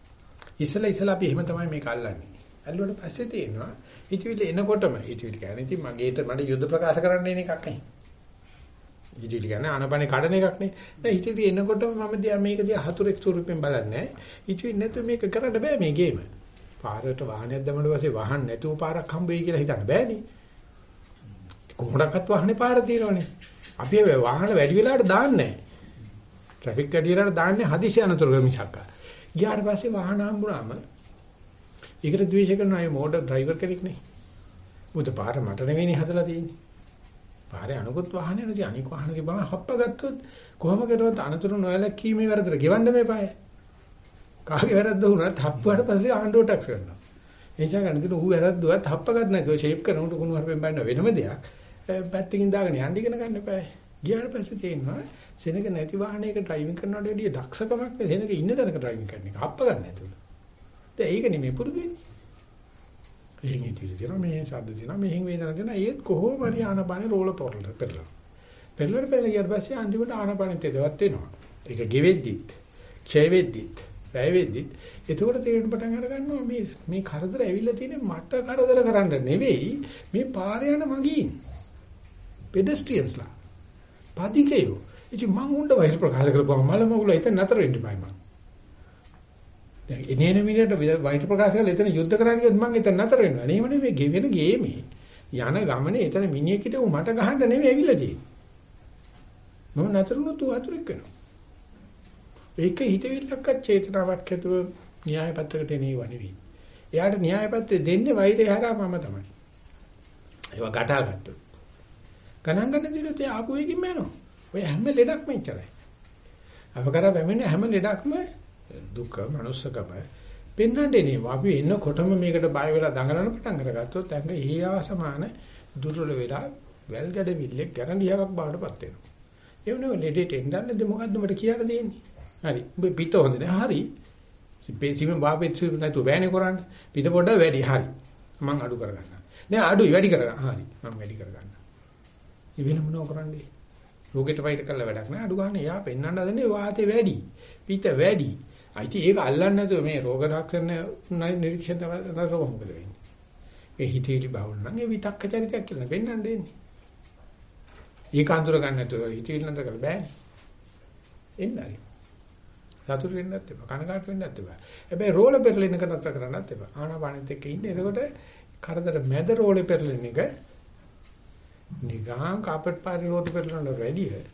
ඉස්සලා ඉස්සලා අපි එහෙම තමයි මේක අල්ලන්නේ. ඇල්ලුවට පස්සේ තියෙනවා හිතවිලි එනකොටම හිතවිලි කියන්නේ ඉතින් මගේට මට යුද්ධ ප්‍රකාශ කරන්න එන එකක් නෙයි. හිතවිලි කියන්නේ ආනපනේ කඩන එකක් නේ. දැන් හිතවිලි එනකොටම මම දිහා මේක දිහා හතුරෙක් ස්වරූපයෙන් බලන්නේ. හිතවිලි නැතුව මේක කරන්න බෑ මේ ගේම. පාරට වාහනයක් දැමුවට පස්සේ වහන්න නැතුව පාරක් හම්බෙයි කියලා හිතන්න බෑනේ. කොහොමඩක්වත් වාහනේ පාර තියෙනවනේ. අපි ඒ වාහන වැඩි වෙලාවට දාන්නේ නැහැ. ට්‍රැෆික් වැඩි වෙලාවට දාන්නේ හදිසි අනතුරු මිසක්. ගියාට පස්සේ වාහන හම්බුනාම ඒකට ද්වේෂ කරන අය මෝඩ ඩ්‍රයිවර් කෙනෙක් නේ. උද පාර මට නෙවෙයිනේ හදලා තියෙන්නේ. පාරේ අනුගත වාහනේ නැති අනික වාහනේ බව හප්ප ගත්තොත් කොහොම කරුවත් අනතුරු නොයලකීමේ වැරදට ගෙවන්න මේපාය. කාගේ වැරද්ද වුණත් හප්පුවාට පස්සේ ආණ්ඩුව ටැක්ස් කරනවා. ඒ නිසා ගන්න තියෙන ඌ වැරද්දුවත් හප්ප ගන්න නැතුව ෂේප් කරනකොට කුණු හරපෙන් බන්න වෙනම දෙයක්. පැත්තකින් දාගෙන යන්න ඉගෙන ගන්න එපා. ගියාට පස්සේ තේරෙනවා සෙනග නැති වාහනයක ඩ්‍රයිවිං කරනවට වැඩිය දක්ෂකමක් නේ සෙනග ඉන්න තැනක ඩ්‍රයිවිං කරන එක. හප්ප ගන්න නැතුව. දැන් ඒක නෙමෙයි පුරුදු වෙන්නේ. එහෙන් ඉතිරි තියෙනවා මෙහෙන් ශබ්ද තියෙනවා මෙහෙන් වේදනා තියෙනවා ඒත් කොහොම හරි ආනපානේ රෝල පොරල පෙරලා. පෙරලට පෙරලා ගියාට පස්සේ අන්තිමට ආනපානෙත් එදවත් වෙනවා. ඒක ගෙවෙද්දිත්, ඡය වෙද්දිත්, වැය වෙද්දිත් එතකොට තේරෙන්න පටන් අර ගන්නවා මේ මේ කරදර ඇවිල්ලා තියෙන්නේ මට කරදර කරන්න නෙවෙයි මේ පාරේ යන මගින්. පෙඩස්ට්‍රියන්ස්ලා. පදිකයෝ. ඉතින් මං උණ්ඩ වෛර ප්‍රකාශ කරපුවම මල මගුල එතන නතර වෙන්න බෑ මං. දැන් එනේන මිනිහට වෛර ප්‍රකාශ කරලා එතන යුද්ධ කරන්න ගියොත් මං එතන නතර වෙනවා. නේ මනේ මේ ගෙවෙන ගේමේ. යන ගමනේ එතන මිනිහෙක්ට උ මට ගහන්න නෙමෙයි ඇවිල්ලා තියෙන්නේ. මම නතරුණු තු අතුරෙක් වෙනවා. ඒක හිතවිල්ලක්වත් චේතනාවක් ඇතුව න්‍යාය පත්‍රයකට එනේව නෙවෙයි. එයාට න්‍යාය පත්‍රය දෙන්නේ වෛරය හරහා මම තමයි. ඒවා ගටාගත්තොත්. ගණන් ගන්න දිනොත් ඒ ආපු එකකින්ම යනවා. ඔය හැම ලෙඩක්ම එච්චරයි. අපකර පැමිණ හැම ලෙඩක්ම දුක, manussකම පෙන්වන්නේ නේ. අපි එන්නකොටම මේකට බය වෙලා දඟලන පටන් අරගත්තොත් ඇඟ ඊහා සමාන දුර්වල වෙලා වැල් ගැඩවිල්ලේ ගැරන්ඩියාවක් බාටපත් වෙනවා. ඒ වුණා ලෙඩේට එන්නන්නේ මොකද්ද මට කියන්න තියෙන්නේ? හරි. උඹ පිට හොඳ නෑ. හරි. සිපේසිම බාපෙත් නැතු වැනේ කරන්නේ. පිට පොඩ වැඩි. හරි. මං අඩු කරගන්නවා. නෑ අඩුයි වැඩි කරගන්න. හරි. මං වැඩි කරගන්නවා. ඒ වෙන මොනව කරන්නේ? රෝගෙට වෛර කළා වැඩක් නෑ. අඩු ගන්න එයා පෙන්වන්න හදන්නේ වාතේ වැඩි. පිට වැඩි. අයිති ඒක අල්ලන්නේ නැතුව මේ රෝග ලක්ෂණ නිරීක්ෂණ කරන මොකද වෙන්නේ? ඒ හිතේලි බවුල් නම් ඒ විතක්ක චරිතයක් කියලා පෙන්වන්න දෙන්නේ. ඒක අඳුර ගන්න නැතුව හිතේලි නතර කරලා බෑනේ. එන්නයි. සතුට වෙන්නත් එපා. කනකාට වෙන්නත් එපා. හැබැයි රෝල පෙරලෙන එක නතර කරන්නත් එපා. ආනාපානෙත් එක්ක ඉන්න. එතකොට කරදර මැද රෝලේ පෙරලෙන එක නිගාම් කාපට් පාරේ රෝද පෙරලනට වැඩිය.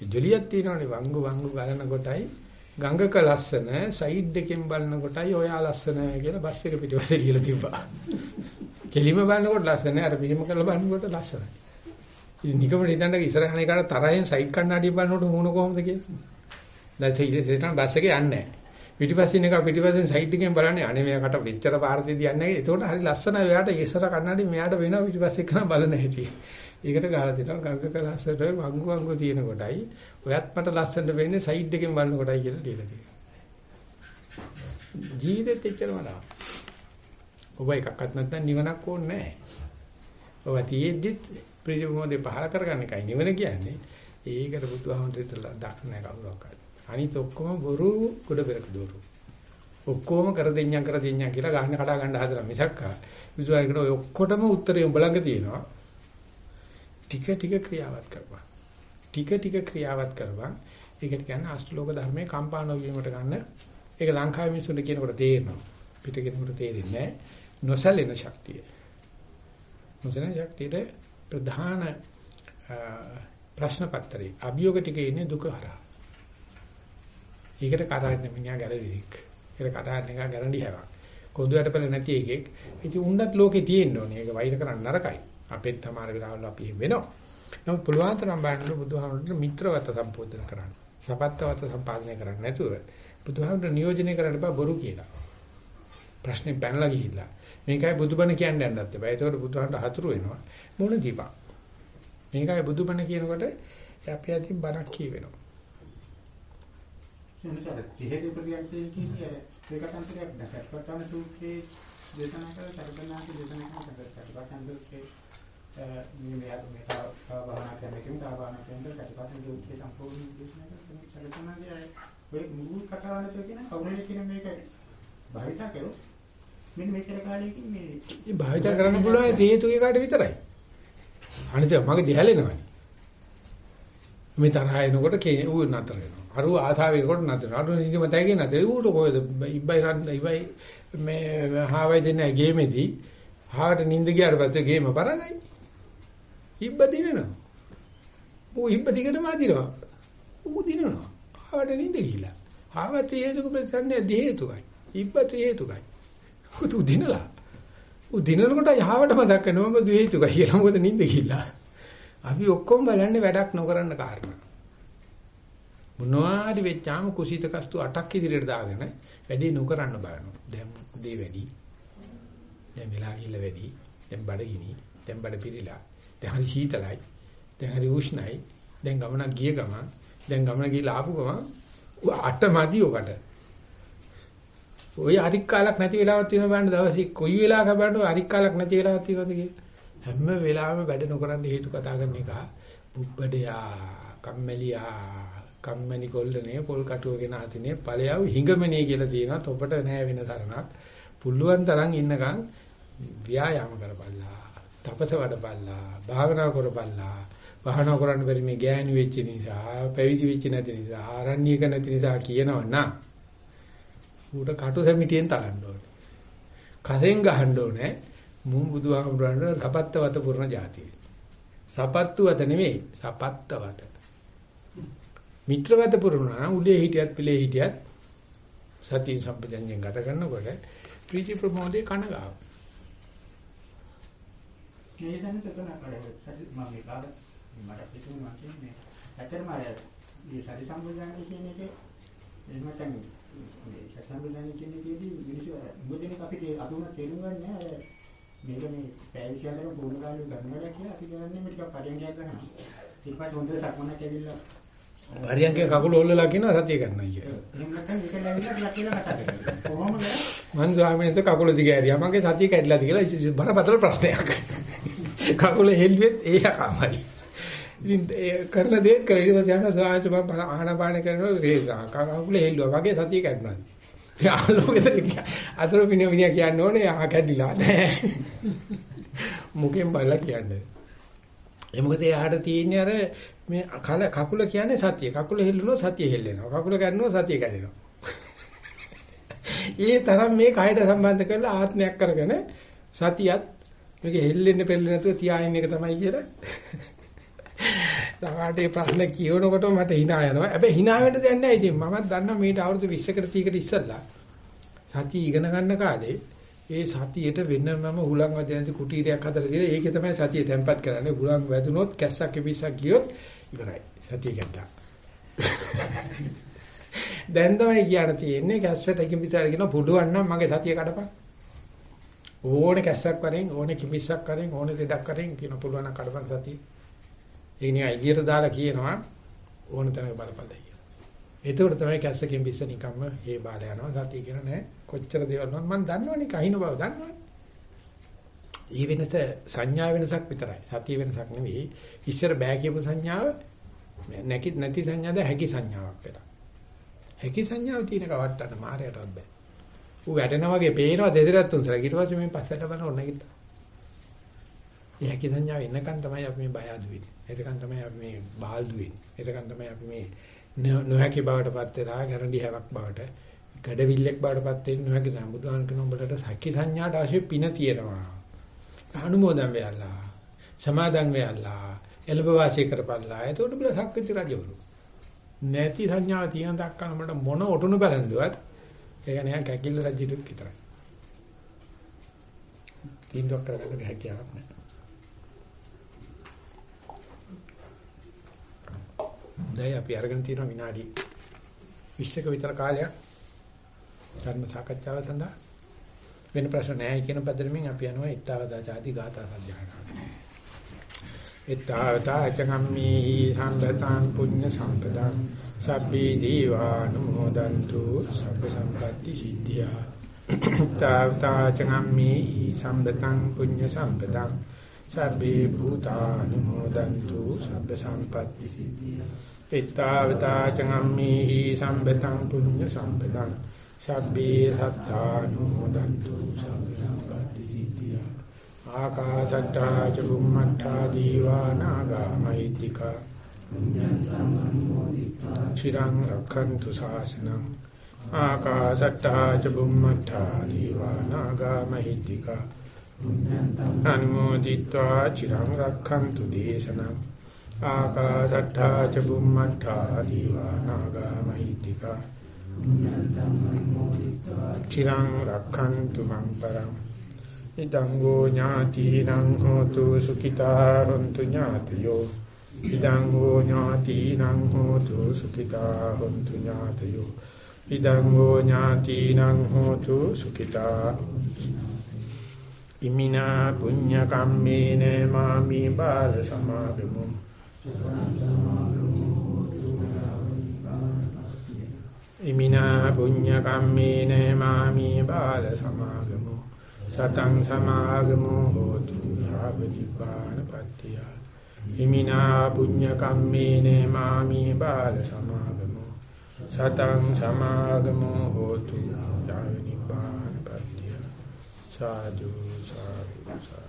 ජොලියක් තියෙනවනේ වංගු වංගු ගලන කොටයි ගංගක ලස්සන සයිඩ් එකෙන් බලන කොටයි ඔයා ලස්සන කියලා බස් එක පිටිපස්සේ ලියලා තිබ්බා. කෙලිම බලනකොට ලස්සන අර මෙහෙම කරලා බලනකොට ලස්සනයි. ඉතින් නිකමට හිතන්න ඉස්සරහන එකට තරහෙන් සයිඩ් කණ්ණාඩිය බලනකොට මූණ කොහොමද කියලා. දැන් සීටන් බස් එකේ යන්නේ නැහැ. පිටිපස්සින් එක පිටිපස්සෙන් සයිඩ් එකෙන් බලන්නේ අනේ මෙයාකට වෙච්චර පාරදී යන්නේ නැහැ. ඒකට හරි ලස්සනයි. එයාට ඉස්සර කණ්ණාඩි මෙයාට වෙනවා පිටිපස්සේ කරන බලන හැටි. ඒකට ගහලා දෙනවා ගංගක ලස්සට වංගු වංගු තියෙන කොටයි ඔයත් මට ලස්සනට වෙන්නේ සයිඩ් එකෙන් බලන කොටයි කියලා ලියලා තියෙනවා. ජීවිතෙත් එච්චරම ලා. ඔබ එකක්වත් නැත්නම් නිවනක් ඕනේ නැහැ. ඔබ තියෙද්දිත් ප්‍රතිමෝදේ පහල කරගන්න එකයි නිවන කියන්නේ. ඒකට බුදුහාමුදුරුවෝ දක්ෂ නැහැ කවුරක්වත්. අනිත ඔක්කොම බොරු ගොඩ පෙරක දෝරු. ඔක්කොම කර දෙඤ්ඤම් කර දෙඤ්ඤම් කියලා ගන්න කඩා ගන්න හදලා මිසක් විදුහාරිකට ඔය ඔක්කොටම උත්තරේ උඹ ළඟ තියෙනවා. ටික ටික ක්‍රියාවත් කරපන්. ටික ටික ක්‍රියාවත් කරපන්. ඒකට කියන්නේ අෂ්ටලෝක ධර්මයේ කම්පා නොවීමට ගන්න. ඒක ලංකාවේ මිනිස්සුන්ට කියනකොට තේරෙනවා. පිට කෙනෙකුට තේරෙන්නේ නැහැ. නොසැලෙන ශක්තිය. නොසලෙන ශක්තියට ප්‍රධාන ප්‍රශ්න පත්‍රේ අභියෝග ටිකේ ඉන්නේ දුක හරහා. ඒකට කඩාගෙන මිනිහා ගැරඩික්. ඒකට කඩාගෙන එක ගැරන්ඩි හැවක්. කොඳුයට පෙළ නැති එකෙක්. ඉතින් උණ්ඩත් ලෝකේ තියෙන්න ඕනේ. ඒක වෛර කරන්න නරකයි. අපෙත් තමාර වෙලාවල අපි වෙනවා. නමුත් පුළුවන් තරම් බලන්න බුදුහාමුදුරට මිත්‍රවත සම්පෝධන කරන්න. සපත්තවත සම්පාදනය කරන්න නැතුව බුදුහාමුදුර නියෝජනය කරන්න බෑ බොරු කියලා. ප්‍රශ්නේ පැනලා ගිහිල්ලා. මේකයි බුදුබණ කියන්න යන්නත් එපා. ඒකට බුදුහාමුදුර හතුරු වෙනවා. මොන දීපක්. මේකයි බුදුබණ කියනකොට අපි අතින් බණක් කියවෙනවා. එනකද ජීහෙදී ප්‍රතියන්තේ කියන්නේ ඒකට අන්තරයක් නැහැ. සත්‍යපට්ඨාන සූත්‍රයේ දේශනා කළ සර්වඥාන්සේ දේශනා කළ සත්‍යපට්ඨාන සූත්‍රයේ මේ මේ මේ භාවනා කරන කෙනෙක් භාවනා කරන සත්‍යපට්ඨාන සූත්‍රයේ සම්පූර්ණ දේශනා කරන සර්වඥාන්සේ ඔය මුළු කතාවලට කියන කවුරුනේ කියන මේක භාවිතා කරොත් මෙන්න මෙච්චර කාලයකින් මේ ඉතින් භාවිතා කරන්න පුළුවන් හේතුකේ කාට විතරයි. අනිත් මගේ දිහැලෙනවනේ. මේ තරහ එනකොට ඌ නතර වෙනවා. අරු ආසාව එනකොට නතර වෙනවා. අරු නිදි මතයි කියන නතර ඌට කොහෙද ඉබ්බයි රන් ඉබ්බයි මේ හාවයි දෙන්න ගේමේදී හාවට නිින්ද ගියාට පස්සේ ගේම පරදයි. ඉබ්බ දිනනවා. ඌ ඉබ්බ දිගටම අදිනවා. ඌ දිනනවා. හාවට නිින්ද ගිහිලා. හාවත් හේතුක ප්‍රතිසන්දේ දී හේතුකයි. ඉබ්බත් හේතුකයි. ඌ දිනලා. ඌ දිනනකොට යහවට මතක් කරනවා මොකද හේතුකයි කියලා. මොකද නිින්ද ගිහිලා. අපි ඔක්කොම බලන්නේ වැඩක් නොකරන කාරණා. මොනවාරි වෙච්චාම කුසීත කස්තු 8ක් ඉදිරියට දාගෙන වැඩේ නොකරන්න බලනවා. දැන් දේ වැඩි. දැන් වෙලා ගිහිල්ලා වැඩි. දැන් බඩගිනි. දැන් බඩ පිරিলা. දැන් හරි සීතලයි. දැන් හරි උෂ්ණයි. දැන් ගමනක් ගිය ගමන් දැන් ගමන ගිහලා ආපු ගමන් අට මදි ඔකට. ඔය හරි කාලක් නැති වෙලාවක් තියෙන බෑන දවසේ කොයි වෙලාවක බලන්න හරි කාලක් නැති වෙලාවක් තියෙනවද කියලා. හැම වෙලාවෙම වැඩ නොකරන්න හේතු කතා කරන එක බුබ්බඩයා කම්මැලියා කම්මැනි කොල්ලනේ පොල් කටුවගෙන අතිනේ ඵලයව හිඟමනේ කියලා තියෙනවා තොපට නෑ වෙන තරණක් පුළුවන් තරම් ඉන්නකම් ව්‍යායාම කරපල්ලා තපස වඩපල්ලා භාවනා කරපල්ලා භාවනා කරන්න බැරි මේ ගෑණි වෙච්ච නිසා පැවිදි වෙච්ච නැති නිසා ආරණ්‍යක නැති නිසා කියනවා නම් ඌට කටු සැමිටියෙන් තරන්න ඕනේ කසෙන් ගහන්න ඕනේ මුන් බුදුහාමුදුරන්ට සපත්තවත පුරණ જાතිය. සපත්තුවත නෙමෙයි සපත්තවත. මිත්‍රවත පුරුණා උදේ හිටියත් පිළේ හිටියත් සතිය සම්පජඤ්ඤයෙන් ගත කරනකොට ප්‍රීති ප්‍රමෝදේ කන ගාව. මේ දැනට තන කරේ මම මේ කාද මට පිටුම කියන්නේ ඇත්තටම අර මේ සති සම්පජඤ්ඤය කියන එක එහෙම තමයි මේ සති සම්පජඤ්ඤය කියන එකේදී මිනිස්සු මොකදෙනෙක් අපිට අඳුන තේරුම් ගන්න නැහැ මේක මේ පැය විශ්යතරම පුරුදු කාලේ ගන්නවා කියලා අපි කරන්නේ මේ ටිකක් පරියන්කයක් ගන්නවා. ඊට පස්සේ හොඳට සක්මනක් ඇවිල්ලා හරියන්ගේ කකුල ඔල්ලලා කියනවා සතිය කරනවා කිය. එහෙම නැත්නම් ඒක ලැබිලා ටිකක් කියලා කතා කරනවා. කොහොමද? මං ස්වාමීන් වහන්සේ කකුල දිග ඇරියා. මගේ සතිය කැඩලාද කියලා බරපතල ප්‍රශ්නයක්. කකුල හෙල්ලුවෙත් ඒ යකමයි. ඉතින් කරන දේත් කරලා ඊට පස්සේ යනවා ස්වාමීන් වහන්සේ මම ආහන පාන කරනවා කකුල හෙල්ලුවා. මගේ සතිය කැඩුණා. යාළුවෙක් අතර මිනිහ මිනිහ කියන්න ඕනේ ආ කැඩිලා නෑ. මුකෙන් බලලා කියන්නේ. ඒ මොකද එයාට තියෙන්නේ අර මේ කල කකුල කියන්නේ සතිය. කකුල හෙල්ලුනොත් සතිය හෙල්ලෙනවා. කකුල කැඩුනොත් සතිය කැඩෙනවා. ඒ තරම් මේ කයට සම්බන්ධ කරලා ආත්මයක් කරගෙන සතියත් මේක හෙල්ලෙන්න පෙරෙන්න නැතුව තියාගෙන එක තමයි කියලා. තවාටේ ප්‍රශ්න කියවනකොට මට hina යනවා. හැබැයි hina වෙන්න දෙයක් නැහැ ඉතින්. මමත් දන්නවා මේට අවුරුදු 20කට 30කට ඉස්සෙල්ලා සතිය ඉගෙන ගන්න කාලේ ඒ සතියේට වෙනමම හුලං වදිනති කුටීරයක් හදලා දීලා ඒකේ තමයි සතිය තැම්පත් කරන්නේ. හුලං වැදුනොත් කැස්සක් එපිස්සක් ගියොත් ඉවරයි. සතිය ගැටා. දැන් තමයි කියන්න තියෙන්නේ කැස්සට කිඹිසාර කියන පුඩුවන් නම් මගේ සතිය කඩපන්. ඕනේ කැස්සක් වරෙන් ඕනේ කිඹිස්සක් වරෙන් ඕනේ දෙඩක් වරෙන් කියන පුළුවන් නම් කඩපන් සතිය. ඒක නිකන් එළියට දාලා කියනවා ඕන තැනක බලපල්ලා කියලා. එතකොට තමයි කැස්සකින් පිස්ස නිකම්ම හේ බාල යනවා සතිය කියන නෑ කොච්චර දේවල් මම දන්නවනේ කහින බව දන්නවනේ. ඊ වෙනස සංඥා වෙනසක් විතරයි. සතිය වෙනසක් නෙවෙයි. ඉස්සර බෑ කියපු සංඥාව නැකි නැති සංඥාද හැකි සංඥාවක් වෙලා. හැකි සංඥාව තියෙන කවට්ටන්න මායයටවත් බෑ. ඌ වැටෙනා වගේ පේනවා දෙසරත් තුන්සර. ඊට පස්සේ මේ පස්සට බලන ඕන නැගිට්ටා. ඒ හැකි සංඥාව එන්නකන් තමයි අපි මේ බය අඩු වෙන්නේ. එතකන් තමයි අපි මේ බාල්දු වෙන්නේ. එතකන් තමයි අපි මේ නොහැකි බවටපත් වෙලා ගැරන්ටි හැවක් බවට ගඩවිල්ලෙක් බවටපත් වෙන්නේ නොහැකි තමයි. බුදුහාම කියන උඹලට හැකි සංඥාට අවශ්‍ය පින තියෙනවා. අනුමෝදන් වෙයල්ලා. සමාදන් වෙයල්ලා. එළඹ වාසය කරපල්ලා. එතකොට බල සක්විති රජවරු. නැති සංඥාව තියෙන දක්කන මට මොන ඔටුනු බලන්දුවත් ඒක නෑ කැකිල්ල රජුට විතරයි. තීන්දුවක් කරගන්න හැකියාවක් නෑ. දැන් අපි අරගෙන තියෙන විනාඩි 20ක විතර කාලයක් ධර්ම සාකච්ඡාව සඳහා වෙන ප්‍රශ්න නැහැ කියන පදරමින් අපි යනවා ඊතාවදා ചാති ගාථා සජ්ජායනා. ඊතාවතා චගම්මි සම්පතං පුඤ්ඤ සම්පතං සබ්බේ දීවානුමෝදන්තු සබ්බ සම්පatti සිද්ධියා. ඊතාවතා චගම්මි සම්පතං පුඤ්ඤ සම්පතං සබ්බේ භූතානුමෝදන්තු සබ්බ සම්පatti සිද්ධියා. ඊතාවතා චගම්මි සම්පතං පුඤ්ඤ සම්පතං සබ්බේ සත්තානුමෝදන්තු සම්පatti සිද්ධියා ආකාශට්ටා ච බුම්මට්ටා දීවානාගා මහිත්‍තිකා චිරං රක්ඛන්තු ශාසනං ආකාශට්ටා ච බුම්මට්ටා දීවානාගා මහිත්‍තිකා අනුමෝදිत्वा චිරං රක්ඛන්තු දේශනං. ආකාශට්ටා ච බුම්මට්ටා දීවානාගා මහිත්‍තිකා චිරං රක්ඛන්තු මං පරං ඉදං ගෝ ඥාතිනං හෝතු සුඛිතා හොන්තු ඥාතියෝ. ඉදං ගෝ ඥාතිනං හෝතු සුඛිතා හොන්තු ඥාතියෝ. ඉදං ගෝ ඥාතිනං හෝතු සුඛිතා ඉමිනා පුඤ්ඤ කම්මේන මාමි බාල සමාගමු. ඉමිනා පුඤ්ඤ කම්මේන මාමි බාල සමාගමු. සතං සමාගමු හෝතු යාව නිපාන පත්‍තිය. ඉමිනා පුඤ්ඤ කම්මේන මාමි බාල සමාගමු. සතං සමාගමු හෝතු යාව නිපාන පත්‍තිය සාදු සාදු සාදු.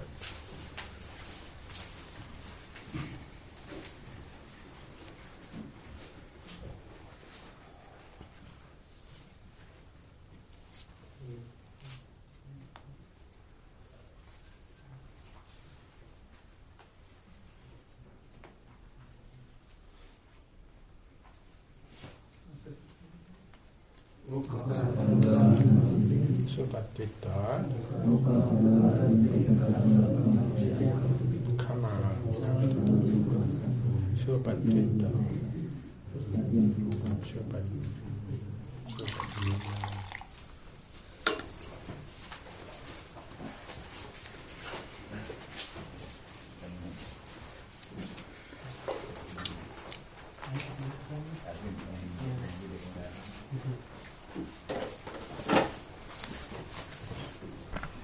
Come on.